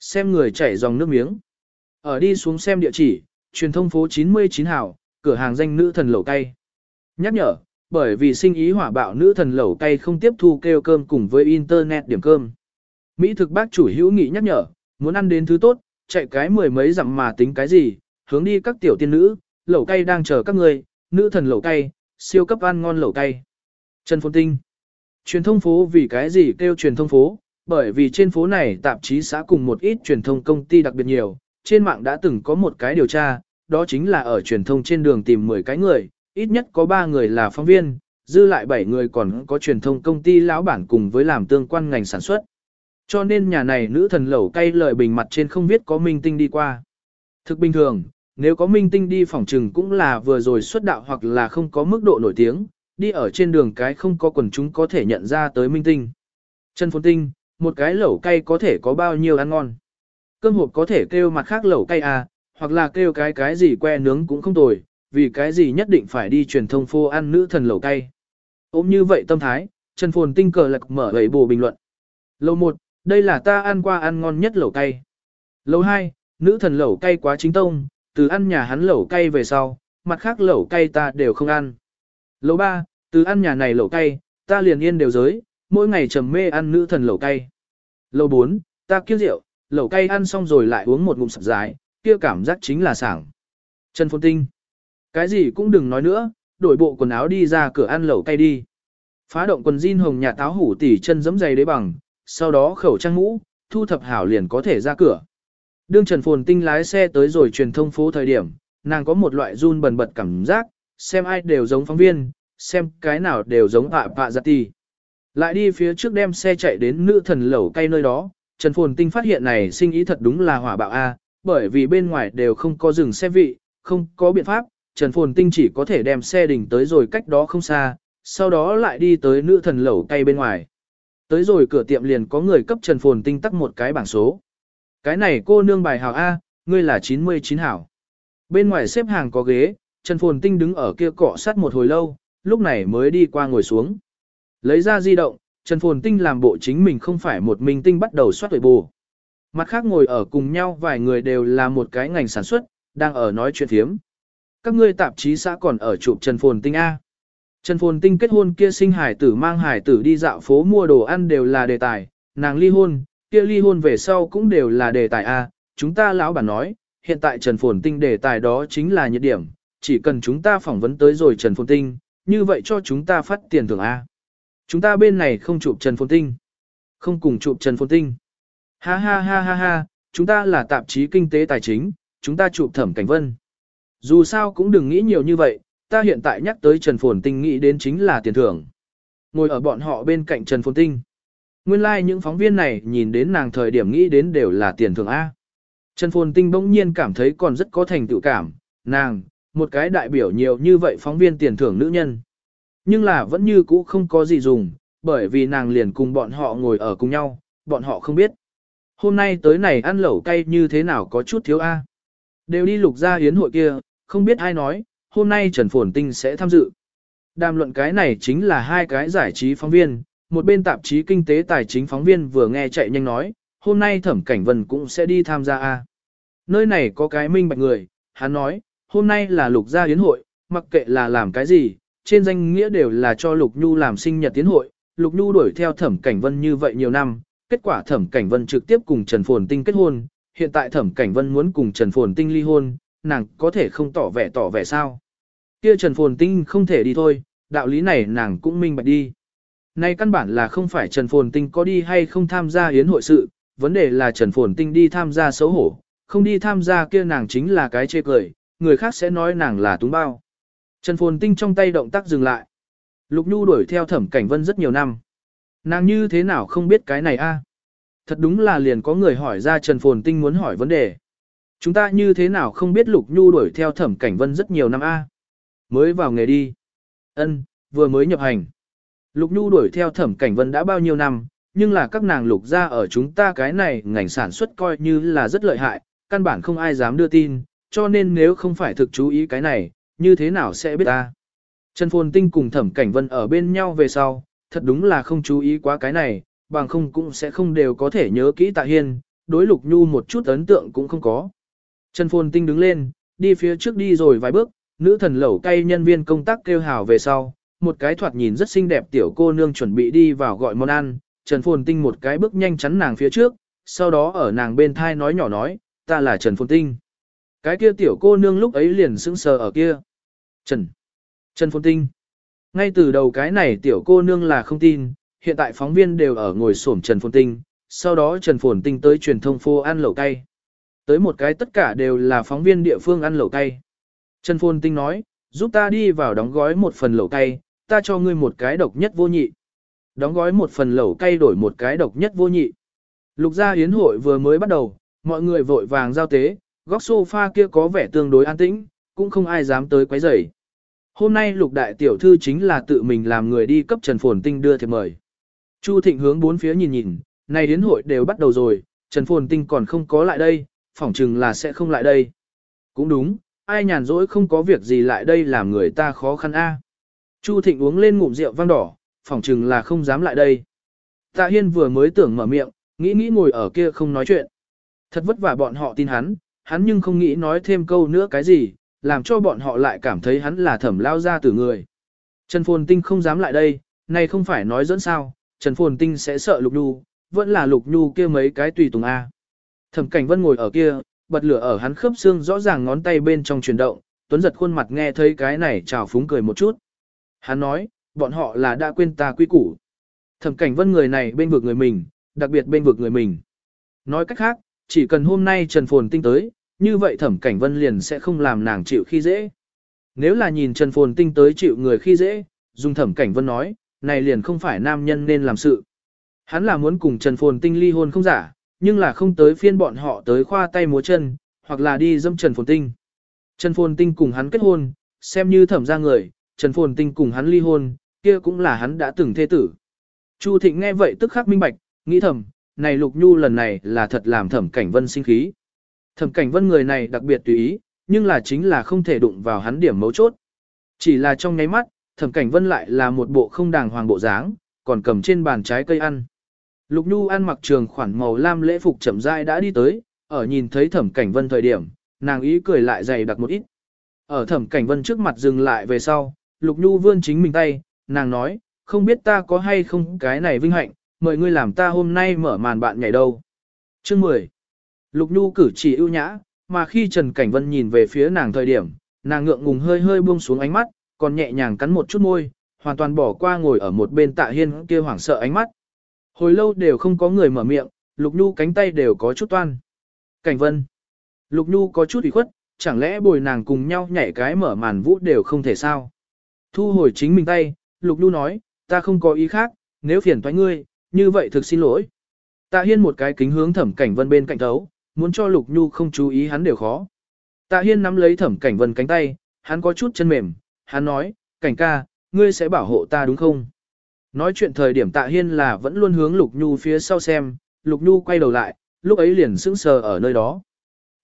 Xem người chảy dòng nước miếng. Ở đi xuống xem địa chỉ, truyền thông phố 99 hào, cửa hàng danh nữ thần lẩu cay. Nhắc nhở, bởi vì sinh ý hỏa bạo nữ thần lẩu cay không tiếp thu kêu cơm cùng với internet điểm cơm. Mỹ thực bác chủ hữu nghị nhắc nhở, muốn ăn đến thứ tốt, chạy cái mười mấy dặm mà tính cái gì, hướng đi các tiểu tiên nữ, lẩu cay đang chờ các người, nữ thần lẩu cay, siêu cấp ăn ngon lẩu cay. Trần Phồn Tinh Truyền thông phố vì cái gì kêu truyền thông phố, bởi vì trên phố này tạp chí xã cùng một ít truyền thông công ty đặc biệt nhiều, trên mạng đã từng có một cái điều tra, đó chính là ở truyền thông trên đường tìm 10 cái người, ít nhất có 3 người là phóng viên, dư lại 7 người còn có truyền thông công ty lão bản cùng với làm tương quan ngành sản xuất. Cho nên nhà này nữ thần lẩu cay lời bình mặt trên không viết có minh tinh đi qua. Thực bình thường, nếu có minh tinh đi phỏng trừng cũng là vừa rồi xuất đạo hoặc là không có mức độ nổi tiếng, đi ở trên đường cái không có quần chúng có thể nhận ra tới minh tinh. Trần Phồn Tinh, một cái lẩu cay có thể có bao nhiêu ăn ngon. Cơm hộp có thể kêu mặt khác lẩu cay à, hoặc là kêu cái cái gì que nướng cũng không tồi, vì cái gì nhất định phải đi truyền thông phô ăn nữ thần lẩu cay. Ôm như vậy tâm thái, Trần Phồn Tinh cờ lạc mở gầy bù bình luận. Lầu 1, đây là ta ăn qua ăn ngon nhất lẩu cay. Lẩu 2, nữ thần lẩu cay quá chính tông, từ ăn nhà hắn lẩu cay về sau, mặt khác lẩu cay ta đều không ăn. Lẩu 3, từ ăn nhà này lẩu cay, ta liền yên đều giới, mỗi ngày trầm mê ăn nữ thần lẩu cay. Lẩu 4, ta kiêu rượu, lẩu cay ăn xong rồi lại uống một ngụm sập dài, kia cảm giác chính là sảng. Trần Phồn Tinh. Cái gì cũng đừng nói nữa, đổi bộ quần áo đi ra cửa ăn lẩu cay đi. Phá động quần jean hồng nhà táo hủ tỉ chân giẫm giày đế bằng, sau đó khẩu trang mũ, thu thập hảo liền có thể ra cửa. Đương Trần Phồn Tinh lái xe tới rồi truyền thông phố thời điểm, nàng có một loại run bần bật cảm giác, xem ai đều giống phóng viên, xem cái nào đều giống ạ bạ giặt dạ tì. Lại đi phía trước đem xe chạy đến nữ thần lẩu cay nơi đó, Trần Phồn Tinh phát hiện này sinh ý thật đúng là hỏa bạo A, bởi vì bên ngoài đều không có dừng xe vị, không có biện pháp, Trần Phồn Tinh chỉ có thể đem xe đỉnh tới rồi cách đó không xa, sau đó lại đi tới nữ thần lẩu cay bên ngoài. Tới rồi cửa tiệm liền có người cấp Trần Phồn Tinh tắt một cái bảng số. Cái này cô nương bài hào A, ngươi là 99 hảo. Bên ngoài xếp hàng có ghế, Trần Phồn Tinh đứng ở kia cọ sát một hồi lâu, lúc này mới đi qua ngồi xuống. Lấy ra di động, Trần Phồn Tinh làm bộ chính mình không phải một mình tinh bắt đầu soát tuổi bù. Mặt khác ngồi ở cùng nhau vài người đều là một cái ngành sản xuất, đang ở nói chuyện thiếm. Các ngươi tạp chí xã còn ở chụp Trần Phồn Tinh A. Trần Phồn Tinh kết hôn kia sinh hải tử mang hải tử đi dạo phố mua đồ ăn đều là đề tài, nàng ly hôn, kia ly hôn về sau cũng đều là đề tài A. Chúng ta lão bản nói, hiện tại Trần Phồn Tinh đề tài đó chính là nhiệt điểm, chỉ cần chúng ta phỏng vấn tới rồi Trần Phồn Tinh, như vậy cho chúng ta phát tiền thưởng A. Chúng ta bên này không chụp Trần Phồn Tinh. Không cùng chụp Trần Phồn Tinh. Ha ha ha ha ha, chúng ta là tạp chí kinh tế tài chính, chúng ta chụp thẩm cảnh vân. Dù sao cũng đừng nghĩ nhiều như vậy, ta hiện tại nhắc tới Trần Phồn Tinh nghĩ đến chính là tiền thưởng. Ngồi ở bọn họ bên cạnh Trần Phồn Tinh. Nguyên lai like những phóng viên này nhìn đến nàng thời điểm nghĩ đến đều là tiền thưởng A. Trần Phồn Tinh bỗng nhiên cảm thấy còn rất có thành tựu cảm, nàng, một cái đại biểu nhiều như vậy phóng viên tiền thưởng nữ nhân. Nhưng là vẫn như cũ không có gì dùng, bởi vì nàng liền cùng bọn họ ngồi ở cùng nhau, bọn họ không biết. Hôm nay tới này ăn lẩu cay như thế nào có chút thiếu A. Đều đi lục ra hiến hội kia, không biết ai nói, hôm nay Trần Phồn Tinh sẽ tham dự. Đàm luận cái này chính là hai cái giải trí phóng viên, một bên tạp chí kinh tế tài chính phóng viên vừa nghe chạy nhanh nói, hôm nay Thẩm Cảnh Vân cũng sẽ đi tham gia A. Nơi này có cái minh bạch người, hắn nói, hôm nay là lục gia yến hội, mặc kệ là làm cái gì, trên danh nghĩa đều là cho Lục Nhu làm sinh nhật tiến hội, Lục Nhu đuổi theo Thẩm Cảnh Vân như vậy nhiều năm, kết quả Thẩm Cảnh Vân trực tiếp cùng Trần Phồn Tinh kết hôn, hiện tại Thẩm Cảnh Vân muốn cùng Trần Phồn Tinh ly hôn, nàng có thể không tỏ vẻ tỏ vẻ sao? Kia Trần Phồn Tinh không thể đi thôi, đạo lý này nàng cũng minh bạch đi. Nay căn bản là không phải Trần Phồn Tinh có đi hay không tham gia yến hội sự, vấn đề là Trần Phồn Tinh đi tham gia xấu hổ, không đi tham gia kia nàng chính là cái chê cười, người khác sẽ nói nàng là túng bao. Trần Phồn Tinh trong tay động tác dừng lại. Lục Nhu đuổi theo Thẩm Cảnh Vân rất nhiều năm. Nàng như thế nào không biết cái này a? Thật đúng là liền có người hỏi ra Trần Phồn Tinh muốn hỏi vấn đề. Chúng ta như thế nào không biết Lục Nhu đuổi theo Thẩm Cảnh Vân rất nhiều năm a? Mới vào nghề đi. Ân, vừa mới nhập hành. Lục Nhu đuổi theo Thẩm Cảnh Vân đã bao nhiêu năm, nhưng là các nàng lục ra ở chúng ta cái này ngành sản xuất coi như là rất lợi hại, căn bản không ai dám đưa tin, cho nên nếu không phải thực chú ý cái này, như thế nào sẽ biết ta. Trần Phồn Tinh cùng Thẩm Cảnh Vân ở bên nhau về sau, thật đúng là không chú ý quá cái này, bằng không cũng sẽ không đều có thể nhớ kỹ Tạ Hiên, đối Lục Nhu một chút ấn tượng cũng không có. Trần Phồn Tinh đứng lên, đi phía trước đi rồi vài bước, nữ thần lẩu cay nhân viên công tác kêu hào về sau, một cái thoạt nhìn rất xinh đẹp tiểu cô nương chuẩn bị đi vào gọi món ăn, Trần Phồn Tinh một cái bước nhanh chắn nàng phía trước, sau đó ở nàng bên thai nói nhỏ nói, ta là Trần Phồn Tinh. Cái kia tiểu cô nương lúc ấy liền sững sờ ở kia. Trần. Trần Phồn Tinh. Ngay từ đầu cái này tiểu cô nương là không tin, hiện tại phóng viên đều ở ngồi xổm Trần Phồn Tinh, sau đó Trần Phồn Tinh tới truyền thông phô ăn lẩu cay. Tới một cái tất cả đều là phóng viên địa phương ăn lẩu cay. Trần Phồn Tinh nói, giúp ta đi vào đóng gói một phần lẩu cay, ta cho ngươi một cái độc nhất vô nhị. Đóng gói một phần lẩu cay đổi một cái độc nhất vô nhị. Lục gia yến hội vừa mới bắt đầu, mọi người vội vàng giao tế, góc sofa kia có vẻ tương đối an tĩnh, cũng không ai dám tới quấy rầy. Hôm nay lục đại tiểu thư chính là tự mình làm người đi cấp Trần Phồn Tinh đưa thiệp mời. Chu Thịnh hướng bốn phía nhìn nhìn, này đến hội đều bắt đầu rồi, Trần Phồn Tinh còn không có lại đây, phỏng chừng là sẽ không lại đây. Cũng đúng, ai nhàn rỗi không có việc gì lại đây làm người ta khó khăn a. Chu Thịnh uống lên ngụm rượu vang đỏ, phỏng chừng là không dám lại đây. Tạ Hiên vừa mới tưởng mở miệng, Nghĩ nghĩ ngồi ở kia không nói chuyện. Thật vất vả bọn họ tin hắn, hắn nhưng không nghĩ nói thêm câu nữa cái gì, làm cho bọn họ lại cảm thấy hắn là thẩm lao ra từ người. Trần Phồn Tinh không dám lại đây, này không phải nói dẫn sao, Trần Phồn Tinh sẽ sợ Lục Nhu, vẫn là Lục Nhu kia mấy cái tùy tùng A. Thẩm Cảnh Vân ngồi ở kia, bật lửa ở hắn khớp xương rõ ràng ngón tay bên trong chuyển động, Tuấn giật khuôn mặt nghe thấy cái này chào phúng cười một chút. Hắn nói, bọn họ là đã quên ta quy củ. Thẩm Cảnh Vân người này bên vực người mình, đặc biệt bên vực người mình. Nói cách khác, chỉ cần hôm nay Trần Phồn Tinh tới, như vậy Thẩm Cảnh Vân liền sẽ không làm nàng chịu khi dễ. Nếu là nhìn Trần Phồn Tinh tới chịu người khi dễ, dùng Thẩm Cảnh Vân nói, này liền không phải nam nhân nên làm sự. Hắn là muốn cùng Trần Phồn Tinh ly hôn không giả, nhưng là không tới phiên bọn họ tới khoa tay múa chân, hoặc là đi dâm Trần Phồn Tinh. Trần Phồn Tinh cùng hắn kết hôn, xem như thẩm ra người, Trần Phồn Tinh cùng hắn ly hôn, kia cũng là hắn đã từng thê tử. Chu Thịnh nghe vậy tức khắc minh bạch, nghĩ thầm, này Lục Nhu lần này là thật làm thẩm cảnh vân sinh khí. Thẩm cảnh vân người này đặc biệt tùy ý, nhưng là chính là không thể đụng vào hắn điểm mấu chốt. Chỉ là trong nháy mắt, thẩm cảnh vân lại là một bộ không đàng hoàng bộ dáng, còn cầm trên bàn trái cây ăn. Lục Nhu ăn mặc trường khoản màu lam lễ phục chậm rãi đã đi tới, ở nhìn thấy thẩm cảnh vân thời điểm, nàng ý cười lại dày đặc một ít. Ở thẩm cảnh vân trước mặt dừng lại về sau, Lục Nhu vươn chính mình tay, nàng nói, không biết ta có hay không cái này vinh hạnh, mời ngươi làm ta hôm nay mở màn bạn nhảy đâu. Chương 10. Lục Nhu cử chỉ ưu nhã, mà khi Trần Cảnh Vân nhìn về phía nàng thời điểm, nàng ngượng ngùng hơi hơi buông xuống ánh mắt, còn nhẹ nhàng cắn một chút môi, hoàn toàn bỏ qua ngồi ở một bên tạ hiên kia hoảng sợ ánh mắt. Hồi lâu đều không có người mở miệng, Lục Nhu cánh tay đều có chút toan. Cảnh Vân. Lục Nhu có chút ủy khuất, chẳng lẽ bồi nàng cùng nhau nhảy cái mở màn vũ đều không thể sao. Thu hồi chính mình tay, Lục Nhu nói, ta không có ý khác, nếu phiền toái ngươi, như vậy thực xin lỗi. Tạ Hiên một cái kính hướng thẩm cảnh vân bên cạnh thấu, muốn cho Lục Nhu không chú ý hắn đều khó. Tạ Hiên nắm lấy thẩm cảnh vân cánh tay, hắn có chút chân mềm, hắn nói, cảnh ca, ngươi sẽ bảo hộ ta đúng không? Nói chuyện thời điểm Tạ Hiên là vẫn luôn hướng Lục Nhu phía sau xem, Lục Nhu quay đầu lại, lúc ấy liền sững sờ ở nơi đó.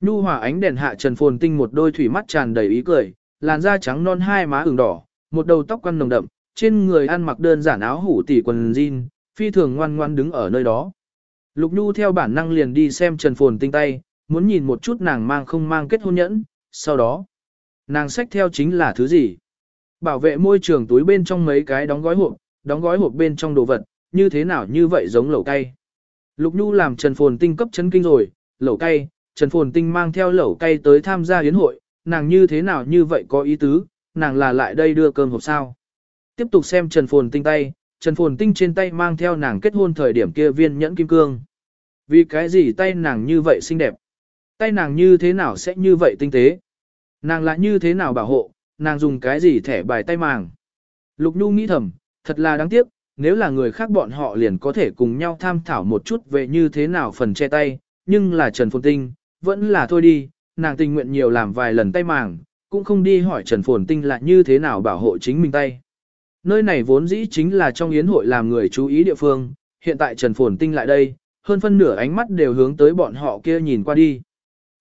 Nhu hòa ánh đèn hạ Trần Phồn Tinh một đôi thủy mắt tràn đầy ý cười, làn da trắng non hai má ửng đỏ, một đầu tóc quăn nồng đậm, trên người ăn mặc đơn giản áo hủ tỉ quần jean, phi thường ngoan ngoan đứng ở nơi đó. Lục Nhu theo bản năng liền đi xem Trần Phồn Tinh tay, muốn nhìn một chút nàng mang không mang kết hôn nhẫn, sau đó, nàng xách theo chính là thứ gì? Bảo vệ môi trường túi bên trong mấy cái đóng gói hộp, đóng gói hộp bên trong đồ vật, như thế nào như vậy giống lẩu cay. Lục Nhu làm Trần Phồn Tinh cấp chấn kinh rồi, lẩu cay, Trần Phồn Tinh mang theo lẩu cay tới tham gia yến hội, nàng như thế nào như vậy có ý tứ, nàng là lại đây đưa cơm hộp sao. Tiếp tục xem Trần Phồn Tinh tay, Trần Phồn Tinh trên tay mang theo nàng kết hôn thời điểm kia viên nhẫn kim cương. Vì cái gì tay nàng như vậy xinh đẹp? Tay nàng như thế nào sẽ như vậy tinh tế? Nàng lại như thế nào bảo hộ? Nàng dùng cái gì thẻ bài tay màng? Lục Nhu nghĩ thầm, thật là đáng tiếc, nếu là người khác bọn họ liền có thể cùng nhau tham thảo một chút về như thế nào phần che tay, nhưng là Trần Phồn Tinh, vẫn là thôi đi, nàng tình nguyện nhiều làm vài lần tay màng, cũng không đi hỏi Trần Phồn Tinh là như thế nào bảo hộ chính mình tay. Nơi này vốn dĩ chính là trong yến hội làm người chú ý địa phương, hiện tại Trần Phồn Tinh lại đây, hơn phân nửa ánh mắt đều hướng tới bọn họ kia nhìn qua đi.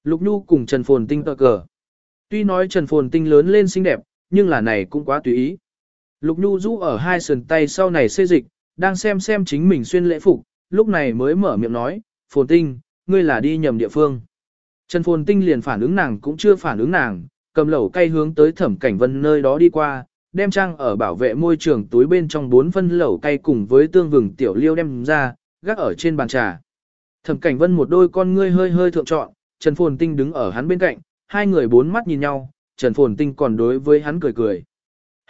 Lục Nhu cùng Trần Phồn Tinh tờ cờ. Tuy nói Trần Phồn Tinh lớn lên xinh đẹp, nhưng là này cũng quá tùy ý. Lục Nhu rũ ở hai sườn tay sau này xê dịch, đang xem xem chính mình xuyên lễ phục, lúc này mới mở miệng nói, Phồn Tinh, ngươi là đi nhầm địa phương. Trần Phồn Tinh liền phản ứng nàng cũng chưa phản ứng nàng, cầm lẩu cây hướng tới thẩm cảnh vân nơi đó đi qua, đem trang ở bảo vệ môi trường túi bên trong bốn phân lẩu cây cùng với tương vừng tiểu liêu đem ra, gác ở trên bàn trà. Thẩm cảnh vân một đôi con ngươi hơi hơi thượng trọn, Trần Phồn Tinh đứng ở hắn bên cạnh, hai người bốn mắt nhìn nhau, Trần Phồn Tinh còn đối với hắn cười cười.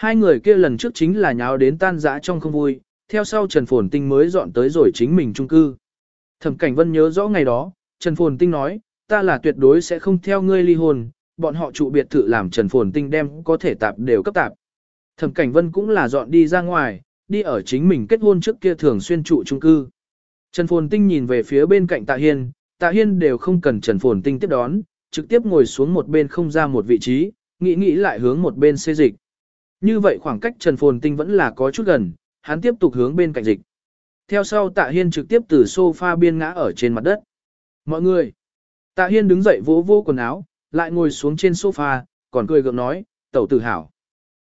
Hai người kia lần trước chính là nháo đến tan dã trong không vui, theo sau Trần Phồn Tinh mới dọn tới rồi chính mình trung cư. Thẩm Cảnh Vân nhớ rõ ngày đó, Trần Phồn Tinh nói, ta là tuyệt đối sẽ không theo ngươi ly hôn, bọn họ trụ biệt thự làm Trần Phồn Tinh đem có thể tạp đều cấp tạp. Thẩm Cảnh Vân cũng là dọn đi ra ngoài, đi ở chính mình kết hôn trước kia thường xuyên trụ trung cư. Trần Phồn Tinh nhìn về phía bên cạnh Tạ Hiên, Tạ Hiên đều không cần Trần Phồn Tinh tiếp đón, trực tiếp ngồi xuống một bên không ra một vị trí, nghĩ nghĩ lại hướng một bên xê dịch. Như vậy khoảng cách Trần Phồn Tinh vẫn là có chút gần, hắn tiếp tục hướng bên cạnh dịch. Theo sau Tạ Hiên trực tiếp từ sofa biên ngã ở trên mặt đất. Mọi người! Tạ Hiên đứng dậy vỗ vô quần áo, lại ngồi xuống trên sofa, còn cười gượng nói, tẩu tử hảo.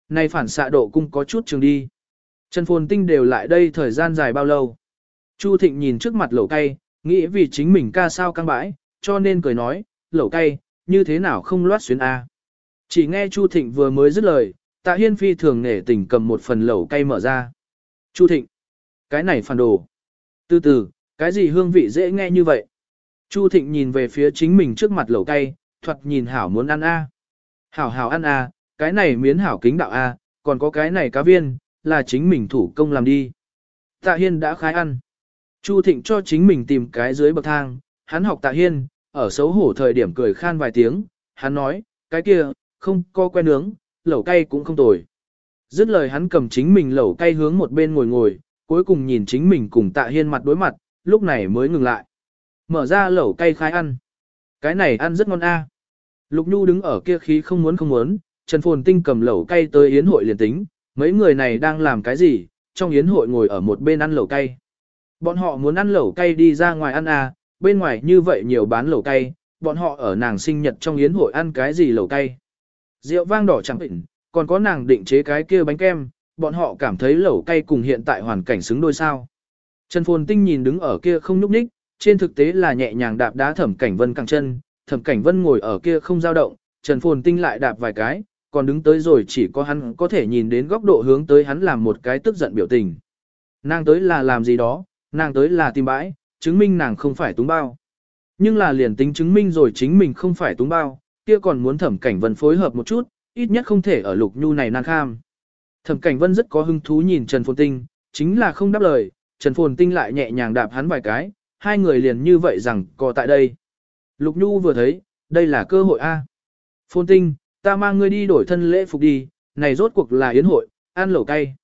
Này phản xạ độ cung có chút trường đi. Trần Phồn Tinh đều lại đây thời gian dài bao lâu. Chu Thịnh nhìn trước mặt lẩu cay, Nghĩ vì chính mình ca sao căng bãi, cho nên cười nói, lẩu cay, như thế nào không loát xuyến A. Chỉ nghe Chu Thịnh vừa mới dứt lời, tạ hiên phi thường nể tình cầm một phần lẩu cay mở ra. Chu Thịnh, cái này phản đồ. Từ từ, cái gì hương vị dễ nghe như vậy? Chu Thịnh nhìn về phía chính mình trước mặt lẩu cay, thoạt nhìn hảo muốn ăn A. Hảo hảo ăn A, cái này miến hảo kính đạo A, còn có cái này cá viên, là chính mình thủ công làm đi. Tạ Hiên đã khái ăn. Chu Thịnh cho chính mình tìm cái dưới bậc thang, hắn học Tạ Hiên, ở xấu hổ thời điểm cười khan vài tiếng, hắn nói, cái kia, không có quen nướng, lẩu cay cũng không tồi. Dứt lời hắn cầm chính mình lẩu cay hướng một bên ngồi ngồi, cuối cùng nhìn chính mình cùng Tạ Hiên mặt đối mặt, lúc này mới ngừng lại. Mở ra lẩu cay khai ăn. Cái này ăn rất ngon a. Lục Nhu đứng ở kia khí không muốn không muốn, Trần Phồn Tinh cầm lẩu cay tới yến hội liền tính, mấy người này đang làm cái gì, trong yến hội ngồi ở một bên ăn lẩu cay. Bọn họ muốn ăn lẩu cay đi ra ngoài ăn à, bên ngoài như vậy nhiều bán lẩu cay, bọn họ ở nàng sinh nhật trong yến hội ăn cái gì lẩu cay. Rượu vang đỏ chẳng định, còn có nàng định chế cái kia bánh kem, bọn họ cảm thấy lẩu cay cùng hiện tại hoàn cảnh xứng đôi sao. Trần Phồn Tinh nhìn đứng ở kia không nhúc nhích, trên thực tế là nhẹ nhàng đạp đá thẩm cảnh vân cẳng chân, thẩm cảnh vân ngồi ở kia không dao động, Trần Phồn Tinh lại đạp vài cái, còn đứng tới rồi chỉ có hắn có thể nhìn đến góc độ hướng tới hắn làm một cái tức giận biểu tình. Nàng tới là làm gì đó, nàng tới là tìm bãi, chứng minh nàng không phải túng bao. Nhưng là liền tính chứng minh rồi chính mình không phải túng bao, kia còn muốn thẩm cảnh vân phối hợp một chút, ít nhất không thể ở lục nhu này nan kham. Thẩm cảnh vân rất có hứng thú nhìn Trần Phồn Tinh, chính là không đáp lời, Trần Phồn Tinh lại nhẹ nhàng đạp hắn vài cái, hai người liền như vậy rằng có tại đây. Lục nhu vừa thấy, đây là cơ hội A. Phồn Tinh, ta mang ngươi đi đổi thân lễ phục đi, này rốt cuộc là yến hội, ăn lẩu cay.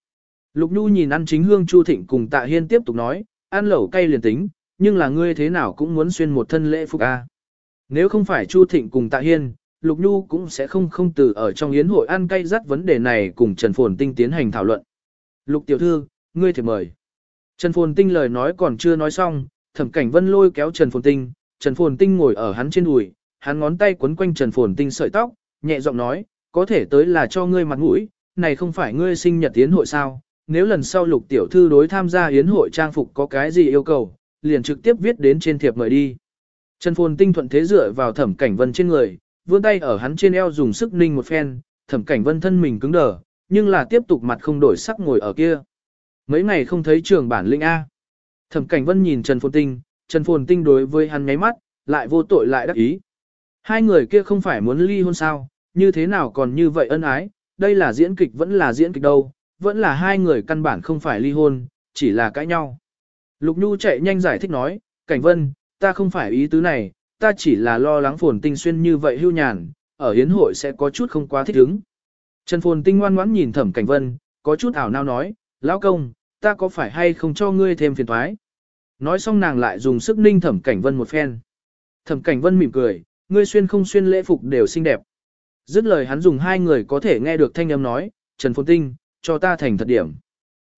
Lục Nhu nhìn ăn chính hương Chu Thịnh cùng Tạ Hiên tiếp tục nói, ăn lẩu cay liền tính, nhưng là ngươi thế nào cũng muốn xuyên một thân lễ phục a. Nếu không phải Chu Thịnh cùng Tạ Hiên, Lục Nhu cũng sẽ không không từ ở trong yến hội ăn cay rắt vấn đề này cùng Trần Phồn Tinh tiến hành thảo luận. Lục tiểu thư, ngươi thì mời. Trần Phồn Tinh lời nói còn chưa nói xong, Thẩm Cảnh Vân lôi kéo Trần Phồn Tinh, Trần Phồn Tinh ngồi ở hắn trên đùi, hắn ngón tay quấn quanh Trần Phồn Tinh sợi tóc, nhẹ giọng nói, có thể tới là cho ngươi mặt mũi, này không phải ngươi sinh nhật yến hội sao, nếu lần sau lục tiểu thư đối tham gia yến hội trang phục có cái gì yêu cầu, liền trực tiếp viết đến trên thiệp mời đi. Trần Phồn Tinh thuận thế dựa vào thẩm cảnh vân trên người, vươn tay ở hắn trên eo dùng sức ninh một phen, thẩm cảnh vân thân mình cứng đờ, nhưng là tiếp tục mặt không đổi sắc ngồi ở kia. Mấy ngày không thấy trường bản linh A. Thẩm cảnh vân nhìn Trần Phồn Tinh, Trần Phồn Tinh đối với hắn nháy mắt, lại vô tội lại đắc ý. Hai người kia không phải muốn ly hôn sao, như thế nào còn như vậy ân ái, đây là diễn kịch vẫn là diễn kịch đâu, vẫn là hai người căn bản không phải ly hôn, chỉ là cãi nhau. Lục Nhu chạy nhanh giải thích nói, Cảnh Vân, ta không phải ý tứ này, ta chỉ là lo lắng phồn tinh xuyên như vậy hưu nhàn, ở hiến hội sẽ có chút không quá thích ứng. Trần phồn tinh ngoan ngoãn nhìn thẩm Cảnh Vân, có chút ảo nao nói, lão công, ta có phải hay không cho ngươi thêm phiền thoái. Nói xong nàng lại dùng sức ninh thẩm Cảnh Vân một phen. Thẩm Cảnh Vân mỉm cười, ngươi xuyên không xuyên lễ phục đều xinh đẹp. Dứt lời hắn dùng hai người có thể nghe được thanh âm nói, Trần Phồn Tinh, cho ta thành thật điểm.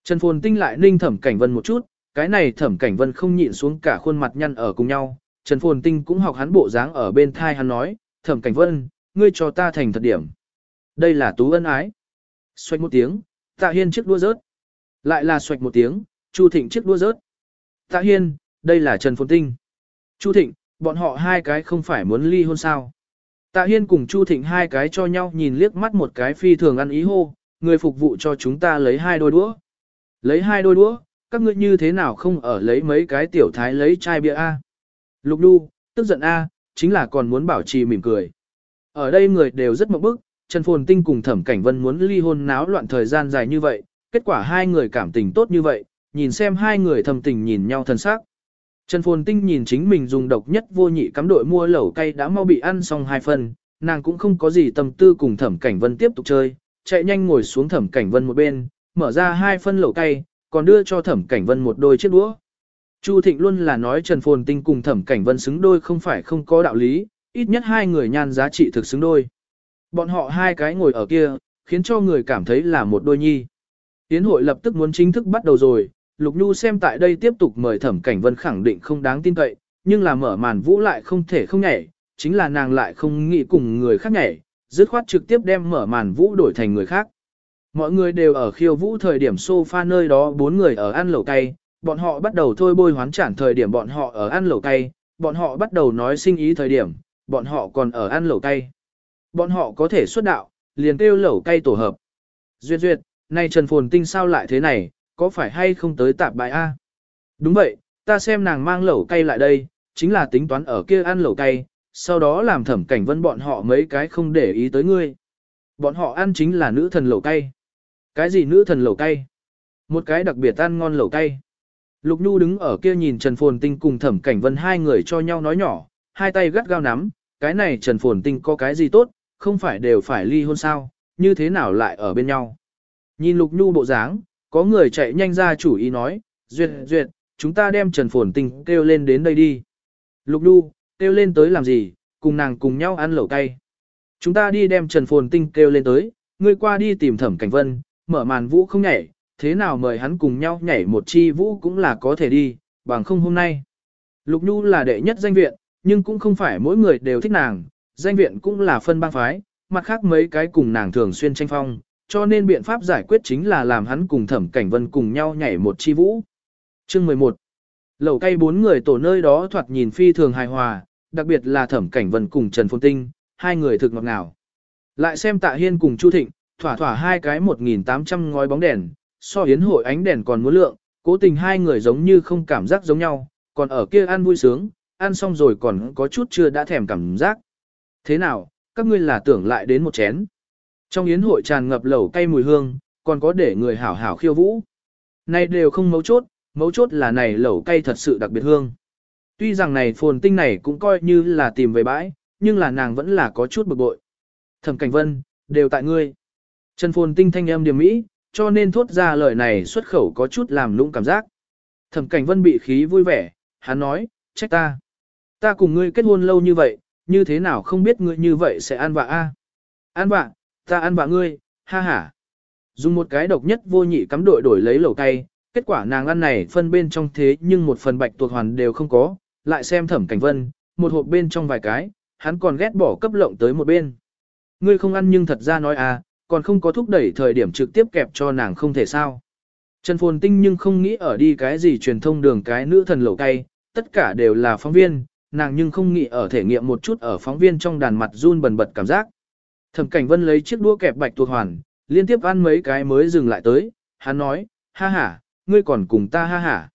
Trần Phồn Tinh lại ninh thẩm cảnh vân một chút, cái này thẩm cảnh vân không nhịn xuống cả khuôn mặt nhăn ở cùng nhau. Trần Phồn Tinh cũng học hắn bộ dáng ở bên thai hắn nói, thẩm cảnh vân, ngươi cho ta thành thật điểm. Đây là tú ân ái. Xoạch một tiếng, tạ hiên chiếc đua rớt. Lại là xoạch một tiếng, Chu Thịnh chiếc đua rớt. Tạ hiên, đây là Trần Phồn Tinh. Chu Thịnh, bọn họ hai cái không phải muốn ly hôn sao. Tạ Hiên cùng Chu Thịnh hai cái cho nhau nhìn liếc mắt một cái phi thường ăn ý hô, người phục vụ cho chúng ta lấy hai đôi đũa. Lấy hai đôi đũa, các ngươi như thế nào không ở lấy mấy cái tiểu thái lấy chai bia A. Lục đu, tức giận A, chính là còn muốn bảo trì mỉm cười. Ở đây người đều rất mộng bức, Trần Phồn Tinh cùng Thẩm Cảnh Vân muốn ly hôn náo loạn thời gian dài như vậy, kết quả hai người cảm tình tốt như vậy, nhìn xem hai người thầm tình nhìn nhau thân sắc. Trần Phồn Tinh nhìn chính mình dùng độc nhất vô nhị cắm đội mua lẩu cay đã mau bị ăn xong hai phần, nàng cũng không có gì tâm tư cùng Thẩm Cảnh Vân tiếp tục chơi, chạy nhanh ngồi xuống thẩm cảnh vân một bên, mở ra hai phân lẩu cay, còn đưa cho thẩm cảnh vân một đôi chiếc đũa. Chu Thịnh luôn là nói Trần Phồn Tinh cùng thẩm cảnh vân xứng đôi không phải không có đạo lý, ít nhất hai người nhan giá trị thực xứng đôi. Bọn họ hai cái ngồi ở kia, khiến cho người cảm thấy là một đôi nhi. Tiến hội lập tức muốn chính thức bắt đầu rồi, Lục Nhu xem tại đây tiếp tục mời thẩm cảnh vân khẳng định không đáng tin cậy, nhưng là mở màn vũ lại không thể không nhảy, chính là nàng lại không nghĩ cùng người khác nhảy, dứt khoát trực tiếp đem mở màn vũ đổi thành người khác. Mọi người đều ở khiêu vũ thời điểm sofa nơi đó bốn người ở ăn lẩu cay, bọn họ bắt đầu thôi bôi hoán trản thời điểm bọn họ ở ăn lẩu cay, bọn họ bắt đầu nói sinh ý thời điểm, bọn họ còn ở ăn lẩu cay. Bọn họ có thể xuất đạo, liền kêu lẩu cay tổ hợp. Duyệt duyệt, nay Trần Phồn Tinh sao lại thế này, có phải hay không tới tạp bài A? Đúng vậy, ta xem nàng mang lẩu cay lại đây, chính là tính toán ở kia ăn lẩu cay, sau đó làm thẩm cảnh vân bọn họ mấy cái không để ý tới ngươi. Bọn họ ăn chính là nữ thần lẩu cay. Cái gì nữ thần lẩu cay? Một cái đặc biệt ăn ngon lẩu cay. Lục Nhu đứng ở kia nhìn Trần Phồn Tinh cùng Thẩm Cảnh Vân hai người cho nhau nói nhỏ, hai tay gắt gao nắm, cái này Trần Phồn Tinh có cái gì tốt, không phải đều phải ly hôn sao, như thế nào lại ở bên nhau. Nhìn Lục Nhu bộ dáng, có người chạy nhanh ra chủ ý nói, duyệt duyệt, chúng ta đem Trần Phồn Tinh kêu lên đến đây đi. Lục Nhu, kêu lên tới làm gì, cùng nàng cùng nhau ăn lẩu cay. Chúng ta đi đem Trần Phồn Tinh kêu lên tới, ngươi qua đi tìm Thẩm Cảnh Vân, mở màn vũ không nhảy, thế nào mời hắn cùng nhau nhảy một chi vũ cũng là có thể đi, bằng không hôm nay. Lục Nhu là đệ nhất danh viện, nhưng cũng không phải mỗi người đều thích nàng, danh viện cũng là phân bang phái, mặt khác mấy cái cùng nàng thường xuyên tranh phong, cho nên biện pháp giải quyết chính là làm hắn cùng thẩm cảnh vân cùng nhau nhảy một chi vũ. Chương 11 Lẩu cây bốn người tổ nơi đó thoạt nhìn phi thường hài hòa, đặc biệt là thẩm cảnh vân cùng Trần Phồn Tinh, hai người thực ngọt ngào. Lại xem tạ hiên cùng Chu Thịnh, thỏa thỏa hai cái 1.800 ngói bóng đèn, so yến hội ánh đèn còn muốn lượng, cố tình hai người giống như không cảm giác giống nhau, còn ở kia ăn vui sướng, ăn xong rồi còn có chút chưa đã thèm cảm giác. Thế nào, các ngươi là tưởng lại đến một chén. Trong yến hội tràn ngập lẩu cay mùi hương, còn có để người hảo hảo khiêu vũ. Này đều không mấu chốt, mấu chốt là này lẩu cay thật sự đặc biệt hương. Tuy rằng này phồn tinh này cũng coi như là tìm về bãi, nhưng là nàng vẫn là có chút bực bội. Thẩm Cảnh Vân, đều tại ngươi. Trần phồn tinh thanh âm điềm mỹ, cho nên thốt ra lời này xuất khẩu có chút làm lũng cảm giác. Thẩm cảnh vân bị khí vui vẻ, hắn nói, trách ta. Ta cùng ngươi kết hôn lâu như vậy, như thế nào không biết ngươi như vậy sẽ ăn vạ a? Ăn vạ, ta ăn vạ ngươi, ha ha. Dùng một cái độc nhất vô nhị cắm đội đổi lấy lẩu cay, kết quả nàng ăn này phân bên trong thế nhưng một phần bạch tuộc hoàn đều không có, lại xem thẩm cảnh vân, một hộp bên trong vài cái, hắn còn ghét bỏ cấp lộng tới một bên. Ngươi không ăn nhưng thật ra nói à, còn không có thúc đẩy thời điểm trực tiếp kẹp cho nàng không thể sao. Trần Phồn Tinh nhưng không nghĩ ở đi cái gì truyền thông đường cái nữ thần lẩu cay, tất cả đều là phóng viên, nàng nhưng không nghĩ ở thể nghiệm một chút ở phóng viên trong đàn mặt run bần bật cảm giác. Thẩm Cảnh Vân lấy chiếc đũa kẹp bạch tuộc hoàn, liên tiếp ăn mấy cái mới dừng lại tới, hắn nói, ha ha, ngươi còn cùng ta ha ha.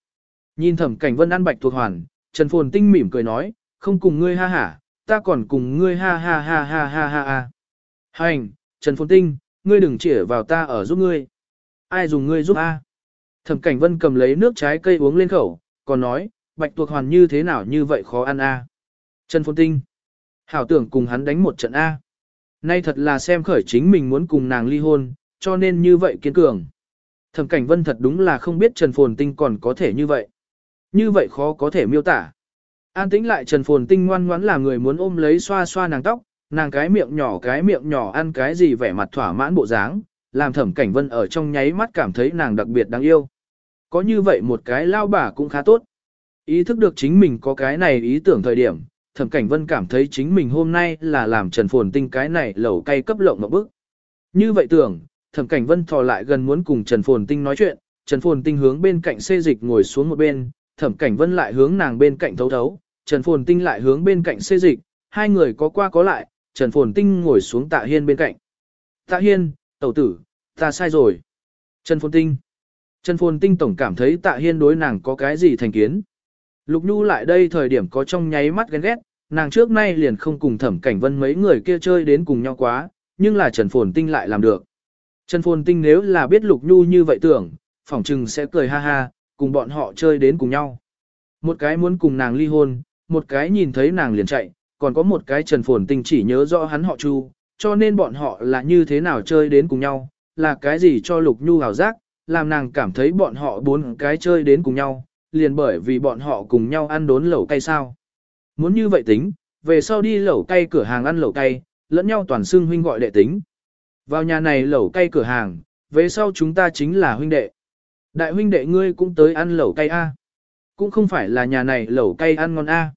Nhìn Thẩm Cảnh Vân ăn bạch tuộc hoàn, Trần Phồn Tinh mỉm cười nói, không cùng ngươi ha ha, ta còn cùng ngươi ha ha ha ha ha ha ha. Hành, Trần Phồn Tinh, ngươi đừng chỉ vào ta ở giúp ngươi. Ai dùng ngươi giúp a? Thẩm Cảnh Vân cầm lấy nước trái cây uống lên khẩu, còn nói, bạch tuộc hoàn như thế nào như vậy khó ăn a? Trần Phồn Tinh, hảo tưởng cùng hắn đánh một trận a. Nay thật là xem khởi chính mình muốn cùng nàng ly hôn, cho nên như vậy kiên cường. Thẩm Cảnh Vân thật đúng là không biết Trần Phồn Tinh còn có thể như vậy. Như vậy khó có thể miêu tả. An tĩnh lại Trần Phồn Tinh ngoan ngoãn là người muốn ôm lấy xoa xoa nàng tóc, nàng cái miệng nhỏ cái miệng nhỏ ăn cái gì vẻ mặt thỏa mãn bộ dáng, làm thẩm cảnh vân ở trong nháy mắt cảm thấy nàng đặc biệt đáng yêu. Có như vậy một cái lao bà cũng khá tốt. Ý thức được chính mình có cái này ý tưởng thời điểm, thẩm cảnh vân cảm thấy chính mình hôm nay là làm trần phồn tinh cái này lẩu cay cấp lộng một bức. Như vậy tưởng, thẩm cảnh vân thò lại gần muốn cùng trần phồn tinh nói chuyện, trần phồn tinh hướng bên cạnh xê dịch ngồi xuống một bên, thẩm cảnh vân lại hướng nàng bên cạnh thấu thấu, trần phồn tinh lại hướng bên cạnh xê dịch, hai người có qua có lại, Trần Phồn Tinh ngồi xuống Tạ Hiên bên cạnh. Tạ Hiên, tẩu tử, ta sai rồi. Trần Phồn Tinh. Trần Phồn Tinh tổng cảm thấy Tạ Hiên đối nàng có cái gì thành kiến. Lục Nhu lại đây thời điểm có trong nháy mắt ghen ghét, nàng trước nay liền không cùng thẩm cảnh vân mấy người kia chơi đến cùng nhau quá, nhưng là Trần Phồn Tinh lại làm được. Trần Phồn Tinh nếu là biết Lục Nhu như vậy tưởng, phỏng chừng sẽ cười ha ha, cùng bọn họ chơi đến cùng nhau. Một cái muốn cùng nàng ly hôn, một cái nhìn thấy nàng liền chạy, còn có một cái Trần Phồn Tinh chỉ nhớ rõ hắn họ Chu, cho nên bọn họ là như thế nào chơi đến cùng nhau, là cái gì cho Lục Nhu hào giác, làm nàng cảm thấy bọn họ bốn cái chơi đến cùng nhau, liền bởi vì bọn họ cùng nhau ăn đốn lẩu cay sao. Muốn như vậy tính, về sau đi lẩu cay cửa hàng ăn lẩu cay, lẫn nhau toàn xưng huynh gọi đệ tính. Vào nhà này lẩu cay cửa hàng, về sau chúng ta chính là huynh đệ. Đại huynh đệ ngươi cũng tới ăn lẩu cay A. Cũng không phải là nhà này lẩu cay ăn ngon A.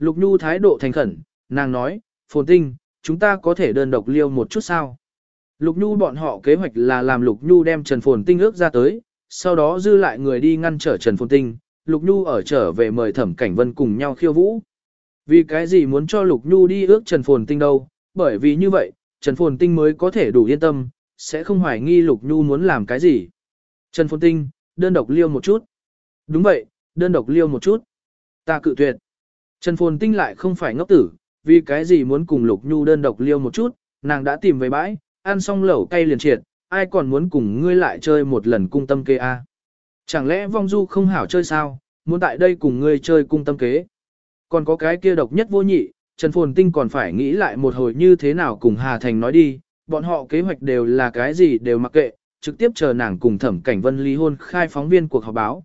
Lục Nhu thái độ thành khẩn, nàng nói, phồn tinh, chúng ta có thể đơn độc liêu một chút sao. Lục Nhu bọn họ kế hoạch là làm Lục Nhu đem Trần Phồn Tinh ước ra tới, sau đó dư lại người đi ngăn trở Trần Phồn Tinh, Lục Nhu ở trở về mời Thẩm Cảnh Vân cùng nhau khiêu vũ. Vì cái gì muốn cho Lục Nhu đi ước Trần Phồn Tinh đâu, bởi vì như vậy, Trần Phồn Tinh mới có thể đủ yên tâm, sẽ không hoài nghi Lục Nhu muốn làm cái gì. Trần Phồn Tinh, đơn độc liêu một chút. Đúng vậy, đơn độc liêu một chút. Ta cự tuyệt. Trần Phồn Tinh lại không phải ngốc tử, vì cái gì muốn cùng Lục Nhu đơn độc liêu một chút, nàng đã tìm về bãi, ăn xong lẩu cay liền triệt, ai còn muốn cùng ngươi lại chơi một lần cung tâm kê a? Chẳng lẽ vong du không hảo chơi sao, muốn tại đây cùng ngươi chơi cung tâm kế? Còn có cái kia độc nhất vô nhị, Trần Phồn Tinh còn phải nghĩ lại một hồi như thế nào cùng Hà Thành nói đi, bọn họ kế hoạch đều là cái gì đều mặc kệ, trực tiếp chờ nàng cùng Thẩm Cảnh Vân ly hôn khai phóng viên cuộc họp báo.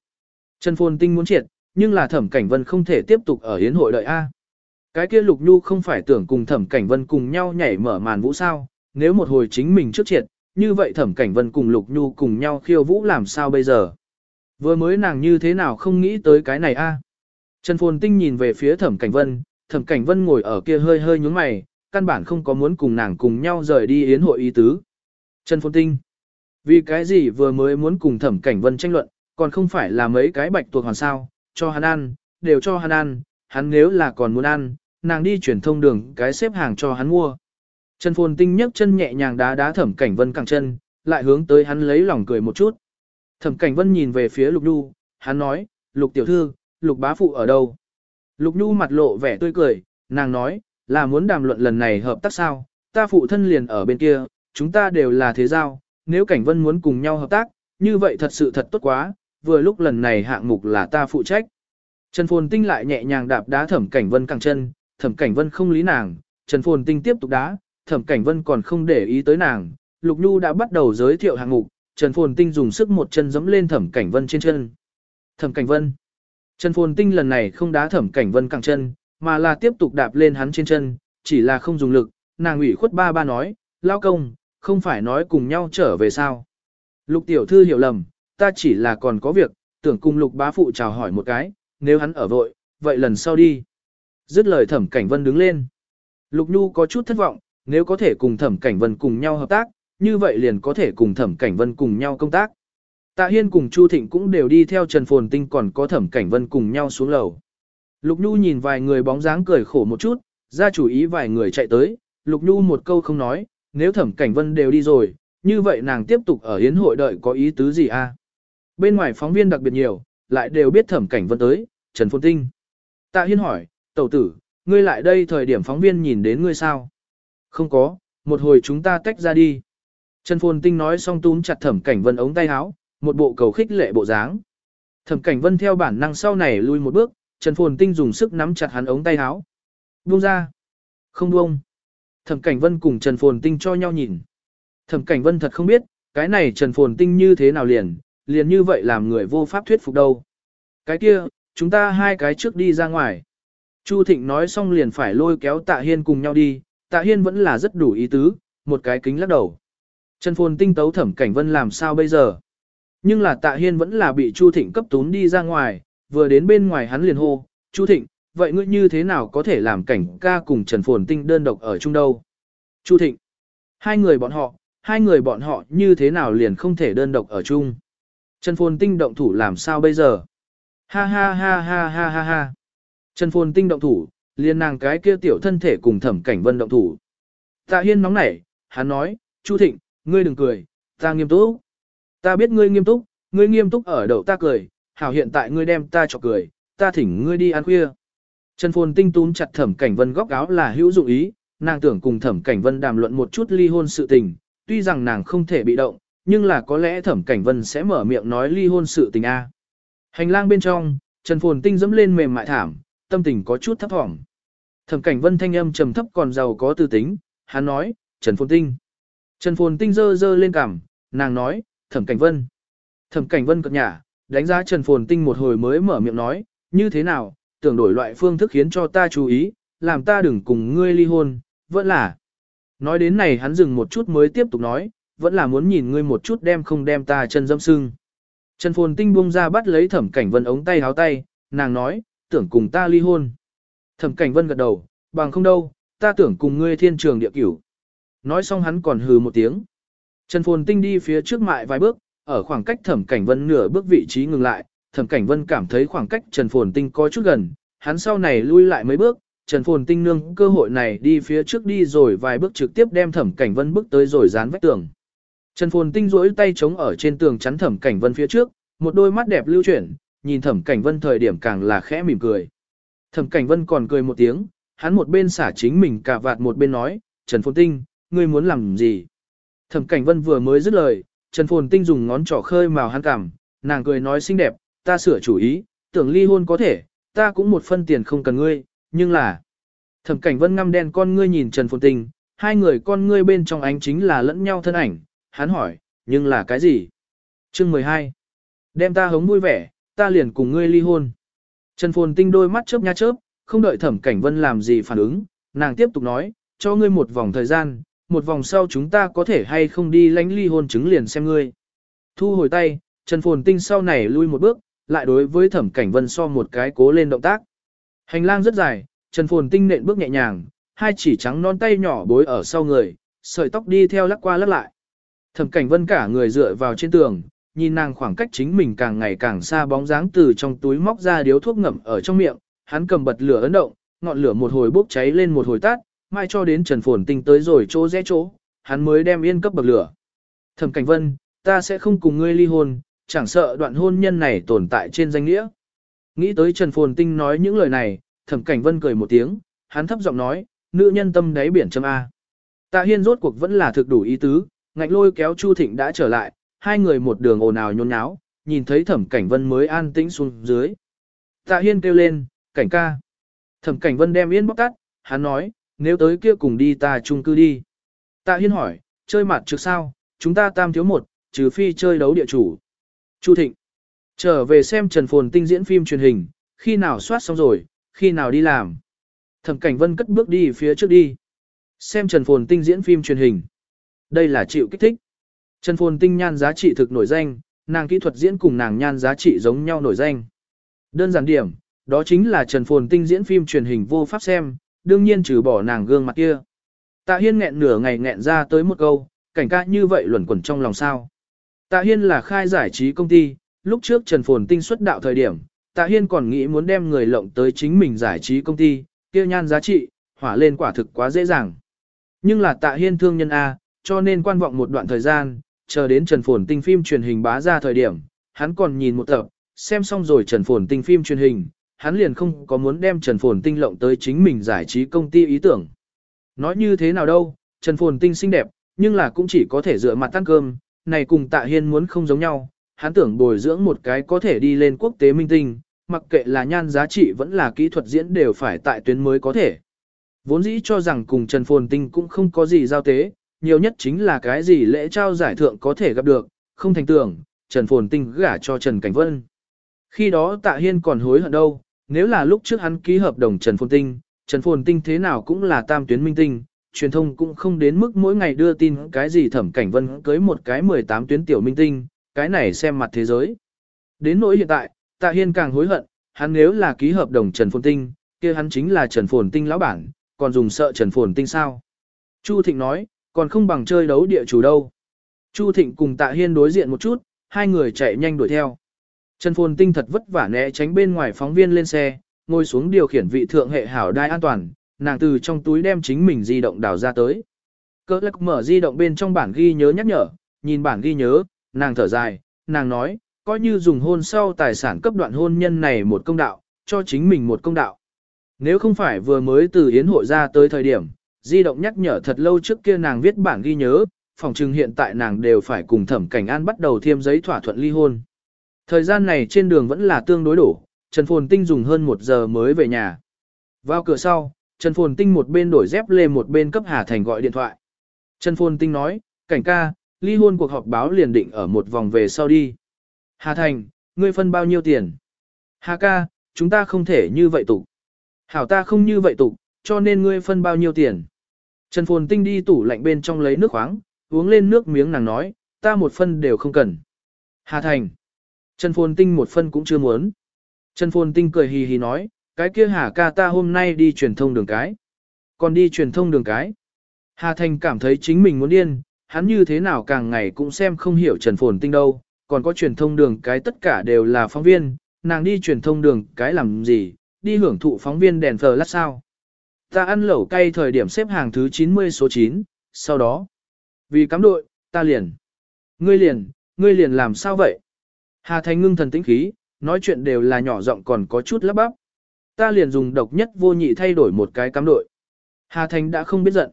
Trần Phồn Tinh muốn triệt, nhưng là Thẩm Cảnh Vân không thể tiếp tục ở hiến hội đợi A. Cái kia Lục Nhu không phải tưởng cùng Thẩm Cảnh Vân cùng nhau nhảy mở màn vũ sao, nếu một hồi chính mình trước triệt, như vậy Thẩm Cảnh Vân cùng Lục Nhu cùng nhau khiêu vũ làm sao bây giờ? Vừa mới nàng như thế nào không nghĩ tới cái này a? Trần Phồn Tinh nhìn về phía Thẩm Cảnh Vân, Thẩm Cảnh Vân ngồi ở kia hơi hơi nhướng mày, căn bản không có muốn cùng nàng cùng nhau rời đi yến hội ý tứ. Trần Phồn Tinh, vì cái gì vừa mới muốn cùng Thẩm Cảnh Vân tranh luận, còn không phải là mấy cái bạch tuộc hoàn sao, cho hắn ăn, đều cho hắn ăn, hắn nếu là còn muốn ăn, nàng đi chuyển thông đường cái xếp hàng cho hắn mua. Trần Phồn Tinh nhấc chân nhẹ nhàng đá đá Thẩm Cảnh Vân cẳng chân, lại hướng tới hắn lấy lòng cười một chút. Thẩm Cảnh Vân nhìn về phía Lục Nhu, hắn nói, Lục tiểu thư, Lục bá phụ ở đâu? Lục Nhu mặt lộ vẻ tươi cười, nàng nói, là muốn đàm luận lần này hợp tác sao, ta phụ thân liền ở bên kia, chúng ta đều là thế giao, nếu Cảnh Vân muốn cùng nhau hợp tác, như vậy thật sự thật tốt quá, vừa lúc lần này hạng mục là ta phụ trách. Trần Phồn Tinh lại nhẹ nhàng đạp đá Thẩm Cảnh Vân cẳng chân, Thẩm Cảnh Vân không lý nàng, Trần Phồn Tinh tiếp tục đá, Thẩm Cảnh Vân còn không để ý tới nàng, Lục Nhu đã bắt đầu giới thiệu hạng mục, Trần Phồn Tinh dùng sức một chân giẫm lên Thẩm Cảnh Vân trên chân. Thẩm Cảnh Vân. Trần Phồn Tinh lần này không đá Thẩm Cảnh Vân cẳng chân, mà là tiếp tục đạp lên hắn trên chân, chỉ là không dùng lực, nàng ủy khuất ba ba nói, lao công, không phải nói cùng nhau trở về sao. Lục tiểu thư hiểu lầm, ta chỉ là còn có việc, tưởng cùng lục bá phụ chào hỏi một cái, nếu hắn ở vội, vậy lần sau đi. Dứt lời Thẩm Cảnh Vân đứng lên. Lục Nhu có chút thất vọng, nếu có thể cùng Thẩm Cảnh Vân cùng nhau hợp tác, như vậy liền có thể cùng Thẩm Cảnh Vân cùng nhau công tác. Tạ Hiên cùng Chu Thịnh cũng đều đi theo Trần Phồn Tinh còn có Thẩm Cảnh Vân cùng nhau xuống lầu. Lục Nhu nhìn vài người bóng dáng cười khổ một chút, ra chủ ý vài người chạy tới, Lục Nhu một câu không nói, nếu Thẩm Cảnh Vân đều đi rồi, như vậy nàng tiếp tục ở hiến hội đợi có ý tứ gì a? Bên ngoài phóng viên đặc biệt nhiều, lại đều biết Thẩm Cảnh Vân tới, Trần Phồn Tinh. Tạ Hiên hỏi, tẩu tử, ngươi lại đây thời điểm phóng viên nhìn đến ngươi sao? Không có, một hồi chúng ta tách ra đi. Trần Phồn Tinh nói xong túm chặt Thẩm Cảnh Vân ống tay áo, một bộ cầu khích lệ bộ dáng. Thẩm Cảnh Vân theo bản năng sau này lui một bước, Trần Phồn Tinh dùng sức nắm chặt hắn ống tay áo. Buông ra. Không buông. Thẩm Cảnh Vân cùng Trần Phồn Tinh cho nhau nhìn. Thẩm Cảnh Vân thật không biết, cái này Trần Phồn Tinh như thế nào liền, liền như vậy làm người vô pháp thuyết phục đâu. Cái kia, chúng ta hai cái trước đi ra ngoài. Chu Thịnh nói xong liền phải lôi kéo Tạ Hiên cùng nhau đi, Tạ Hiên vẫn là rất đủ ý tứ, một cái kính lắc đầu. Trần Phồn tinh tấu thẩm cảnh vân làm sao bây giờ? Nhưng là tạ hiên vẫn là bị Chu Thịnh cấp tún đi ra ngoài, vừa đến bên ngoài hắn liền hô, Chu Thịnh, vậy ngươi như thế nào có thể làm cảnh ca cùng Trần Phồn tinh đơn độc ở chung đâu? Chu Thịnh, hai người bọn họ, hai người bọn họ như thế nào liền không thể đơn độc ở chung? Trần Phồn tinh động thủ làm sao bây giờ? Ha ha ha ha ha ha ha. Trần Phồn tinh động thủ, liền nàng cái kia tiểu thân thể cùng thẩm cảnh vân động thủ. Tạ Hiên nóng nảy, hắn nói, Chu Thịnh, ngươi đừng cười, ta nghiêm túc. Ta biết ngươi nghiêm túc, ngươi nghiêm túc ở đầu ta cười, hảo hiện tại ngươi đem ta cho cười, ta thỉnh ngươi đi ăn khuya. Trần Phồn tinh túm chặt thẩm cảnh vân góc áo là hữu dụng ý, nàng tưởng cùng thẩm cảnh vân đàm luận một chút ly hôn sự tình, tuy rằng nàng không thể bị động, nhưng là có lẽ thẩm cảnh vân sẽ mở miệng nói ly hôn sự tình A. Hành lang bên trong, Trần Phồn tinh dẫm lên mềm mại thảm, tâm tình có chút thấp thỏm. Thẩm cảnh vân thanh âm trầm thấp còn giàu có tư tính, hắn nói, Trần Phồn tinh. Trần Phồn Tinh dơ dơ lên cằm, nàng nói, Thẩm Cảnh Vân. Thẩm Cảnh Vân cật nhả, đánh giá Trần Phồn Tinh một hồi mới mở miệng nói, như thế nào, tưởng đổi loại phương thức khiến cho ta chú ý, làm ta đừng cùng ngươi ly hôn, vẫn là. Nói đến này hắn dừng một chút mới tiếp tục nói, vẫn là muốn nhìn ngươi một chút đem không đem ta chân dâm sưng. Trần Phồn Tinh buông ra bắt lấy Thẩm Cảnh Vân ống tay háo tay, nàng nói, tưởng cùng ta ly hôn. Thẩm Cảnh Vân gật đầu, bằng không đâu, ta tưởng cùng ngươi thiên trường địa cửu. Nói xong hắn còn hừ một tiếng. Trần Phồn Tinh đi phía trước mại vài bước, ở khoảng cách thẩm cảnh vân nửa bước vị trí ngừng lại, thẩm cảnh vân cảm thấy khoảng cách Trần Phồn Tinh có chút gần, hắn sau này lui lại mấy bước, Trần Phồn Tinh nương cơ hội này đi phía trước đi rồi vài bước trực tiếp đem thẩm cảnh vân bước tới rồi dán vách tường. Trần Phồn Tinh duỗi tay chống ở trên tường chắn thẩm cảnh vân phía trước, một đôi mắt đẹp lưu chuyển, nhìn thẩm cảnh vân thời điểm càng là khẽ mỉm cười. Thẩm cảnh vân còn cười một tiếng, hắn một bên xả chính mình cả vạt một bên nói, Trần Phồn Tinh, ngươi muốn làm gì? Thẩm cảnh vân vừa mới dứt lời, Trần Phồn Tinh dùng ngón trỏ khơi màu hắn cảm, nàng cười nói xinh đẹp, ta sửa chủ ý, tưởng ly hôn có thể, ta cũng một phân tiền không cần ngươi, nhưng là... Thẩm cảnh vân ngăm đen con ngươi nhìn Trần Phồn Tinh, hai người con ngươi bên trong ánh chính là lẫn nhau thân ảnh, hắn hỏi, nhưng là cái gì? Chương 12. Đem ta hống vui vẻ, ta liền cùng ngươi ly hôn. Trần Phồn Tinh đôi mắt chớp nha chớp, không đợi thẩm cảnh vân làm gì phản ứng, nàng tiếp tục nói, cho ngươi một vòng thời gian, một vòng sau chúng ta có thể hay không đi lánh ly hôn chứng liền xem ngươi. Thu hồi tay, Trần Phồn Tinh sau này lui một bước, lại đối với thẩm cảnh vân so một cái cố lên động tác. Hành lang rất dài, Trần Phồn Tinh nện bước nhẹ nhàng, hai chỉ trắng non tay nhỏ bối ở sau người, sợi tóc đi theo lắc qua lắc lại. Thẩm cảnh vân cả người dựa vào trên tường, nhìn nàng khoảng cách chính mình càng ngày càng xa bóng dáng từ trong túi móc ra điếu thuốc ngậm ở trong miệng, hắn cầm bật lửa ấn động, ngọn lửa một hồi bốc cháy lên một hồi tắt, mai cho đến Trần Phồn Tinh tới rồi chỗ rẽ chỗ, hắn mới đem yên cấp bậc lửa. Thẩm Cảnh Vân, ta sẽ không cùng ngươi ly hôn, chẳng sợ đoạn hôn nhân này tồn tại trên danh nghĩa. Nghĩ tới Trần Phồn Tinh nói những lời này, Thẩm Cảnh Vân cười một tiếng, hắn thấp giọng nói, nữ nhân tâm đáy biển châm A. Tạ Hiên rốt cuộc vẫn là thực đủ ý tứ, Ngạnh lôi kéo Chu Thịnh đã trở lại, hai người một đường ồn ào nhốn nháo, nhìn thấy Thẩm Cảnh Vân mới an tĩnh xuống dưới. Tạ Hiên kêu lên, cảnh ca. Thẩm Cảnh Vân đem yên bóc tắt, hắn nói, nếu tới kia cùng đi ta chung cư đi. Tạ Hiên hỏi, chơi mặt trước sao, chúng ta tam thiếu một, trừ phi chơi đấu địa chủ. Chu Thịnh, trở về xem Trần Phồn Tinh diễn phim truyền hình, khi nào soát xong rồi, khi nào đi làm. Thẩm Cảnh Vân cất bước đi phía trước đi. Xem Trần Phồn Tinh diễn phim truyền hình. Đây là chịu kích thích. Trần Phồn Tinh nhan giá trị thực nổi danh, nàng kỹ thuật diễn cùng nàng nhan giá trị giống nhau nổi danh. Đơn giản điểm, đó chính là Trần Phồn Tinh diễn phim truyền hình vô pháp xem, đương nhiên trừ bỏ nàng gương mặt kia. Tạ Hiên nghẹn nửa ngày nghẹn ra tới một câu, cảnh ca như vậy luẩn quẩn trong lòng sao. Tạ Hiên là khai giải trí công ty, lúc trước Trần Phồn Tinh xuất đạo thời điểm, Tạ Hiên còn nghĩ muốn đem người lộng tới chính mình giải trí công ty, kia nhan giá trị, hỏa lên quả thực quá dễ dàng. Nhưng là Tạ Hiên thương nhân A, cho nên quan vọng một đoạn thời gian, chờ đến Trần Phồn Tinh phim truyền hình bá ra thời điểm, hắn còn nhìn một tập, xem xong rồi Trần Phồn Tinh phim truyền hình, hắn liền không có muốn đem Trần Phồn Tinh lộng tới chính mình giải trí công ty ý tưởng. Nói như thế nào đâu, Trần Phồn Tinh xinh đẹp, nhưng là cũng chỉ có thể dựa mặt ăn cơm, này cùng Tạ Hiên muốn không giống nhau, hắn tưởng bồi dưỡng một cái có thể đi lên quốc tế minh tinh, mặc kệ là nhan giá trị vẫn là kỹ thuật diễn đều phải tại tuyến mới có thể. Vốn dĩ cho rằng cùng Trần Phồn Tinh cũng không có gì giao tế, nhiều nhất chính là cái gì lễ trao giải thượng có thể gặp được, không thành tưởng, Trần Phồn Tinh gả cho Trần Cảnh Vân. Khi đó Tạ Hiên còn hối hận đâu, nếu là lúc trước hắn ký hợp đồng Trần Phồn Tinh, Trần Phồn Tinh thế nào cũng là tam tuyến minh tinh, truyền thông cũng không đến mức mỗi ngày đưa tin cái gì thẩm cảnh vân cưới một cái 18 tuyến tiểu minh tinh, cái này xem mặt thế giới. Đến nỗi hiện tại, Tạ Hiên càng hối hận, hắn nếu là ký hợp đồng Trần Phồn Tinh, kia hắn chính là Trần Phồn Tinh lão bản, còn dùng sợ Trần Phồn Tinh sao? Chu Thịnh nói, còn không bằng chơi đấu địa chủ đâu. Chu Thịnh cùng Tạ Hiên đối diện một chút, hai người chạy nhanh đuổi theo. Trần Phồn Tinh thật vất vả né tránh bên ngoài phóng viên lên xe, ngồi xuống điều khiển vị thượng hệ hảo đai an toàn, nàng từ trong túi đem chính mình di động đào ra tới. Cơ lắc mở di động bên trong bản ghi nhớ nhắc nhở, nhìn bản ghi nhớ, nàng thở dài, nàng nói, coi như dùng hôn sau tài sản cấp đoạn hôn nhân này một công đạo, cho chính mình một công đạo. Nếu không phải vừa mới từ yến hội ra tới thời điểm, di động nhắc nhở thật lâu trước kia nàng viết bản ghi nhớ, phòng trừng hiện tại nàng đều phải cùng thẩm cảnh an bắt đầu thêm giấy thỏa thuận ly hôn. Thời gian này trên đường vẫn là tương đối đủ. Trần Phồn Tinh dùng hơn một giờ mới về nhà. Vào cửa sau, Trần Phồn Tinh một bên đổi dép lê một bên cấp Hà Thành gọi điện thoại. Trần Phồn Tinh nói, cảnh ca, ly hôn cuộc họp báo liền định ở một vòng về sau đi. Hà Thành, ngươi phân bao nhiêu tiền? Hà ca, chúng ta không thể như vậy tục. Hảo ta không như vậy tục, cho nên ngươi phân bao nhiêu tiền? Trần Phồn Tinh đi tủ lạnh bên trong lấy nước khoáng, uống lên nước miếng nàng nói, ta một phân đều không cần. Hà Thành. Trần Phồn Tinh một phân cũng chưa muốn. Trần Phồn Tinh cười hì hì nói, cái kia Hà ca ta hôm nay đi truyền thông đường cái. Còn đi truyền thông đường cái. Hà Thành cảm thấy chính mình muốn điên, hắn như thế nào càng ngày cũng xem không hiểu Trần Phồn Tinh đâu. còn có truyền thông đường cái tất cả đều là phóng viên, nàng đi truyền thông đường cái làm gì, đi hưởng thụ phóng viên đèn phờ lát sao. Ta ăn lẩu cay thời điểm xếp hàng thứ 90 số 9, sau đó, vì cắm đội, ta liền. Ngươi liền, ngươi liền làm sao vậy? Hà Thành ngưng thần tĩnh khí, nói chuyện đều là nhỏ giọng còn có chút lắp bắp. Ta liền dùng độc nhất vô nhị thay đổi một cái cắm đội. Hà Thành đã không biết giận.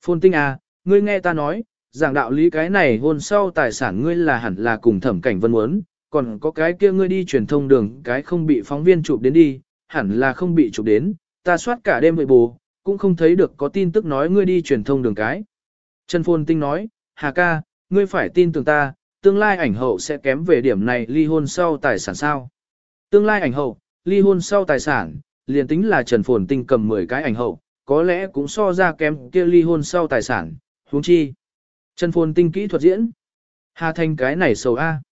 Phôn tinh à, ngươi nghe ta nói, giảng đạo lý cái này hôn sau tài sản ngươi là hẳn là cùng thẩm cảnh vân muốn, còn có cái kia ngươi đi truyền thông đường cái không bị phóng viên chụp đến đi, hẳn là không bị chụp đến, ta soát cả đêm vậy bù, cũng không thấy được có tin tức nói ngươi đi truyền thông đường cái. Trần Phồn Tinh nói, Hà ca, ngươi phải tin tưởng ta, tương lai ảnh hậu sẽ kém về điểm này ly hôn sau tài sản sao. Tương lai ảnh hậu, ly hôn sau tài sản, liền tính là Trần Phồn Tinh cầm 10 cái ảnh hậu, có lẽ cũng so ra kém kia ly hôn sau tài sản, huống chi. Trần Phồn Tinh kỹ thuật diễn. Hà Thành cái này sầu A.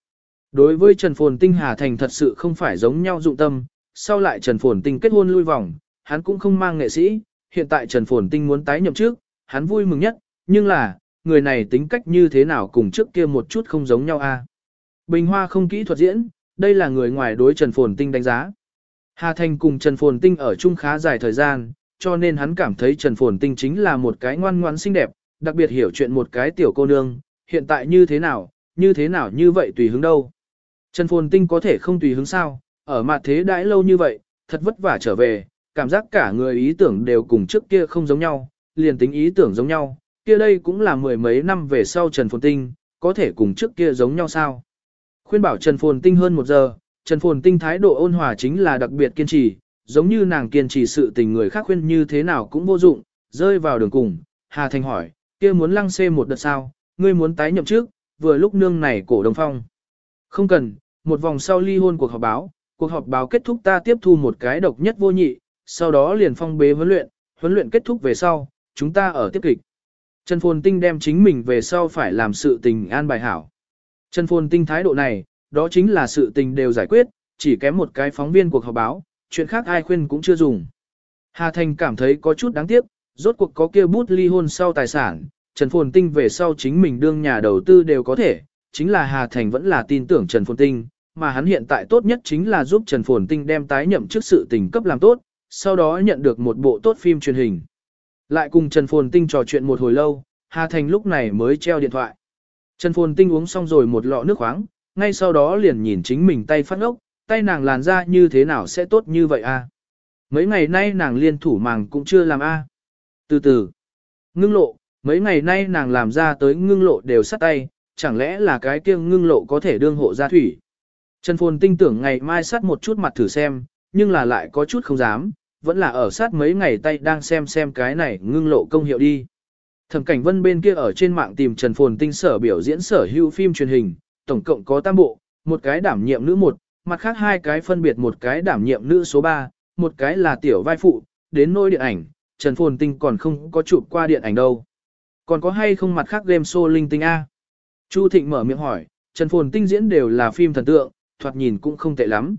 Đối với Trần Phồn Tinh Hà Thành thật sự không phải giống nhau dụng tâm, sau lại Trần Phồn Tinh kết hôn lui vòng, hắn cũng không mang nghệ sĩ, hiện tại Trần Phồn Tinh muốn tái nhậm trước, hắn vui mừng nhất, nhưng là, người này tính cách như thế nào cùng trước kia một chút không giống nhau a. Bình Hoa không kỹ thuật diễn, đây là người ngoài đối Trần Phồn Tinh đánh giá. Hà Thành cùng Trần Phồn Tinh ở chung khá dài thời gian, cho nên hắn cảm thấy Trần Phồn Tinh chính là một cái ngoan ngoãn xinh đẹp, đặc biệt hiểu chuyện một cái tiểu cô nương, hiện tại như thế nào, như thế nào như vậy tùy hứng đâu. Trần Phồn Tinh có thể không tùy hứng sao, ở mặt thế đãi lâu như vậy, thật vất vả trở về, cảm giác cả người ý tưởng đều cùng trước kia không giống nhau, liền tính ý tưởng giống nhau, kia đây cũng là mười mấy năm về sau Trần Phồn Tinh, có thể cùng trước kia giống nhau sao. Khuyên bảo Trần Phồn Tinh hơn một giờ, Trần Phồn Tinh thái độ ôn hòa chính là đặc biệt kiên trì, giống như nàng kiên trì sự tình người khác khuyên như thế nào cũng vô dụng, rơi vào đường cùng. Hà Thành hỏi, kia muốn lăng xê một đợt sao, ngươi muốn tái nhậm trước, vừa lúc nương này cổ đồng phong. Không cần, một vòng sau ly hôn cuộc họp báo, cuộc họp báo kết thúc ta tiếp thu một cái độc nhất vô nhị, sau đó liền phong bế huấn luyện, huấn luyện kết thúc về sau, chúng ta ở tiếp kịch. Trần Phồn Tinh đem chính mình về sau phải làm sự tình an bài hảo. Trần Phồn Tinh thái độ này, đó chính là sự tình đều giải quyết, chỉ kém một cái phóng viên cuộc họp báo, chuyện khác ai khuyên cũng chưa dùng. Hà Thành cảm thấy có chút đáng tiếc, rốt cuộc có kia bút ly hôn sau tài sản, Trần Phồn Tinh về sau chính mình đương nhà đầu tư đều có thể, chính là Hà Thành vẫn là tin tưởng Trần Phồn Tinh, mà hắn hiện tại tốt nhất chính là giúp Trần Phồn Tinh đem tái nhậm trước sự tình cấp làm tốt, sau đó nhận được một bộ tốt phim truyền hình. Lại cùng Trần Phồn Tinh trò chuyện một hồi lâu, Hà Thành lúc này mới treo điện thoại. Trần Phồn Tinh uống xong rồi một lọ nước khoáng, ngay sau đó liền nhìn chính mình tay phát ốc, tay nàng làn ra như thế nào sẽ tốt như vậy a? Mấy ngày nay nàng liên thủ màng cũng chưa làm a. Từ từ, ngưng lộ, mấy ngày nay nàng làm ra tới ngưng lộ đều sắt tay, chẳng lẽ là cái kia ngưng lộ có thể đương hộ gia thủy. Trần Phồn tinh tưởng ngày mai sắt một chút mặt thử xem, nhưng là lại có chút không dám, vẫn là ở sát mấy ngày tay đang xem xem cái này ngưng lộ công hiệu đi. Thẩm cảnh vân bên kia ở trên mạng tìm Trần Phồn Tinh sở biểu diễn sở hữu phim truyền hình, tổng cộng có tam bộ, một cái đảm nhiệm nữ một, mặt khác hai cái phân biệt một cái đảm nhiệm nữ số 3, một cái là tiểu vai phụ, đến nôi điện ảnh, Trần Phồn Tinh còn không có chụp qua điện ảnh đâu. Còn có hay không mặt khác game show linh tinh A? Chu Thịnh mở miệng hỏi, Trần Phồn Tinh diễn đều là phim thần tượng, thoạt nhìn cũng không tệ lắm.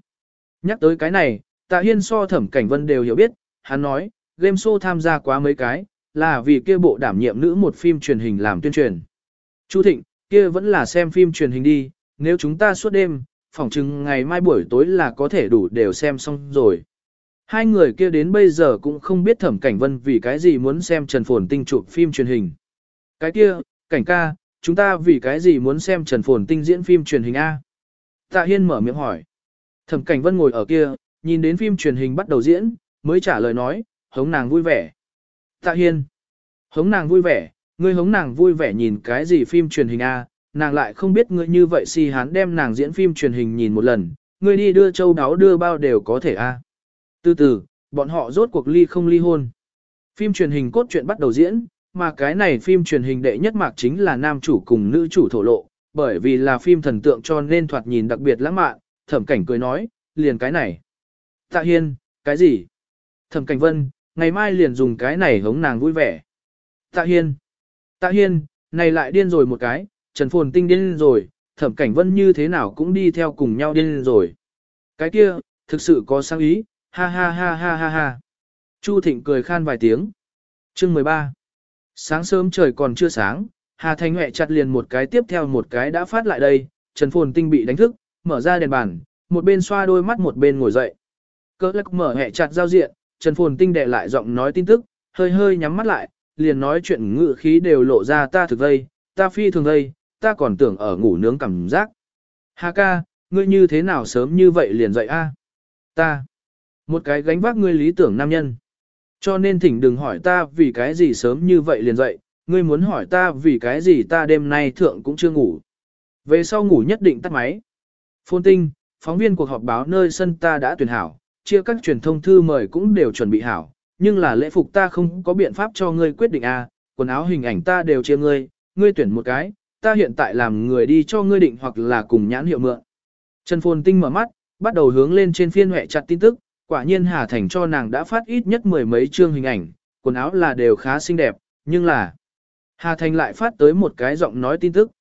Nhắc tới cái này, Tạ Hiên so thẩm cảnh vân đều hiểu biết, hắn nói, game show tham gia quá mấy cái, là vì kia bộ đảm nhiệm nữ một phim truyền hình làm tuyên truyền. Chu Thịnh, kia vẫn là xem phim truyền hình đi, nếu chúng ta suốt đêm, phỏng chừng ngày mai buổi tối là có thể đủ đều xem xong rồi. Hai người kia đến bây giờ cũng không biết thẩm cảnh vân vì cái gì muốn xem Trần Phồn Tinh chụp phim truyền hình. Cái kia, cảnh ca, chúng ta vì cái gì muốn xem Trần Phồn Tinh diễn phim truyền hình A? Tạ Hiên mở miệng hỏi. Thẩm cảnh vân ngồi ở kia, nhìn đến phim truyền hình bắt đầu diễn, mới trả lời nói, hống nàng vui vẻ. Tạ Hiên. Hống nàng vui vẻ, ngươi hống nàng vui vẻ nhìn cái gì phim truyền hình A, nàng lại không biết ngươi như vậy si hán đem nàng diễn phim truyền hình nhìn một lần, ngươi đi đưa châu đáo đưa bao đều có thể A. Từ từ, bọn họ rốt cuộc ly không ly hôn. Phim truyền hình cốt truyện bắt đầu diễn, mà cái này phim truyền hình đệ nhất mạc chính là nam chủ cùng nữ chủ thổ lộ, bởi vì là phim thần tượng cho nên thoạt nhìn đặc biệt lãng mạn, thẩm cảnh cười nói, liền cái này. Tạ Hiên, cái gì? Thẩm cảnh vân, ngày mai liền dùng cái này hống nàng vui vẻ. Tạ Hiên, Tạ Hiên, này lại điên rồi một cái, Trần Phồn Tinh điên rồi, thẩm cảnh vân như thế nào cũng đi theo cùng nhau điên rồi. Cái kia, thực sự có sáng ý, ha ha ha ha ha ha. Chu Thịnh cười khan vài tiếng. Chương 13. Sáng sớm trời còn chưa sáng, Hà Thanh Huệ chặt liền một cái tiếp theo một cái đã phát lại đây, Trần Phồn Tinh bị đánh thức, mở ra đèn bàn, một bên xoa đôi mắt một bên ngồi dậy. Cơ lắc mở hẹ chặt giao diện, Trần Phồn Tinh đệ lại giọng nói tin tức, hơi hơi nhắm mắt lại, liền nói chuyện ngự khí đều lộ ra ta thực vây, ta phi thường vây, ta còn tưởng ở ngủ nướng cảm giác. Hà ca, ngươi như thế nào sớm như vậy liền dậy a? Ta, một cái gánh vác ngươi lý tưởng nam nhân. Cho nên thỉnh đừng hỏi ta vì cái gì sớm như vậy liền dậy, ngươi muốn hỏi ta vì cái gì ta đêm nay thượng cũng chưa ngủ. Về sau ngủ nhất định tắt máy. Phôn tinh, phóng viên cuộc họp báo nơi sân ta đã tuyển hảo, chia các truyền thông thư mời cũng đều chuẩn bị hảo, nhưng là lễ phục ta không có biện pháp cho ngươi quyết định a, quần áo hình ảnh ta đều chia ngươi, ngươi tuyển một cái, ta hiện tại làm người đi cho ngươi định hoặc là cùng nhãn hiệu mượn. Trần Phồn Tinh mở mắt, bắt đầu hướng lên trên phiên hệ chặt tin tức, quả nhiên Hà Thành cho nàng đã phát ít nhất mười mấy chương hình ảnh, quần áo là đều khá xinh đẹp, nhưng là Hà Thành lại phát tới một cái giọng nói tin tức.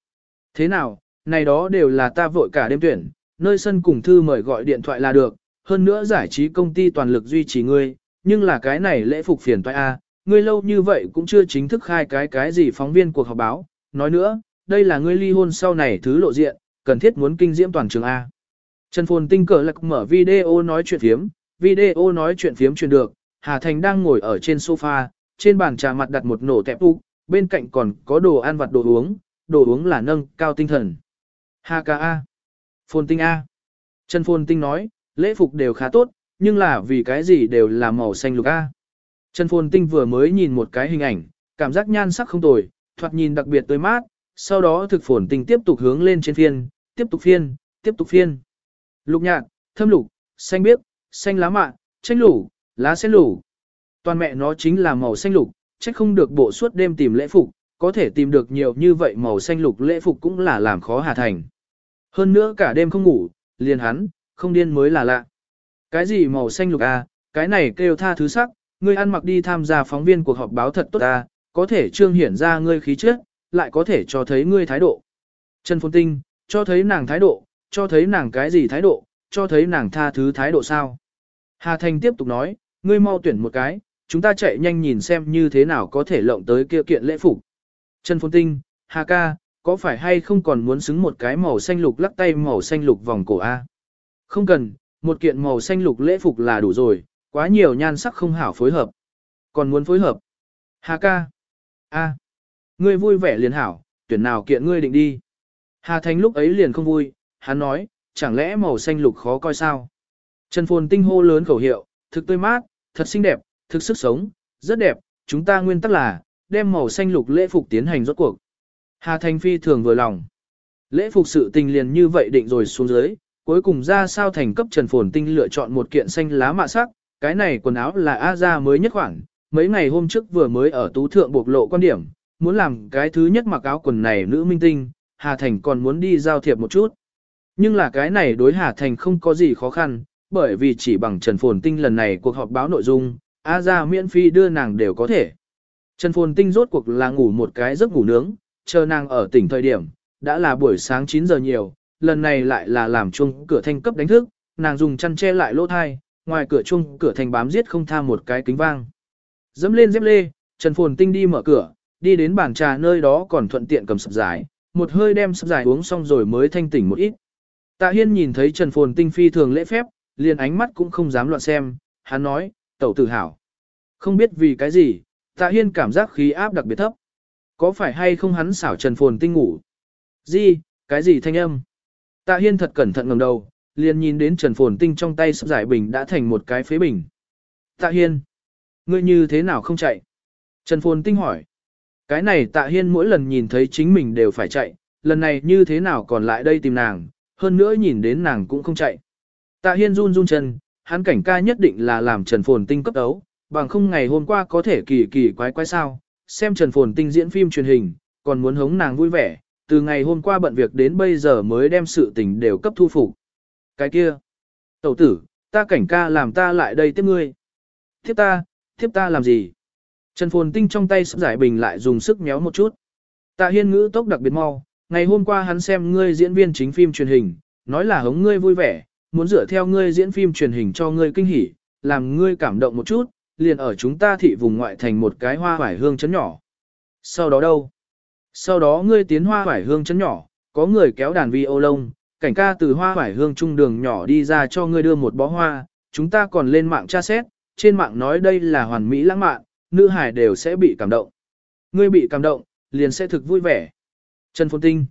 Thế nào, này đó đều là ta vội cả đêm tuyển, nơi sân cùng thư mời gọi điện thoại là được, hơn nữa giải trí công ty toàn lực duy trì ngươi, nhưng là cái này lễ phục phiền toái A, ngươi lâu như vậy cũng chưa chính thức khai cái cái gì phóng viên cuộc họp báo, nói nữa, đây là ngươi ly hôn sau này thứ lộ diện, cần thiết muốn kinh diễm toàn trường A. Trần Phồn tinh cờ lạc mở video nói chuyện phiếm, video nói chuyện phiếm truyền được, Hà Thành đang ngồi ở trên sofa, trên bàn trà mặt đặt một nổ tẹp úc, bên cạnh còn có đồ ăn vặt đồ uống, đồ uống là nâng cao tinh thần. Hà ca A. Phồn tinh A. Trần Phồn tinh nói, lễ phục đều khá tốt, nhưng là vì cái gì đều là màu xanh lục A. Trần Phồn tinh vừa mới nhìn một cái hình ảnh, cảm giác nhan sắc không tồi, thoạt nhìn đặc biệt tươi mát, sau đó thực phồn tinh tiếp tục hướng lên trên phiên, tiếp tục phiên, tiếp tục phiên. Lục nhạt, thâm lục, xanh biếc, xanh lá mạ, tranh lủ, lá sen lủ. Toàn mẹ nó chính là màu xanh lục, chắc không được bộ suốt đêm tìm lễ phục, có thể tìm được nhiều như vậy màu xanh lục lễ phục cũng là làm khó Hà Thành. Hơn nữa cả đêm không ngủ, liền hắn, không điên mới là lạ. Cái gì màu xanh lục à, cái này kêu tha thứ sắc, ngươi ăn mặc đi tham gia phóng viên cuộc họp báo thật tốt à, có thể trương hiển ra ngươi khí chất, lại có thể cho thấy ngươi thái độ. Trần Phồn Tinh, cho thấy nàng thái độ, cho thấy nàng cái gì thái độ, cho thấy nàng tha thứ thái độ sao. Hà Thành tiếp tục nói, ngươi mau tuyển một cái, chúng ta chạy nhanh nhìn xem như thế nào có thể lộng tới kia kiện lễ phục. Trần Phồn Tinh, Hà ca, có phải hay không còn muốn xứng một cái màu xanh lục lắc tay màu xanh lục vòng cổ A? Không cần, một kiện màu xanh lục lễ phục là đủ rồi, quá nhiều nhan sắc không hảo phối hợp. Còn muốn phối hợp? Hà ca. A. Ngươi vui vẻ liền hảo, tuyển nào kiện ngươi định đi. Hà Thánh lúc ấy liền không vui, hắn nói, chẳng lẽ màu xanh lục khó coi sao? Trần Phồn tinh hô lớn khẩu hiệu, thực tươi mát, thật xinh đẹp, thực sức sống, rất đẹp, chúng ta nguyên tắc là, đem màu xanh lục lễ phục tiến hành rốt cuộc. Hà Thành phi thường vừa lòng. Lễ phục sự tình liền như vậy định rồi xuống dưới, cuối cùng ra sao thành cấp Trần Phồn Tinh lựa chọn một kiện xanh lá mạ sắc, cái này quần áo là A ra mới nhất khoảng, mấy ngày hôm trước vừa mới ở tú thượng bộc lộ quan điểm, muốn làm cái thứ nhất mặc áo quần này nữ minh tinh, Hà Thành còn muốn đi giao thiệp một chút. Nhưng là cái này đối Hà Thành không có gì khó khăn, bởi vì chỉ bằng Trần Phồn Tinh lần này cuộc họp báo nội dung, A ra miễn phí đưa nàng đều có thể. Trần Phồn Tinh rốt cuộc là ngủ một cái giấc ngủ nướng, chờ nàng ở tỉnh thời điểm, đã là buổi sáng 9 giờ nhiều, lần này lại là làm chung cửa thanh cấp đánh thức, nàng dùng chăn che lại lỗ thai, ngoài cửa chung cửa thanh bám giết không tha một cái kính vang. Dẫm lên dép lê, Trần Phồn Tinh đi mở cửa, đi đến bàn trà nơi đó còn thuận tiện cầm sập giải, một hơi đem sập giải uống xong rồi mới thanh tỉnh một ít. Tạ Hiên nhìn thấy Trần Phồn Tinh phi thường lễ phép, liền ánh mắt cũng không dám loạn xem, hắn nói, tẩu tử hảo. Không biết vì cái gì, Tạ Hiên cảm giác khí áp đặc biệt thấp. Có phải hay không hắn xảo Trần Phồn Tinh ngủ? Gì, cái gì thanh âm? Tạ Hiên thật cẩn thận ngẩng đầu, liền nhìn đến Trần Phồn Tinh trong tay sắp giải bình đã thành một cái phế bình. Tạ Hiên, ngươi như thế nào không chạy? Trần Phồn Tinh hỏi. Cái này Tạ Hiên mỗi lần nhìn thấy chính mình đều phải chạy, lần này như thế nào còn lại đây tìm nàng, hơn nữa nhìn đến nàng cũng không chạy. Tạ Hiên run run chân, hắn cảnh ca nhất định là làm Trần Phồn Tinh cấp đấu, bằng không ngày hôm qua có thể kỳ kỳ quái quái sao, xem Trần Phồn Tinh diễn phim truyền hình, còn muốn hống nàng vui vẻ, từ ngày hôm qua bận việc đến bây giờ mới đem sự tình đều cấp thu phục. Cái kia, tẩu tử, ta cảnh ca làm ta lại đây tiếp ngươi. Tiếp ta, tiếp ta làm gì? Trần Phồn Tinh trong tay sắp giải bình lại dùng sức méo một chút. Tạ Hiên ngữ tốc đặc biệt mau, ngày hôm qua hắn xem ngươi diễn viên chính phim truyền hình, nói là hống ngươi vui vẻ, muốn dựa theo ngươi diễn phim truyền hình cho ngươi kinh hỉ, làm ngươi cảm động một chút, liền ở chúng ta thị vùng ngoại thành một cái hoa hoải hương chấn nhỏ. Sau đó đâu? Sau đó ngươi tiến hoa hoải hương chấn nhỏ, có người kéo đàn vi ô lông, cảnh ca từ hoa vải hương trung đường nhỏ đi ra cho ngươi đưa một bó hoa, chúng ta còn lên mạng tra xét, trên mạng nói đây là hoàn mỹ lãng mạn, nữ hải đều sẽ bị cảm động. Ngươi bị cảm động, liền sẽ thực vui vẻ. Trần Phồn Tinh.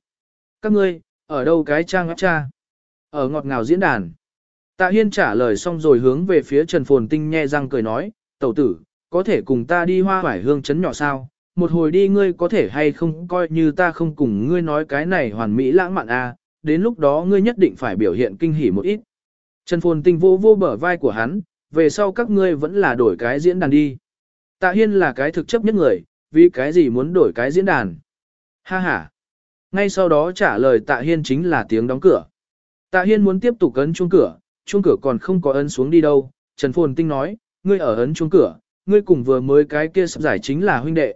Các ngươi, ở đâu cái trang áp cha? Ở ngọt ngào diễn đàn. Tạ Hiên trả lời xong rồi hướng về phía Trần Phồn Tinh nhe răng cười nói, tẩu tử, có thể cùng ta đi hoa vải hương chấn nhỏ sao? Một hồi đi ngươi có thể hay không coi như ta không cùng ngươi nói cái này hoàn mỹ lãng mạn a, à, đến lúc đó ngươi nhất định phải biểu hiện kinh hỉ một ít. Trần Phồn Tinh vô vô bờ vai của hắn, về sau các ngươi vẫn là đổi cái diễn đàn đi. Tạ Hiên là cái thực chấp nhất người, vì cái gì muốn đổi cái diễn đàn. Ha ha. Ngay sau đó trả lời Tạ Hiên chính là tiếng đóng cửa. Tạ Hiên muốn tiếp tục ấn chuông cửa, chuông cửa còn không có ấn xuống đi đâu. Trần Phồn Tinh nói, ngươi ở ấn chuông cửa, ngươi cùng vừa mới cái kia sắp giải chính là huynh đệ.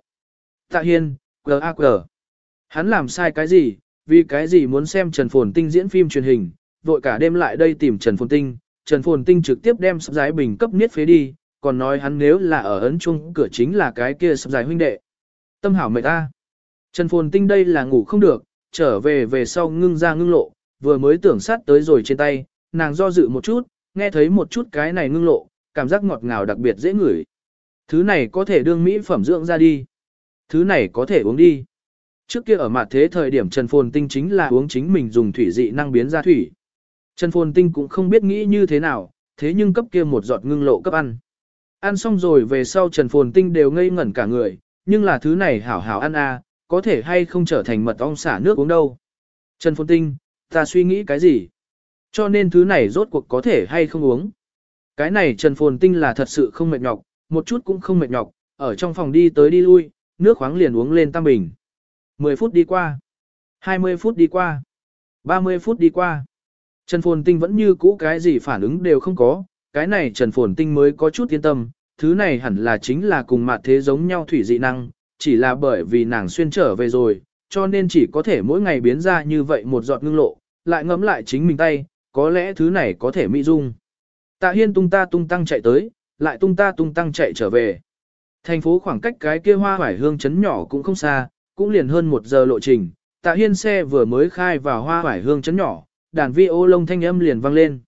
Tạ Hiên, G.A.G. Hắn làm sai cái gì, vì cái gì muốn xem Trần Phồn Tinh diễn phim truyền hình, vội cả đêm lại đây tìm Trần Phồn Tinh, Trần Phồn Tinh trực tiếp đem sắp giải bình cấp niết phế đi, còn nói hắn nếu là ở ấn chuông cửa chính là cái kia sắp giải huynh đệ. Tâm hảo mệt ta. Trần Phồn Tinh đây là ngủ không được, trở về về sau ngưng ra ngưng lộ, vừa mới tưởng sát tới rồi trên tay, nàng do dự một chút, nghe thấy một chút cái này ngưng lộ, cảm giác ngọt ngào đặc biệt dễ ngửi. Thứ này có thể đương mỹ phẩm dưỡng ra đi. Thứ này có thể uống đi. Trước kia ở mặt thế thời điểm Trần Phồn Tinh chính là uống chính mình dùng thủy dị năng biến ra thủy. Trần Phồn Tinh cũng không biết nghĩ như thế nào, thế nhưng cấp kia một giọt ngưng lộ cấp ăn. Ăn xong rồi về sau Trần Phồn Tinh đều ngây ngẩn cả người, nhưng là thứ này hảo hảo ăn à, có thể hay không trở thành mật ong xả nước uống đâu. Trần Phồn Tinh, ta suy nghĩ cái gì? Cho nên thứ này rốt cuộc có thể hay không uống. Cái này Trần Phồn Tinh là thật sự không mệt nhọc, một chút cũng không mệt nhọc, ở trong phòng đi tới đi lui, nước khoáng liền uống lên tam bình. 10 phút đi qua, 20 phút đi qua, 30 phút đi qua. Trần Phồn Tinh vẫn như cũ cái gì phản ứng đều không có, cái này Trần Phồn Tinh mới có chút yên tâm, thứ này hẳn là chính là cùng mặt thế giống nhau thủy dị năng, chỉ là bởi vì nàng xuyên trở về rồi, cho nên chỉ có thể mỗi ngày biến ra như vậy một giọt ngưng lộ, lại ngấm lại chính mình tay, có lẽ thứ này có thể mỹ dung. Tạ Hiên tung ta tung tăng chạy tới, lại tung ta tung tăng chạy trở về. Thành phố khoảng cách cái kia hoa hoải hương chấn nhỏ cũng không xa, cũng liền hơn một giờ lộ trình. Tạ Hiên xe vừa mới khai vào hoa hoải hương chấn nhỏ, đàn vi ô lông thanh âm liền vang lên.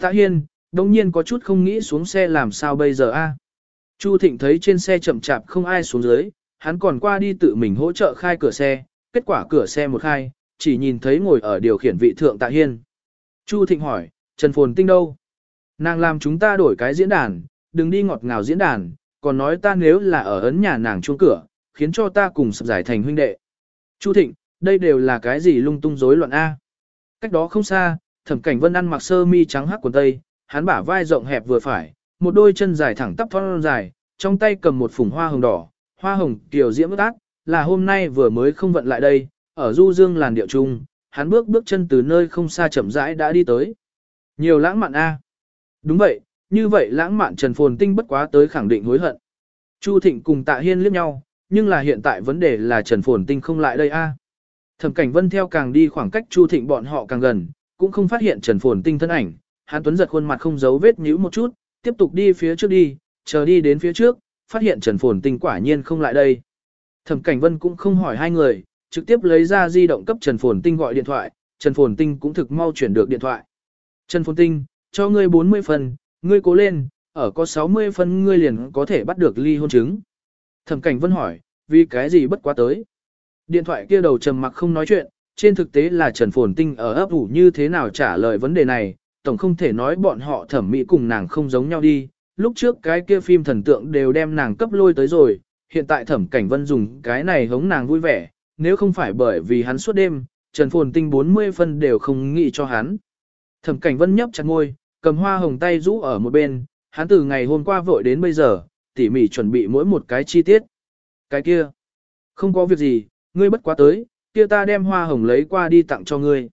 Tạ Hiên, đồng nhiên có chút không nghĩ xuống xe làm sao bây giờ a? Chu Thịnh thấy trên xe chậm chạp không ai xuống dưới, hắn còn qua đi tự mình hỗ trợ khai cửa xe, kết quả cửa xe một khai, chỉ nhìn thấy ngồi ở điều khiển vị thượng Tạ Hiên. Chu Thịnh hỏi, Trần Phồn Tinh đâu? Nàng làm chúng ta đổi cái diễn đàn, đừng đi ngọt ngào diễn đàn, còn nói ta nếu là ở ấn nhà nàng chuông cửa, khiến cho ta cùng sập giải thành huynh đệ. Chu Thịnh, đây đều là cái gì lung tung rối loạn A. Cách đó không xa, thẩm cảnh vân ăn mặc sơ mi trắng hắc quần tây, hắn bả vai rộng hẹp vừa phải, một đôi chân dài thẳng tắp thon dài, trong tay cầm một phùng hoa hồng đỏ, hoa hồng kiều diễm ước ác, là hôm nay vừa mới không vận lại đây, ở du dương làn điệu trung, hắn bước bước chân từ nơi không xa chậm rãi đã đi tới. Nhiều lãng mạn a. Đúng vậy, như vậy lãng mạn Trần Phồn Tinh bất quá tới khẳng định hối hận. Chu Thịnh cùng Tạ Hiên liếc nhau, nhưng là hiện tại vấn đề là Trần Phồn Tinh không lại đây a. Thẩm Cảnh Vân theo càng đi khoảng cách Chu Thịnh bọn họ càng gần, cũng không phát hiện Trần Phồn Tinh thân ảnh, Hàn tuấn giật khuôn mặt không giấu vết nhíu một chút, tiếp tục đi phía trước đi, chờ đi đến phía trước, phát hiện Trần Phồn Tinh quả nhiên không lại đây. Thẩm Cảnh Vân cũng không hỏi hai người, trực tiếp lấy ra di động cấp Trần Phồn Tinh gọi điện thoại, Trần Phồn Tinh cũng thực mau chuyển được điện thoại. Trần Phồn Tinh, cho ngươi 40 phần, ngươi cố lên, ở có 60 phân ngươi liền có thể bắt được ly hôn chứng. Thẩm Cảnh Vân hỏi, vì cái gì bất quá tới. Điện thoại kia đầu trầm mặc không nói chuyện, trên thực tế là Trần Phồn Tinh ở ấp ủ như thế nào trả lời vấn đề này, tổng không thể nói bọn họ thẩm mỹ cùng nàng không giống nhau đi. Lúc trước cái kia phim thần tượng đều đem nàng cấp lôi tới rồi, hiện tại thẩm cảnh vân dùng cái này hống nàng vui vẻ, nếu không phải bởi vì hắn suốt đêm, Trần Phồn Tinh 40 phân đều không nghĩ cho hắn. Thẩm cảnh vân nhấp chặt ngôi, cầm hoa hồng tay rũ ở một bên, hắn từ ngày hôm qua vội đến bây giờ, tỉ mỉ chuẩn bị mỗi một cái chi tiết. Cái kia, không có việc gì, ngươi bất quá tới, kia ta đem hoa hồng lấy qua đi tặng cho ngươi.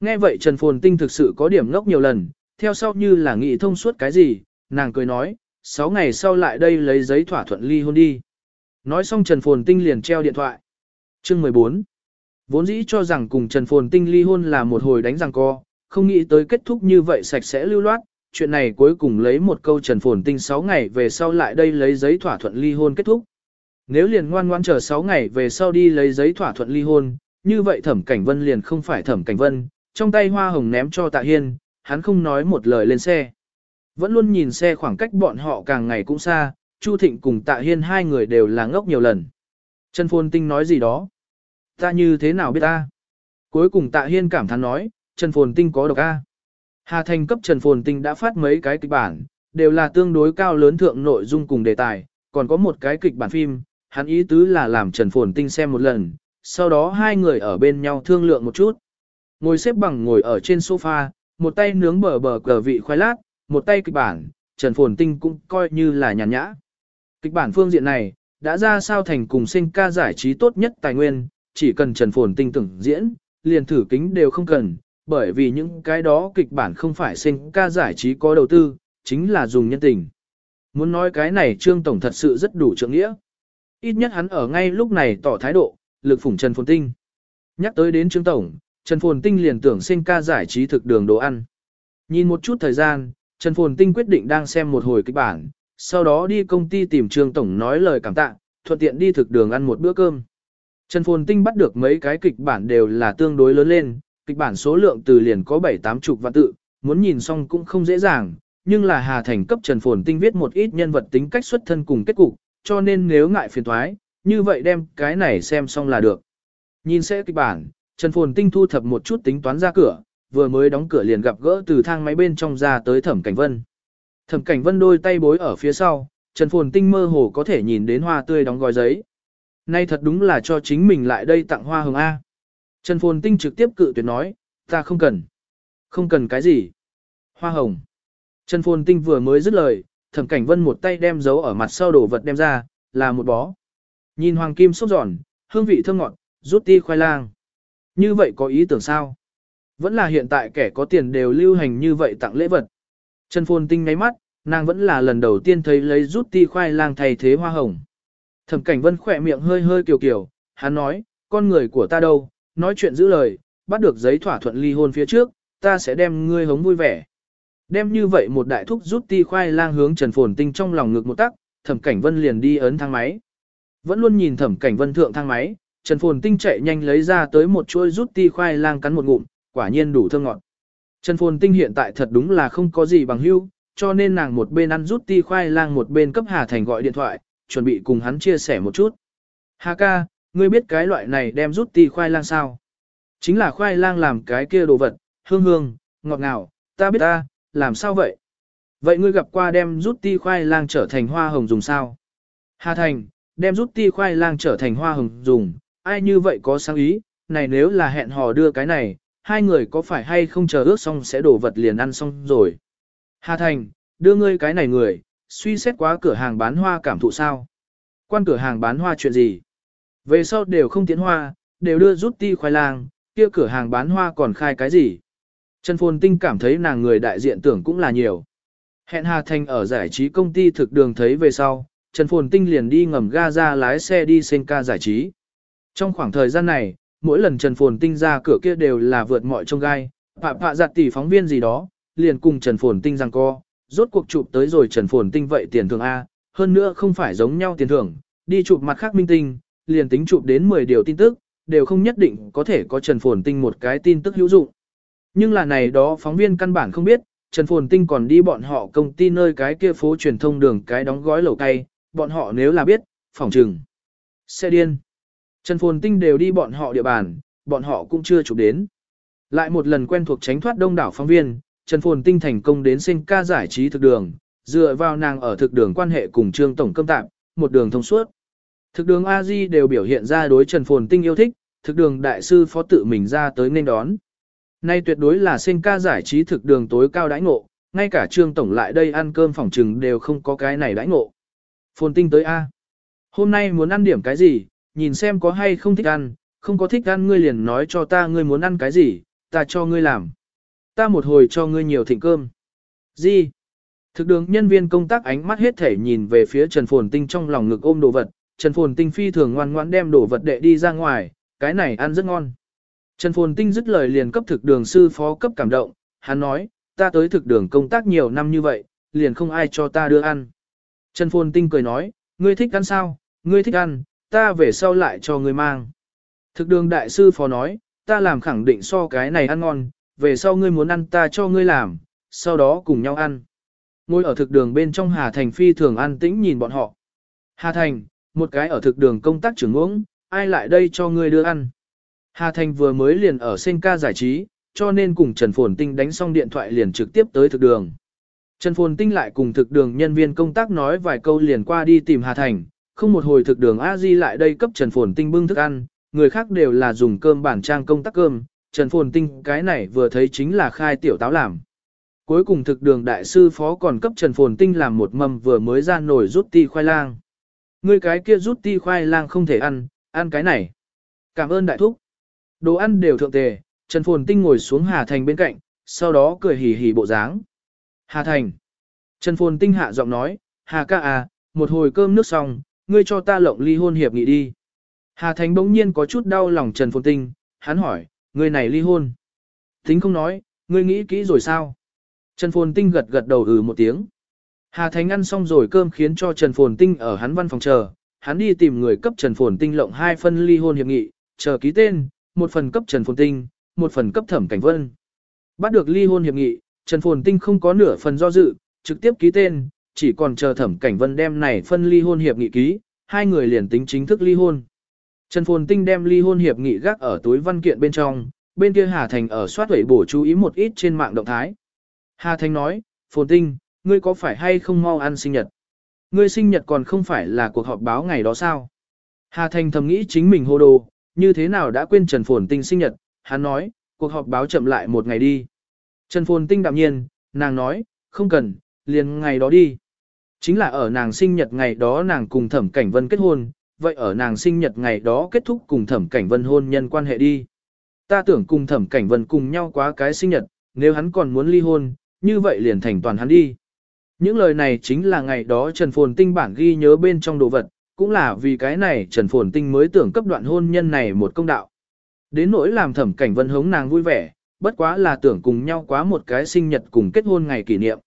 Nghe vậy Trần Phồn Tinh thực sự có điểm ngốc nhiều lần, theo sau như là nghĩ thông suốt cái gì, nàng cười nói, 6 ngày sau lại đây lấy giấy thỏa thuận ly hôn đi. Nói xong Trần Phồn Tinh liền treo điện thoại. Chương 14 Vốn dĩ cho rằng cùng Trần Phồn Tinh ly hôn là một hồi đánh răng co, không nghĩ tới kết thúc như vậy sạch sẽ lưu loát, chuyện này cuối cùng lấy một câu Trần Phồn Tinh 6 ngày về sau lại đây lấy giấy thỏa thuận ly hôn kết thúc. Nếu liền ngoan ngoan chờ 6 ngày về sau đi lấy giấy thỏa thuận ly hôn, như vậy thẩm cảnh vân liền không phải thẩm cảnh vân, trong tay hoa hồng ném cho tạ hiên, hắn không nói một lời lên xe. Vẫn luôn nhìn xe khoảng cách bọn họ càng ngày cũng xa, Chu Thịnh cùng tạ hiên hai người đều là ngốc nhiều lần. Trần Phồn Tinh nói gì đó? Ta như thế nào biết ta? Cuối cùng tạ hiên cảm thán nói, Trần Phồn Tinh có độc A. Hà Thành cấp Trần Phồn Tinh đã phát mấy cái kịch bản, đều là tương đối cao lớn thượng nội dung cùng đề tài, còn có một cái kịch bản phim, hắn ý tứ là làm Trần Phồn Tinh xem một lần, sau đó hai người ở bên nhau thương lượng một chút. Ngồi xếp bằng ngồi ở trên sofa, một tay nướng bờ bờ cờ vị khoai lát, một tay kịch bản, Trần Phồn Tinh cũng coi như là nhàn nhã. Kịch bản phương diện này, đã ra sao thành cùng sinh ca giải trí tốt nhất tài nguyên, chỉ cần Trần Phồn Tinh tưởng diễn, liền thử kính đều không cần, bởi vì những cái đó kịch bản không phải sinh ca giải trí có đầu tư, chính là dùng nhân tình. Muốn nói cái này Trương Tổng thật sự rất đủ trượng nghĩa. Ít nhất hắn ở ngay lúc này tỏ thái độ, lực phủng Trần Phồn Tinh. Nhắc tới đến Trương Tổng, Trần Phồn Tinh liền tưởng sinh ca giải trí thực đường đồ ăn. Nhìn một chút thời gian, Trần Phồn Tinh quyết định đang xem một hồi kịch bản, sau đó đi công ty tìm Trương Tổng nói lời cảm tạ, thuận tiện đi thực đường ăn một bữa cơm. Trần Phồn Tinh bắt được mấy cái kịch bản đều là tương đối lớn lên, kịch bản số lượng từ liền có 7-8 chục vạn tự, muốn nhìn xong cũng không dễ dàng, nhưng là Hà Thành cấp Trần Phồn Tinh viết một ít nhân vật tính cách xuất thân cùng kết cục, cho nên nếu ngại phiền thoái, như vậy đem cái này xem xong là được. Nhìn sẽ kịch bản, Trần Phồn Tinh thu thập một chút tính toán ra cửa, vừa mới đóng cửa liền gặp gỡ từ thang máy bên trong ra tới Thẩm Cảnh Vân. Thẩm Cảnh Vân đôi tay bối ở phía sau, Trần Phồn Tinh mơ hồ có thể nhìn đến hoa tươi đóng gói giấy. Nay thật đúng là cho chính mình lại đây tặng hoa hồng A. Trần Phồn Tinh trực tiếp cự tuyệt nói, ta không cần. Không cần cái gì. Hoa hồng. Trần Phồn Tinh vừa mới dứt lời, Thẩm Cảnh Vân một tay đem giấu ở mặt sau đồ vật đem ra, là một bó. Nhìn hoàng kim sốt giòn, hương vị thơm ngọt, rút ti khoai lang. Như vậy có ý tưởng sao? Vẫn là hiện tại kẻ có tiền đều lưu hành như vậy tặng lễ vật. Trần Phồn Tinh ngáy mắt, nàng vẫn là lần đầu tiên thấy lấy rút ti khoai lang thay thế hoa hồng. Thẩm Cảnh Vân khỏe miệng hơi hơi kiều kiều, hắn nói, con người của ta đâu, nói chuyện giữ lời, bắt được giấy thỏa thuận ly hôn phía trước, ta sẽ đem ngươi hống vui vẻ. Đem như vậy một đại thúc rút ti khoai lang hướng Trần Phồn Tinh trong lòng ngực một tắc, Thẩm Cảnh Vân liền đi ấn thang máy. Vẫn luôn nhìn Thẩm Cảnh Vân thượng thang máy, Trần Phồn Tinh chạy nhanh lấy ra tới một chuôi rút ti khoai lang cắn một ngụm, quả nhiên đủ thơm ngọt. Trần Phồn Tinh hiện tại thật đúng là không có gì bằng hữu, cho nên nàng một bên ăn rút ti khoai lang một bên cấp Hà Thành gọi điện thoại, chuẩn bị cùng hắn chia sẻ một chút. Hà ca, ngươi biết cái loại này đem rút ti khoai lang sao? Chính là khoai lang làm cái kia đồ vật, hương hương, ngọt ngào, ta biết ta, làm sao vậy? Vậy ngươi gặp qua đem rút ti khoai lang trở thành hoa hồng dùng sao? Hà Thành, đem rút ti khoai lang trở thành hoa hồng dùng, ai như vậy có sáng ý, này nếu là hẹn hò đưa cái này, hai người có phải hay không chờ ước xong sẽ đổ vật liền ăn xong rồi. Hà Thành, đưa ngươi cái này người, suy xét quá cửa hàng bán hoa cảm thụ sao? Quan cửa hàng bán hoa chuyện gì? Về sau đều không tiến hoa, đều đưa rút ti khoai lang, kia cửa hàng bán hoa còn khai cái gì? Trần Phồn Tinh cảm thấy nàng người đại diện tưởng cũng là nhiều. Hẹn Hà Thành ở giải trí công ty thực đường thấy về sau, Trần Phồn Tinh liền đi ngầm ga ra lái xe đi sen ca giải trí. Trong khoảng thời gian này, mỗi lần Trần Phồn Tinh ra cửa kia đều là vượt mọi trông gai, phạ phạ giặt tỷ phóng viên gì đó, liền cùng Trần Phồn Tinh rằng co, rốt cuộc chụp tới rồi Trần Phồn Tinh vậy tiền thưởng A, hơn nữa không phải giống nhau tiền thưởng, đi chụp mặt khác minh tinh, liền tính chụp đến 10 điều tin tức, đều không nhất định có thể có Trần Phồn Tinh một cái tin tức hữu dụng. Nhưng là này đó phóng viên căn bản không biết, Trần Phồn Tinh còn đi bọn họ công ty nơi cái kia phố truyền thông đường cái đóng gói lẩu cay, bọn họ nếu là biết, phỏng trừng. Xe điên. Trần Phồn Tinh đều đi bọn họ địa bàn, bọn họ cũng chưa chụp đến. Lại một lần quen thuộc tránh thoát đông đảo phóng viên, Trần Phồn Tinh thành công đến sinh ca giải trí thực đường, dựa vào nàng ở thực đường quan hệ cùng Trương Tổng Cơm Tạm, một đường thông suốt. Thực đường a di đều biểu hiện ra đối Trần Phồn Tinh yêu thích, thực đường đại sư phó tự mình ra tới nên đón. Nay tuyệt đối là sinh ca giải trí thực đường tối cao đãi ngộ, ngay cả Trương Tổng lại đây ăn cơm phòng trừng đều không có cái này đãi ngộ. Phồn Tinh tới A. Hôm nay muốn ăn điểm cái gì, nhìn xem có hay không thích ăn, không có thích ăn ngươi liền nói cho ta ngươi muốn ăn cái gì, ta cho ngươi làm. Ta một hồi cho ngươi nhiều thịnh cơm. Gì? Thực đường nhân viên công tác ánh mắt hết thể nhìn về phía Trần Phồn Tinh trong lòng ngực ôm đồ vật, Trần Phồn Tinh phi thường ngoan ngoãn đem đồ vật đệ đi ra ngoài, cái này ăn rất ngon. Trần Phồn Tinh dứt lời liền cấp thực đường sư phó cấp cảm động, hắn nói, ta tới thực đường công tác nhiều năm như vậy, liền không ai cho ta đưa ăn. Trần Phồn Tinh cười nói, ngươi thích ăn sao, ngươi thích ăn, ta về sau lại cho ngươi mang. Thực đường đại sư phó nói, ta làm khẳng định so cái này ăn ngon, về sau ngươi muốn ăn ta cho ngươi làm, sau đó cùng nhau ăn. Ngồi ở thực đường bên trong Hà Thành phi thường ăn tĩnh nhìn bọn họ. Hà Thành, một cái ở thực đường công tác trưởng uống, ai lại đây cho ngươi đưa ăn. Hà Thành vừa mới liền ở sen ca giải trí, cho nên cùng Trần Phồn Tinh đánh xong điện thoại liền trực tiếp tới thực đường. Trần Phồn Tinh lại cùng thực đường nhân viên công tác nói vài câu liền qua đi tìm Hà Thành, không một hồi thực đường a di lại đây cấp Trần Phồn Tinh bưng thức ăn, người khác đều là dùng cơm bản trang công tác cơm, Trần Phồn Tinh cái này vừa thấy chính là khai tiểu táo làm. Cuối cùng thực đường đại sư phó còn cấp Trần Phồn Tinh làm một mâm vừa mới ra nổi rút ti khoai lang. Người cái kia rút ti khoai lang không thể ăn, ăn cái này. Cảm ơn đại thúc. Đồ ăn đều thượng tề, Trần Phồn Tinh ngồi xuống Hà Thành bên cạnh, sau đó cười hì hì bộ dáng. Hà Thành. Trần Phồn Tinh hạ giọng nói, Hà ca à, một hồi cơm nước xong, ngươi cho ta lộng ly hôn hiệp nghị đi. Hà Thành bỗng nhiên có chút đau lòng Trần Phồn Tinh, hắn hỏi, ngươi này ly hôn. Tính không nói, ngươi nghĩ kỹ rồi sao? Trần Phồn Tinh gật gật đầu ừ một tiếng. Hà Thành ăn xong rồi cơm khiến cho Trần Phồn Tinh ở hắn văn phòng chờ, hắn đi tìm người cấp Trần Phồn Tinh lộng hai phân ly hôn hiệp nghị, chờ ký tên, một phần cấp Trần Phồn Tinh, một phần cấp Thẩm Cảnh Vân. Bắt được ly hôn hiệp nghị, Trần Phồn Tinh không có nửa phần do dự, trực tiếp ký tên, chỉ còn chờ Thẩm Cảnh Vân đem này phân ly hôn hiệp nghị ký, hai người liền tính chính thức ly hôn. Trần Phồn Tinh đem ly hôn hiệp nghị gác ở túi văn kiện bên trong, bên kia Hà Thành ở soát hủy bổ chú ý một ít trên mạng động thái. Hà Thành nói, Phồn Tinh, ngươi có phải hay không mau ăn sinh nhật? Ngươi sinh nhật còn không phải là cuộc họp báo ngày đó sao? Hà Thành thầm nghĩ chính mình hô đồ, như thế nào đã quên Trần Phồn Tinh sinh nhật, hắn nói, cuộc họp báo chậm lại một ngày đi. Trần Phồn Tinh đạm nhiên, nàng nói, không cần, liền ngày đó đi. Chính là ở nàng sinh nhật ngày đó nàng cùng Thẩm Cảnh Vân kết hôn, vậy ở nàng sinh nhật ngày đó kết thúc cùng Thẩm Cảnh Vân hôn nhân quan hệ đi. Ta tưởng cùng Thẩm Cảnh Vân cùng nhau quá cái sinh nhật, nếu hắn còn muốn ly hôn, như vậy liền thành toàn hắn đi. Những lời này chính là ngày đó Trần Phồn Tinh bản ghi nhớ bên trong đồ vật, cũng là vì cái này Trần Phồn Tinh mới tưởng cấp đoạn hôn nhân này một công đạo. Đến nỗi làm thẩm cảnh vân hống nàng vui vẻ, bất quá là tưởng cùng nhau quá một cái sinh nhật cùng kết hôn ngày kỷ niệm.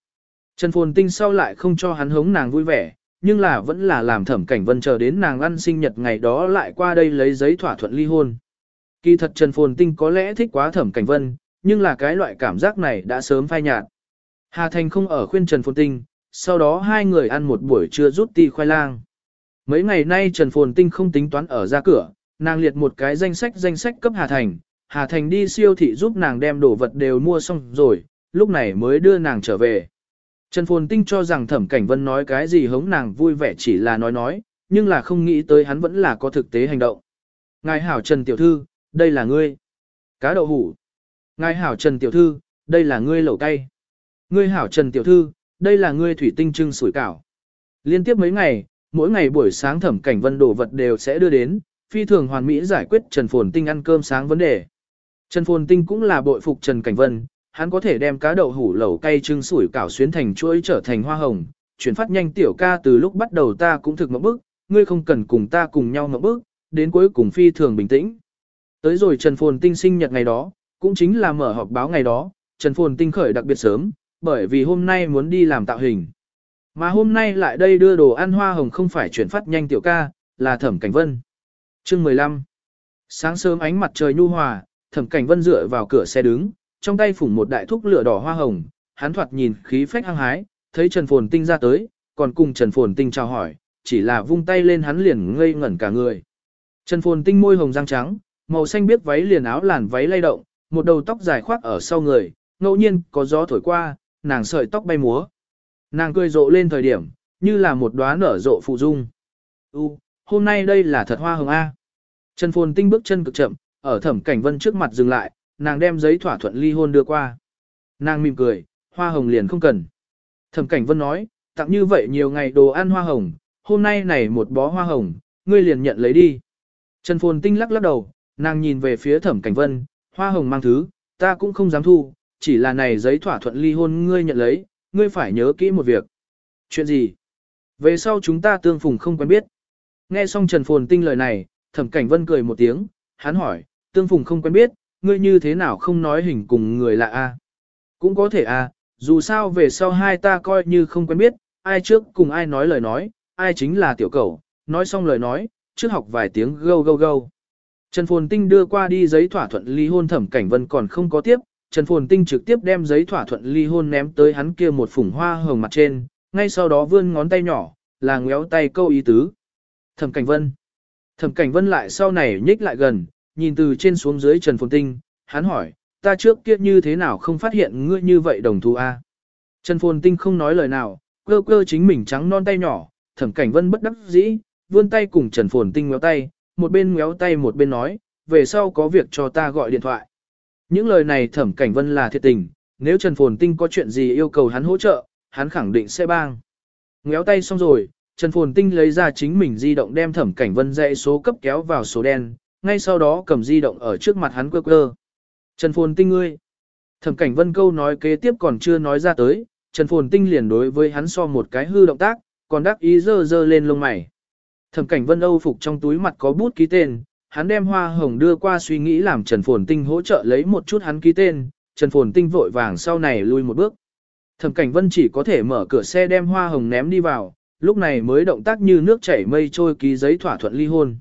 Trần Phồn Tinh sau lại không cho hắn hống nàng vui vẻ, nhưng là vẫn là làm thẩm cảnh vân chờ đến nàng ăn sinh nhật ngày đó lại qua đây lấy giấy thỏa thuận ly hôn. Kỳ thật Trần Phồn Tinh có lẽ thích quá thẩm cảnh vân, nhưng là cái loại cảm giác này đã sớm phai nhạt. Hà Thành không ở khuyên Trần Phồn Tinh, sau đó hai người ăn một buổi trưa rút ti khoai lang. Mấy ngày nay Trần Phồn Tinh không tính toán ở ra cửa, nàng liệt một cái danh sách danh sách cấp Hà Thành, Hà Thành đi siêu thị giúp nàng đem đồ vật đều mua xong rồi, lúc này mới đưa nàng trở về. Trần Phồn Tinh cho rằng Thẩm Cảnh Vân nói cái gì hống nàng vui vẻ chỉ là nói nói, nhưng là không nghĩ tới hắn vẫn là có thực tế hành động. Ngài hảo Trần Tiểu Thư, đây là ngươi. Cá đậu hủ. Ngài hảo Trần Tiểu Thư, đây là ngươi lẩu cay. Ngươi hảo Trần Tiểu Thư, đây là ngươi thủy tinh trưng sủi cảo. Liên tiếp mấy ngày, mỗi ngày buổi sáng thẩm cảnh vân đồ vật đều sẽ đưa đến, phi thường hoàn mỹ giải quyết Trần Phồn Tinh ăn cơm sáng vấn đề. Trần Phồn Tinh cũng là bội phục Trần Cảnh Vân, hắn có thể đem cá đậu hủ lẩu cay trưng sủi cảo xuyến thành chuỗi trở thành hoa hồng, chuyển phát nhanh tiểu ca từ lúc bắt đầu ta cũng thực ngậm bức, ngươi không cần cùng ta cùng nhau ngậm bức, đến cuối cùng phi thường bình tĩnh. Tới rồi Trần Phồn Tinh sinh nhật ngày đó, cũng chính là mở họp báo ngày đó, Trần Phồn Tinh khởi đặc biệt sớm, bởi vì hôm nay muốn đi làm tạo hình. Mà hôm nay lại đây đưa đồ ăn hoa hồng không phải chuyển phát nhanh tiểu ca, là Thẩm Cảnh Vân. Chương 15 Sáng sớm ánh mặt trời nhu hòa, Thẩm Cảnh Vân dựa vào cửa xe đứng, trong tay phủng một đại thúc lửa đỏ hoa hồng, hắn thoạt nhìn khí phách hăng hái, thấy Trần Phồn Tinh ra tới, còn cùng Trần Phồn Tinh chào hỏi, chỉ là vung tay lên hắn liền ngây ngẩn cả người. Trần Phồn Tinh môi hồng răng trắng, màu xanh biết váy liền áo làn váy lay động, một đầu tóc dài khoác ở sau người, ngẫu nhiên có gió thổi qua, nàng sợi tóc bay múa. Nàng cười rộ lên thời điểm, như là một đóa nở rộ phụ dung. U, hôm nay đây là thật hoa hồng A. Trần Phồn Tinh bước chân cực chậm, ở thẩm cảnh vân trước mặt dừng lại, nàng đem giấy thỏa thuận ly hôn đưa qua. Nàng mỉm cười, hoa hồng liền không cần. Thẩm cảnh vân nói, tặng như vậy nhiều ngày đồ ăn hoa hồng, hôm nay này một bó hoa hồng, ngươi liền nhận lấy đi. Trần Phồn Tinh lắc lắc đầu, nàng nhìn về phía thẩm cảnh vân, hoa hồng mang thứ, ta cũng không dám thu, chỉ là này giấy thỏa thuận ly hôn ngươi nhận lấy, ngươi phải nhớ kỹ một việc. Chuyện gì? Về sau chúng ta tương phùng không quen biết. Nghe xong Trần Phồn Tinh lời này, Thẩm Cảnh Vân cười một tiếng, hắn hỏi, tương phùng không quen biết, ngươi như thế nào không nói hình cùng người lạ a? Cũng có thể a, dù sao về sau hai ta coi như không quen biết, ai trước cùng ai nói lời nói, ai chính là tiểu cầu, nói xong lời nói, trước học vài tiếng gâu gâu gâu. Trần Phồn Tinh đưa qua đi giấy thỏa thuận ly hôn thẩm cảnh vân còn không có tiếp, Trần Phồn Tinh trực tiếp đem giấy thỏa thuận ly hôn ném tới hắn kia một phủng hoa hồng mặt trên, ngay sau đó vươn ngón tay nhỏ, là ngéo tay câu ý tứ. Thẩm cảnh vân. Thẩm cảnh vân lại sau này nhích lại gần, nhìn từ trên xuống dưới Trần Phồn Tinh, hắn hỏi, ta trước kia như thế nào không phát hiện ngươi như vậy đồng thu a? Trần Phồn Tinh không nói lời nào, cơ cơ chính mình trắng non tay nhỏ, thẩm cảnh vân bất đắc dĩ, vươn tay cùng Trần Phồn Tinh ngéo tay, một bên ngéo tay một bên nói, về sau có việc cho ta gọi điện thoại. Những lời này thẩm cảnh vân là thiệt tình, nếu Trần Phồn Tinh có chuyện gì yêu cầu hắn hỗ trợ, hắn khẳng định sẽ bang. Ngéo tay xong rồi, Trần Phồn Tinh lấy ra chính mình di động đem thẩm cảnh vân dạy số cấp kéo vào số đen, ngay sau đó cầm di động ở trước mặt hắn quơ quơ. Trần Phồn Tinh ngươi. Thẩm cảnh vân câu nói kế tiếp còn chưa nói ra tới, Trần Phồn Tinh liền đối với hắn so một cái hư động tác, còn đắc ý dơ dơ lên lông mày. Thẩm cảnh vân âu phục trong túi mặt có bút ký tên, hắn đem hoa hồng đưa qua suy nghĩ làm Trần Phồn Tinh hỗ trợ lấy một chút hắn ký tên, Trần Phồn Tinh vội vàng sau này lui một bước. Thẩm cảnh vân chỉ có thể mở cửa xe đem hoa hồng ném đi vào, lúc này mới động tác như nước chảy mây trôi ký giấy thỏa thuận ly hôn.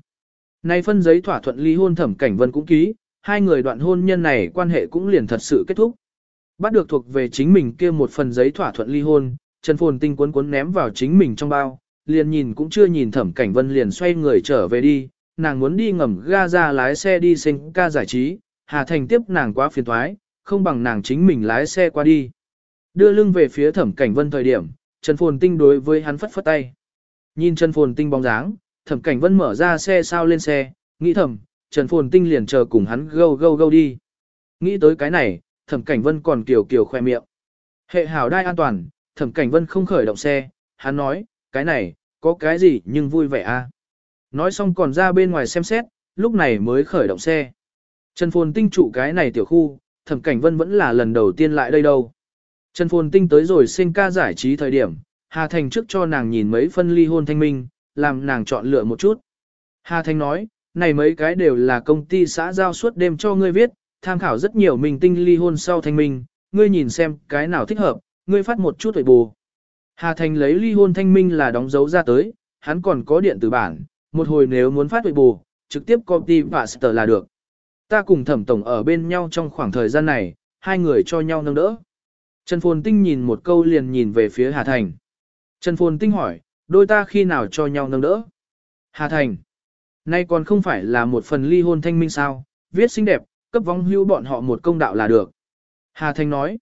Nay phân giấy thỏa thuận ly hôn thẩm cảnh vân cũng ký, hai người đoạn hôn nhân này quan hệ cũng liền thật sự kết thúc. Bắt được thuộc về chính mình kia một phần giấy thỏa thuận ly hôn, Trần Phồn Tinh cuốn cuốn ném vào chính mình trong bao, liền nhìn cũng chưa nhìn thẩm cảnh vân liền xoay người trở về đi, nàng muốn đi ngầm ga ra lái xe đi sinh ca giải trí, Hà Thành tiếp nàng quá phiền thoái, không bằng nàng chính mình lái xe qua đi. Đưa lưng về phía thẩm cảnh vân thời điểm, Trần Phồn Tinh đối với hắn phất phất tay. Nhìn Trần Phồn Tinh bóng dáng, thẩm cảnh vân mở ra xe sao lên xe, nghĩ thầm, Trần Phồn Tinh liền chờ cùng hắn gâu gâu gâu đi. Nghĩ tới cái này, thẩm cảnh vân còn kiều kiều khoe miệng. Hệ hảo đai an toàn, thẩm cảnh vân không khởi động xe, hắn nói, cái này, có cái gì nhưng vui vẻ a. À? Nói xong còn ra bên ngoài xem xét, lúc này mới khởi động xe. Trần Phồn Tinh trụ cái này tiểu khu, thẩm cảnh vân vẫn là lần đầu tiên lại đây đâu. Trần Phồn Tinh tới rồi sinh ca giải trí thời điểm, Hà Thành trước cho nàng nhìn mấy phân ly hôn thanh minh, làm nàng chọn lựa một chút. Hà Thành nói, này mấy cái đều là công ty xã giao suốt đêm cho ngươi viết, tham khảo rất nhiều mình tinh ly hôn sau thanh minh, ngươi nhìn xem cái nào thích hợp, ngươi phát một chút tuổi bù. Hà Thành lấy ly hôn thanh minh là đóng dấu ra tới, hắn còn có điện tử bản, một hồi nếu muốn phát tuổi bù, trực tiếp copy và master là được. Ta cùng thẩm tổng ở bên nhau trong khoảng thời gian này, hai người cho nhau nâng đỡ. Trần Phồn Tinh nhìn một câu liền nhìn về phía Hà Thành. Trần Phồn Tinh hỏi, đôi ta khi nào cho nhau nâng đỡ? Hà Thành. Nay còn không phải là một phần ly hôn thanh minh sao, viết xinh đẹp, cấp vong hưu bọn họ một công đạo là được. Hà Thành nói,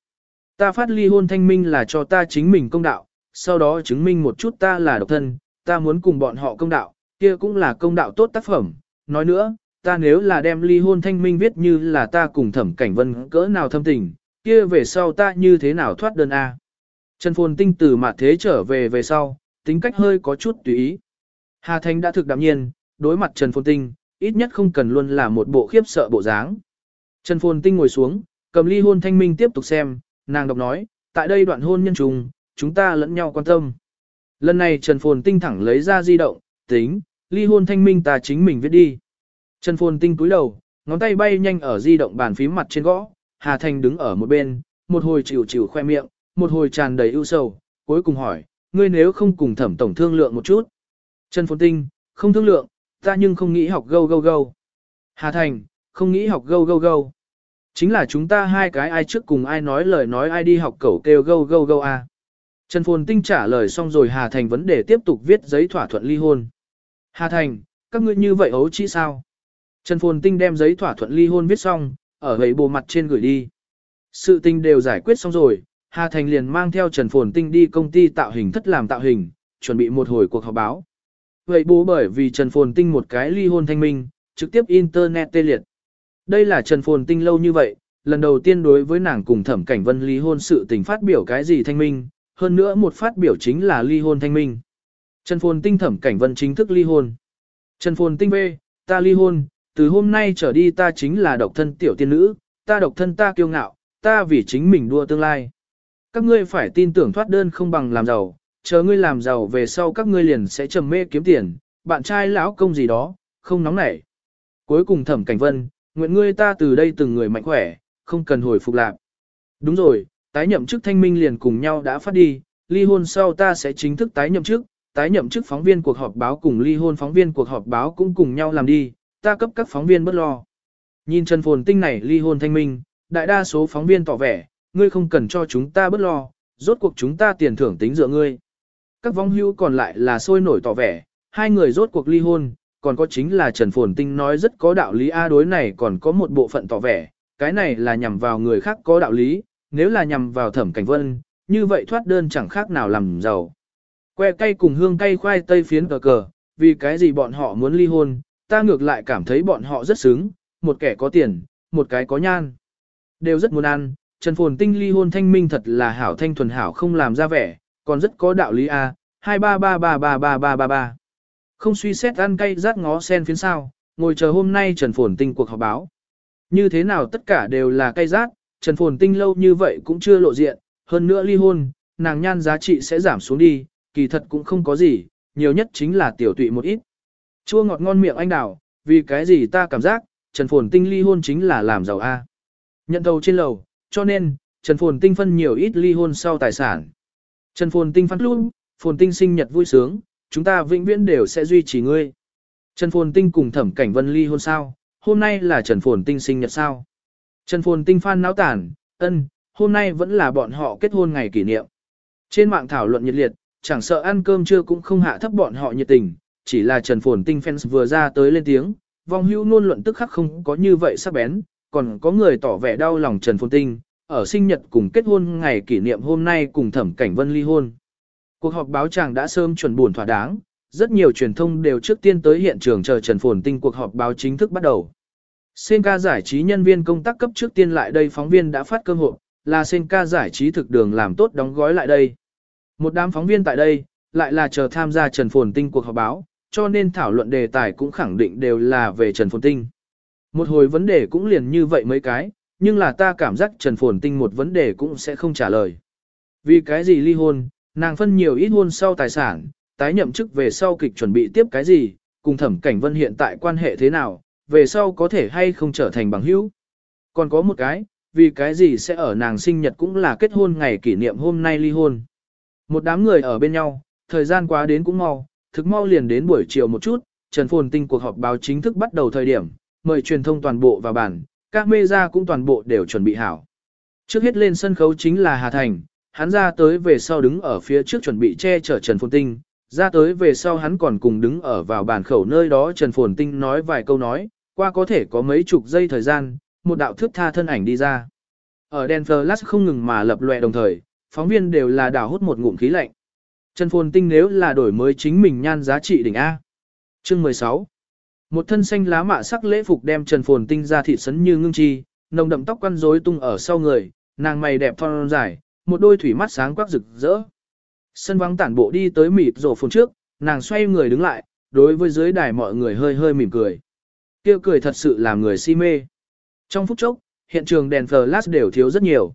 ta phát ly hôn thanh minh là cho ta chính mình công đạo, sau đó chứng minh một chút ta là độc thân, ta muốn cùng bọn họ công đạo, kia cũng là công đạo tốt tác phẩm. Nói nữa, ta nếu là đem ly hôn thanh minh viết như là ta cùng thẩm cảnh vân cỡ nào thâm tình, kia về sau ta như thế nào thoát đơn A. Trần Phồn Tinh từ mặt thế trở về về sau, tính cách hơi có chút tùy ý. Hà thanh đã thực đạm nhiên, đối mặt Trần Phồn Tinh, ít nhất không cần luôn là một bộ khiếp sợ bộ dáng. Trần Phồn Tinh ngồi xuống, cầm ly hôn thanh minh tiếp tục xem, nàng đọc nói, tại đây đoạn hôn nhân trùng, chúng ta lẫn nhau quan tâm. Lần này Trần Phồn Tinh thẳng lấy ra di động, tính, ly hôn thanh minh ta chính mình viết đi. Trần Phồn Tinh cúi đầu, ngón tay bay nhanh ở di động bàn phím mặt trên gõ, Hà Thành đứng ở một bên, một hồi chịu chịu khoe miệng, một hồi tràn đầy ưu sầu, cuối cùng hỏi, ngươi nếu không cùng thẩm tổng thương lượng một chút. Trần Phồn Tinh, không thương lượng, ta nhưng không nghĩ học gâu gâu gâu. Hà Thành, không nghĩ học gâu gâu gâu. Chính là chúng ta hai cái ai trước cùng ai nói lời nói ai đi học cẩu kêu gâu gâu gâu à. Trần Phồn Tinh trả lời xong rồi Hà Thành vấn đề tiếp tục viết giấy thỏa thuận ly hôn. Hà Thành, các ngươi như vậy ấu chỉ sao? Trần Phồn Tinh đem giấy thỏa thuận ly hôn viết xong, ở gầy bồ mặt trên gửi đi. Sự tình đều giải quyết xong rồi, Hà Thành liền mang theo Trần Phồn Tinh đi công ty tạo hình thất làm tạo hình, chuẩn bị một hồi cuộc họp báo. Vậy bố bởi vì Trần Phồn Tinh một cái ly hôn thanh minh, trực tiếp internet tê liệt. Đây là Trần Phồn Tinh lâu như vậy, lần đầu tiên đối với nàng cùng thẩm cảnh vân ly hôn sự tình phát biểu cái gì thanh minh, hơn nữa một phát biểu chính là ly hôn thanh minh. Trần Phồn Tinh thẩm cảnh vân chính thức ly hôn. Trần Phồn Tinh về, ta ly hôn, từ hôm nay trở đi ta chính là độc thân tiểu tiên nữ, ta độc thân ta kiêu ngạo, ta vì chính mình đua tương lai. Các ngươi phải tin tưởng thoát đơn không bằng làm giàu, chờ ngươi làm giàu về sau các ngươi liền sẽ trầm mê kiếm tiền, bạn trai lão công gì đó, không nóng nảy. Cuối cùng thẩm cảnh vân, nguyện ngươi ta từ đây từng người mạnh khỏe, không cần hồi phục lạc. Đúng rồi, tái nhậm chức thanh minh liền cùng nhau đã phát đi, ly hôn sau ta sẽ chính thức tái nhậm chức, tái nhậm chức phóng viên cuộc họp báo cùng ly hôn phóng viên cuộc họp báo cũng cùng nhau làm đi, ta cấp các phóng viên bất lo. Nhìn Trần Phồn Tinh này ly hôn thanh minh, đại đa số phóng viên tỏ vẻ, ngươi không cần cho chúng ta bất lo, rốt cuộc chúng ta tiền thưởng tính dựa ngươi. Các vong hưu còn lại là sôi nổi tỏ vẻ, hai người rốt cuộc ly hôn, còn có chính là Trần Phồn Tinh nói rất có đạo lý A đối này còn có một bộ phận tỏ vẻ, cái này là nhằm vào người khác có đạo lý, nếu là nhằm vào thẩm cảnh vân, như vậy thoát đơn chẳng khác nào làm giàu. Que cay cùng hương cay khoai tây phiến cờ cờ, vì cái gì bọn họ muốn ly hôn, ta ngược lại cảm thấy bọn họ rất sướng, một kẻ có tiền, một cái có nhan. Đều rất muốn ăn, Trần Phồn Tinh ly hôn thanh minh thật là hảo thanh thuần hảo không làm ra vẻ, còn rất có đạo lý A, 233333333. Không suy xét ăn cay rát ngó sen phiến sao, ngồi chờ hôm nay Trần Phồn Tinh cuộc họp báo. Như thế nào tất cả đều là cay rát, Trần Phồn Tinh lâu như vậy cũng chưa lộ diện, hơn nữa ly hôn, nàng nhan giá trị sẽ giảm xuống đi, kỳ thật cũng không có gì, nhiều nhất chính là tiểu tụy một ít. Chua ngọt ngon miệng anh đào, vì cái gì ta cảm giác, Trần Phồn Tinh ly hôn chính là làm giàu A. Nhận đầu trên lầu, cho nên, Trần Phồn Tinh phân nhiều ít ly hôn sau tài sản. Trần Phồn Tinh phát luôn, Phồn Tinh sinh nhật vui sướng, chúng ta vĩnh viễn đều sẽ duy trì ngươi. Trần Phồn Tinh cùng Thẩm Cảnh Vân ly hôn sao, hôm nay là Trần Phồn Tinh sinh nhật sao. Trần Phồn Tinh phan náo tản, ân, hôm nay vẫn là bọn họ kết hôn ngày kỷ niệm. Trên mạng thảo luận nhiệt liệt, chẳng sợ ăn cơm trưa cũng không hạ thấp bọn họ nhiệt tình, chỉ là Trần Phồn Tinh fans vừa ra tới lên tiếng, vong hữu luôn luận tức khắc không có như vậy sắc bén, còn có người tỏ vẻ đau lòng Trần Phồn Tinh, ở sinh nhật cùng kết hôn ngày kỷ niệm hôm nay cùng Thẩm Cảnh Vân ly hôn. Cuộc họp báo chàng đã sớm chuẩn buồn thỏa đáng, rất nhiều truyền thông đều trước tiên tới hiện trường chờ Trần Phồn Tinh cuộc họp báo chính thức bắt đầu. Senka giải trí nhân viên công tác cấp trước tiên lại đây phóng viên đã phát cơ hội, là Senka giải trí thực đường làm tốt đóng gói lại đây. Một đám phóng viên tại đây, lại là chờ tham gia Trần Phồn Tinh cuộc họp báo, cho nên thảo luận đề tài cũng khẳng định đều là về Trần Phồn Tinh. Một hồi vấn đề cũng liền như vậy mấy cái, nhưng là ta cảm giác Trần Phồn Tinh một vấn đề cũng sẽ không trả lời. Vì cái gì ly hôn, nàng phân nhiều ít hôn sau tài sản, tái nhậm chức về sau kịch chuẩn bị tiếp cái gì, cùng thẩm cảnh vân hiện tại quan hệ thế nào, về sau có thể hay không trở thành bằng hữu. Còn có một cái, vì cái gì sẽ ở nàng sinh nhật cũng là kết hôn ngày kỷ niệm hôm nay ly hôn. Một đám người ở bên nhau, thời gian quá đến cũng mau, thực mau liền đến buổi chiều một chút, Trần Phồn Tinh cuộc họp báo chính thức bắt đầu thời điểm, mời truyền thông toàn bộ vào bản, các mê gia cũng toàn bộ đều chuẩn bị hảo. Trước hết lên sân khấu chính là Hà Thành, hắn ra tới về sau đứng ở phía trước chuẩn bị che chở Trần Phồn Tinh, ra tới về sau hắn còn cùng đứng ở vào bàn khẩu nơi đó Trần Phồn Tinh nói vài câu nói, qua có thể có mấy chục giây thời gian, một đạo thước tha thân ảnh đi ra. Ở đèn flash không ngừng mà lập lòe đồng thời, phóng viên đều là đảo hút một ngụm khí lạnh. Trần Phồn Tinh nếu là đổi mới chính mình nhan giá trị đỉnh A. Chương 16 Một thân xanh lá mạ sắc lễ phục đem Trần Phồn Tinh ra thị sấn như ngưng chi, nồng đậm tóc quăn rối tung ở sau người, nàng mày đẹp thon dài, một đôi thủy mắt sáng quắc rực rỡ. Sân vắng tản bộ đi tới mịt rổ phồn trước, nàng xoay người đứng lại, đối với dưới đài mọi người hơi hơi mỉm cười. Kêu cười thật sự làm người si mê. Trong phút chốc, hiện trường đèn flash đều thiếu rất nhiều.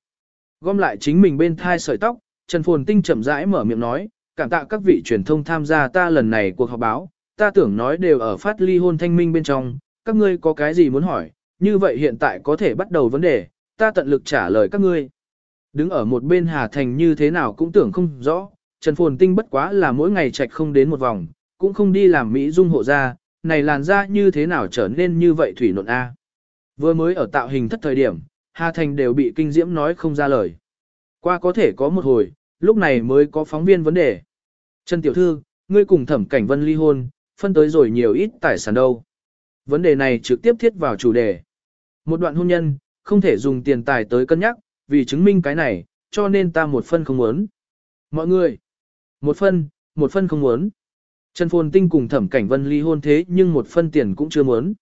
Gom lại chính mình bên thai sợi tóc, Trần Phồn Tinh chậm rãi mở miệng nói, cảm tạ các vị truyền thông tham gia ta lần này cuộc họp báo, ta tưởng nói đều ở phát ly hôn thanh minh bên trong, các ngươi có cái gì muốn hỏi, như vậy hiện tại có thể bắt đầu vấn đề, ta tận lực trả lời các ngươi. Đứng ở một bên Hà Thành như thế nào cũng tưởng không rõ, Trần Phồn Tinh bất quá là mỗi ngày chạy không đến một vòng, cũng không đi làm Mỹ dung hộ ra, này làn da như thế nào trở nên như vậy thủy nộn A. Vừa mới ở tạo hình thất thời điểm, Hà Thành đều bị kinh diễm nói không ra lời. Qua có thể có một hồi, lúc này mới có phóng viên vấn đề. Trần Tiểu Thư, ngươi cùng thẩm cảnh vân ly hôn, phân tới rồi nhiều ít tài sản đâu. Vấn đề này trực tiếp thiết vào chủ đề. Một đoạn hôn nhân, không thể dùng tiền tài tới cân nhắc, vì chứng minh cái này, cho nên ta một phân không muốn. Mọi người, một phân, một phân không muốn. Trần Phồn Tinh cùng thẩm cảnh vân ly hôn thế nhưng một phân tiền cũng chưa muốn.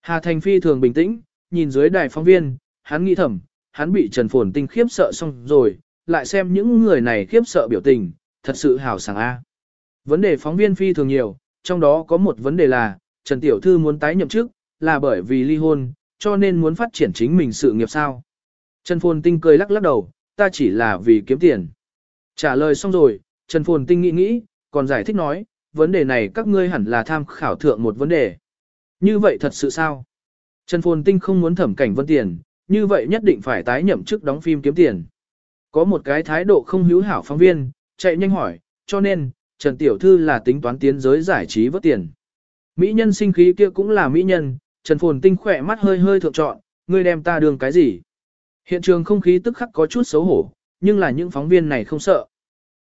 Hà Thành Phi thường bình tĩnh, nhìn dưới đài phóng viên, hắn nghĩ thầm, hắn bị Trần Phồn Tinh khiếp sợ xong rồi, lại xem những người này khiếp sợ biểu tình, thật sự hào sảng A. Vấn đề phóng viên Phi thường nhiều, trong đó có một vấn đề là, Trần Tiểu Thư muốn tái nhậm chức, là bởi vì ly hôn, cho nên muốn phát triển chính mình sự nghiệp sao. Trần Phồn Tinh cười lắc lắc đầu, ta chỉ là vì kiếm tiền. Trả lời xong rồi, Trần Phồn Tinh nghĩ nghĩ, còn giải thích nói, vấn đề này các ngươi hẳn là tham khảo thượng một vấn đề. Như vậy thật sự sao? Trần Phồn Tinh không muốn thẩm cảnh vân tiền, như vậy nhất định phải tái nhậm chức đóng phim kiếm tiền. Có một cái thái độ không hữu hảo phóng viên, chạy nhanh hỏi, cho nên, Trần Tiểu Thư là tính toán tiến giới giải trí vớt tiền. Mỹ nhân sinh khí kia cũng là mỹ nhân, Trần Phồn Tinh khỏe mắt hơi hơi thượng trọn, ngươi đem ta đường cái gì? Hiện trường không khí tức khắc có chút xấu hổ, nhưng là những phóng viên này không sợ.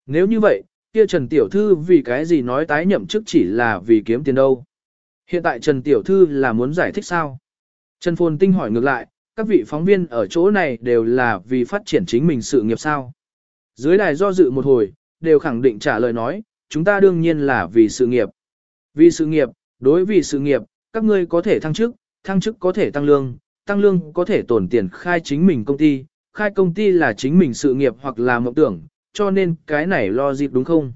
Nếu như vậy, kia Trần Tiểu Thư vì cái gì nói tái nhậm chức chỉ là vì kiếm tiền đâu? Hiện tại Trần Tiểu Thư là muốn giải thích sao? Trần Phồn Tinh hỏi ngược lại, các vị phóng viên ở chỗ này đều là vì phát triển chính mình sự nghiệp sao? Dưới đài do dự một hồi, đều khẳng định trả lời nói, chúng ta đương nhiên là vì sự nghiệp. Vì sự nghiệp, đối vì sự nghiệp, các ngươi có thể thăng chức, thăng chức có thể tăng lương, tăng lương có thể tổn tiền khai chính mình công ty, khai công ty là chính mình sự nghiệp hoặc là mộng tưởng, cho nên cái này lo dịp đúng không?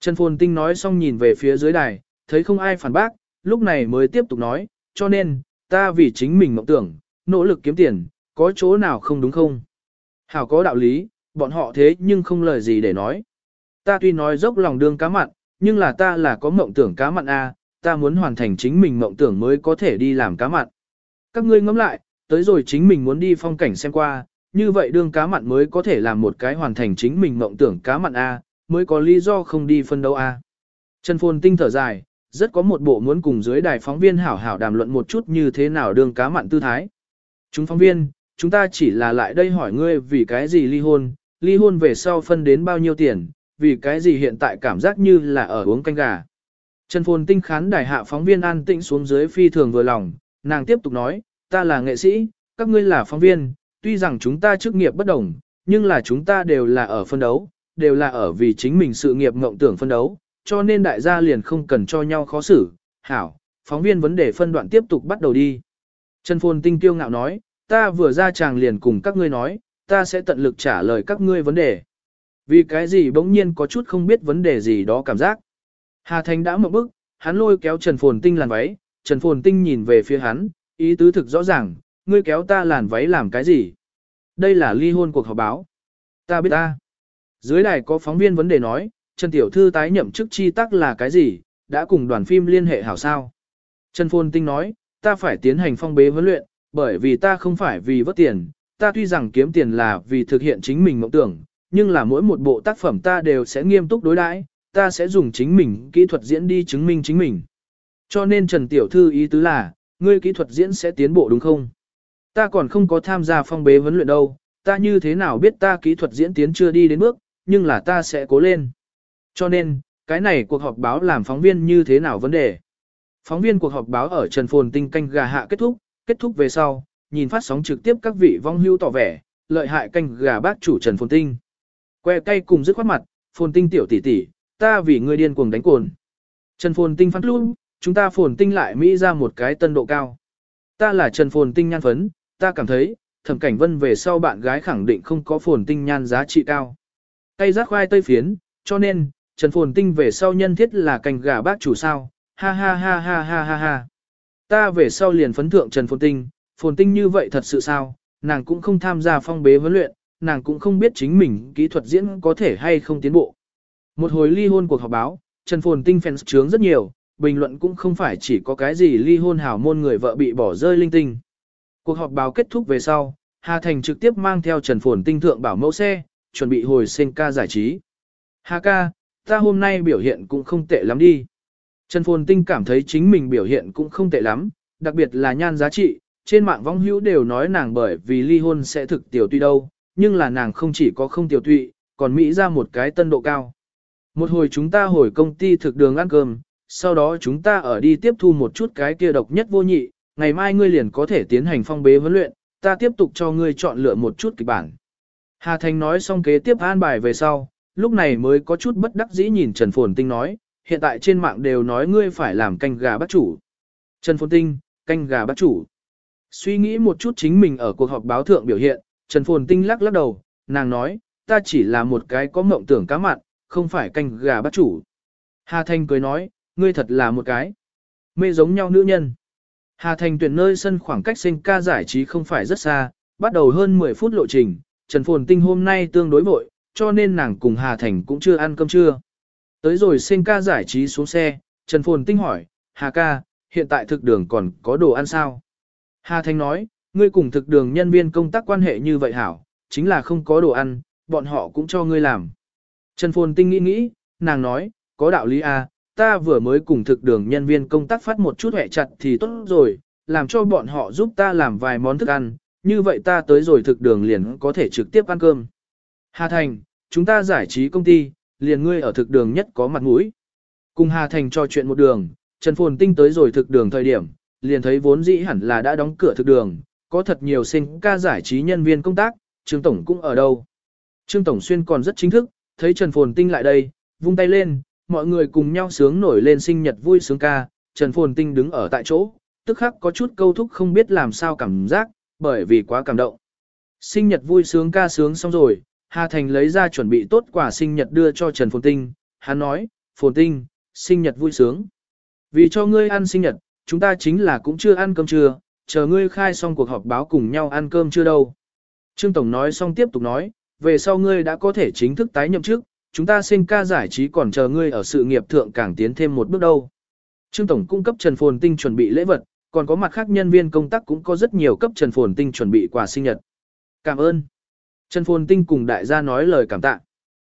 Trần Phồn Tinh nói xong nhìn về phía dưới đài, thấy không ai phản bác, lúc này mới tiếp tục nói, cho nên, ta vì chính mình mộng tưởng, nỗ lực kiếm tiền, có chỗ nào không đúng không? Hảo có đạo lý, bọn họ thế nhưng không lời gì để nói. Ta tuy nói dốc lòng đương cá mặn, nhưng là ta là có mộng tưởng cá mặn A, ta muốn hoàn thành chính mình mộng tưởng mới có thể đi làm cá mặn. Các ngươi ngẫm lại, tới rồi chính mình muốn đi phong cảnh xem qua, như vậy đương cá mặn mới có thể làm một cái hoàn thành chính mình mộng tưởng cá mặn A, mới có lý do không đi phân đấu A. Trần Phồn tinh thở dài, rất có một bộ muốn cùng dưới đài phóng viên hảo hảo đàm luận một chút như thế nào đương cá mặn tư thái. Chúng phóng viên, chúng ta chỉ là lại đây hỏi ngươi vì cái gì ly hôn, ly hôn về sau phân đến bao nhiêu tiền, vì cái gì hiện tại cảm giác như là ở uống canh gà. Trần Phồn Tinh khán đài hạ phóng viên an tĩnh xuống dưới phi thường vừa lòng, nàng tiếp tục nói, ta là nghệ sĩ, các ngươi là phóng viên, tuy rằng chúng ta chức nghiệp bất đồng, nhưng là chúng ta đều là ở phân đấu, đều là ở vì chính mình sự nghiệp ngộng tưởng phân đấu, cho nên đại gia liền không cần cho nhau khó xử. Hảo, phóng viên vấn đề phân đoạn tiếp tục bắt đầu đi. Trần Phồn Tinh kiêu ngạo nói, ta vừa ra chàng liền cùng các ngươi nói, ta sẽ tận lực trả lời các ngươi vấn đề. Vì cái gì bỗng nhiên có chút không biết vấn đề gì đó cảm giác. Hà Thành đã mở bức, hắn lôi kéo Trần Phồn Tinh làn váy, Trần Phồn Tinh nhìn về phía hắn, ý tứ thực rõ ràng, ngươi kéo ta làn váy làm cái gì? Đây là ly hôn cuộc họp báo. Ta biết ta. Dưới đài có phóng viên vấn đề nói, Trần Tiểu Thư tái nhậm chức chi tắc là cái gì, đã cùng đoàn phim liên hệ hảo sao. Trần Phồn Tinh nói, ta phải tiến hành phong bế huấn luyện, bởi vì ta không phải vì vớt tiền, ta tuy rằng kiếm tiền là vì thực hiện chính mình mộng tưởng, nhưng là mỗi một bộ tác phẩm ta đều sẽ nghiêm túc đối đãi, ta sẽ dùng chính mình kỹ thuật diễn đi chứng minh chính mình. Cho nên Trần Tiểu Thư ý tứ là, ngươi kỹ thuật diễn sẽ tiến bộ đúng không? Ta còn không có tham gia phong bế vấn luyện đâu, ta như thế nào biết ta kỹ thuật diễn tiến chưa đi đến bước, nhưng là ta sẽ cố lên. Cho nên, cái này cuộc họp báo làm phóng viên như thế nào vấn đề? Phóng viên cuộc họp báo ở Trần Phồn Tinh canh gà hạ kết thúc, kết thúc về sau, nhìn phát sóng trực tiếp các vị vong hưu tỏ vẻ, lợi hại canh gà bác chủ Trần Phồn Tinh. Que cay cùng dứt khoát mặt, Phồn Tinh tiểu tỷ tỷ, ta vì ngươi điên cuồng đánh cồn. Trần Phồn Tinh phát luôn, chúng ta Phồn Tinh lại Mỹ ra một cái tân độ cao. Ta là Trần Phồn Tinh nhan phấn, ta cảm thấy, thẩm cảnh vân về sau bạn gái khẳng định không có Phồn Tinh nhan giá trị cao. Cây rác khoai tây phiến, cho nên, Trần Phồn Tinh về sau nhân thiết là canh gà bác chủ sao, ha ha ha ha ha ha ha. Ta về sau liền phấn thượng Trần Phồn Tinh, Phồn Tinh như vậy thật sự sao, nàng cũng không tham gia phong bế huấn luyện, nàng cũng không biết chính mình kỹ thuật diễn có thể hay không tiến bộ. Một hồi ly hôn cuộc họp báo, Trần Phồn Tinh fans trướng rất nhiều, bình luận cũng không phải chỉ có cái gì ly hôn hảo môn người vợ bị bỏ rơi linh tinh. Cuộc họp báo kết thúc về sau, Hà Thành trực tiếp mang theo Trần Phồn Tinh thượng bảo mẫu xe, chuẩn bị hồi sinh ca giải trí. Hà ca, ta hôm nay biểu hiện cũng không tệ lắm đi. Trần Phồn Tinh cảm thấy chính mình biểu hiện cũng không tệ lắm, đặc biệt là nhan giá trị, trên mạng vong hữu đều nói nàng bởi vì ly hôn sẽ thực tiểu tuy đâu, nhưng là nàng không chỉ có không tiểu tụy, còn Mỹ ra một cái tân độ cao. Một hồi chúng ta hồi công ty thực đường ăn cơm, sau đó chúng ta ở đi tiếp thu một chút cái kia độc nhất vô nhị, ngày mai ngươi liền có thể tiến hành phong bế huấn luyện, ta tiếp tục cho ngươi chọn lựa một chút kịch bản. Hà Thành nói xong kế tiếp an bài về sau, lúc này mới có chút bất đắc dĩ nhìn Trần Phồn Tinh nói, hiện tại trên mạng đều nói ngươi phải làm canh gà bắt chủ. Trần Phồn Tinh, canh gà bắt chủ. Suy nghĩ một chút chính mình ở cuộc họp báo thượng biểu hiện, Trần Phồn Tinh lắc lắc đầu, nàng nói, ta chỉ là một cái có mộng tưởng cá mặn, không phải canh gà bắt chủ. Hà Thanh cười nói, ngươi thật là một cái mê giống nhau nữ nhân. Hà Thành tuyển nơi sân khoảng cách sinh ca giải trí không phải rất xa, bắt đầu hơn 10 phút lộ trình, Trần Phồn Tinh hôm nay tương đối vội, cho nên nàng cùng Hà Thành cũng chưa ăn cơm trưa. Tới rồi sinh ca giải trí xuống xe, Trần Phồn Tinh hỏi, Hà ca, hiện tại thực đường còn có đồ ăn sao? Hà Thanh nói, ngươi cùng thực đường nhân viên công tác quan hệ như vậy hảo, chính là không có đồ ăn, bọn họ cũng cho ngươi làm. Trần Phồn Tinh nghĩ nghĩ, nàng nói, có đạo lý à, ta vừa mới cùng thực đường nhân viên công tác phát một chút hẹ chặt thì tốt rồi, làm cho bọn họ giúp ta làm vài món thức ăn, như vậy ta tới rồi thực đường liền có thể trực tiếp ăn cơm. Hà Thành, chúng ta giải trí công ty, liền ngươi ở thực đường nhất có mặt mũi. Cùng Hà Thành trò chuyện một đường, Trần Phồn Tinh tới rồi thực đường thời điểm, liền thấy vốn dĩ hẳn là đã đóng cửa thực đường, có thật nhiều sinh ca giải trí nhân viên công tác, Trương Tổng cũng ở đâu. Trương Tổng Xuyên còn rất chính thức, thấy Trần Phồn Tinh lại đây, vung tay lên, mọi người cùng nhau sướng nổi lên sinh nhật vui sướng ca, Trần Phồn Tinh đứng ở tại chỗ, tức khắc có chút câu thúc không biết làm sao cảm giác, bởi vì quá cảm động. Sinh nhật vui sướng ca sướng xong rồi, Hà Thành lấy ra chuẩn bị tốt quà sinh nhật đưa cho Trần Phồn Tinh, hắn nói, Phồn Tinh, sinh nhật vui sướng. Vì cho ngươi ăn sinh nhật, chúng ta chính là cũng chưa ăn cơm trưa, chờ ngươi khai xong cuộc họp báo cùng nhau ăn cơm chưa đâu. Trương Tổng nói xong tiếp tục nói, về sau ngươi đã có thể chính thức tái nhậm chức, chúng ta sinh ca giải trí còn chờ ngươi ở sự nghiệp thượng càng tiến thêm một bước đâu. Trương Tổng cung cấp Trần Phồn Tinh chuẩn bị lễ vật, còn có mặt khác nhân viên công tác cũng có rất nhiều cấp Trần Phồn Tinh chuẩn bị quà sinh nhật. Cảm ơn. Trần Phồn Tinh cùng đại gia nói lời cảm tạ.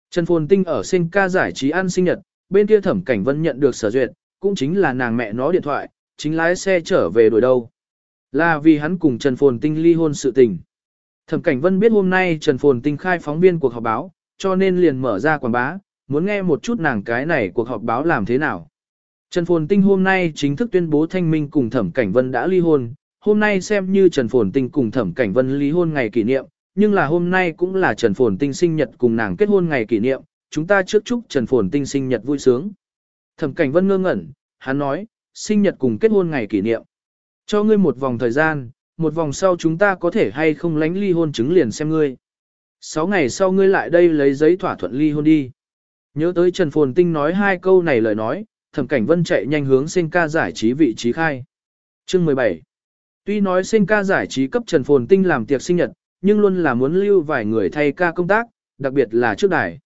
Trần Phồn Tinh ở sinh ca giải trí ăn sinh nhật, bên kia thẩm cảnh vân nhận được sở duyệt, cũng chính là nàng mẹ nó điện thoại, chính lái xe trở về đuổi đâu. Là vì hắn cùng Trần Phồn Tinh ly hôn sự tình. Thẩm Cảnh Vân biết hôm nay Trần Phồn Tinh khai phóng viên cuộc họp báo, cho nên liền mở ra quảng bá, muốn nghe một chút nàng cái này cuộc họp báo làm thế nào. Trần Phồn Tinh hôm nay chính thức tuyên bố Thanh Minh cùng Thẩm Cảnh Vân đã ly hôn, hôm nay xem như Trần Phồn Tinh cùng Thẩm Cảnh Vân ly hôn ngày kỷ niệm, nhưng là hôm nay cũng là Trần Phồn Tinh sinh nhật cùng nàng kết hôn ngày kỷ niệm, chúng ta trước chúc Trần Phồn Tinh sinh nhật vui sướng. Thẩm Cảnh Vân ngơ ngẩn, hắn nói, sinh nhật cùng kết hôn ngày kỷ niệm. Cho ngươi một vòng thời gian, một vòng sau chúng ta có thể hay không lánh ly hôn chứng liền xem ngươi. Sáu ngày sau ngươi lại đây lấy giấy thỏa thuận ly hôn đi. Nhớ tới Trần Phồn Tinh nói hai câu này lời nói, thẩm cảnh vân chạy nhanh hướng sinh ca giải trí vị trí khai. Chương 17 Tuy nói sinh ca giải trí cấp Trần Phồn Tinh làm tiệc sinh nhật, nhưng luôn là muốn lưu vài người thay ca công tác, đặc biệt là trước đài.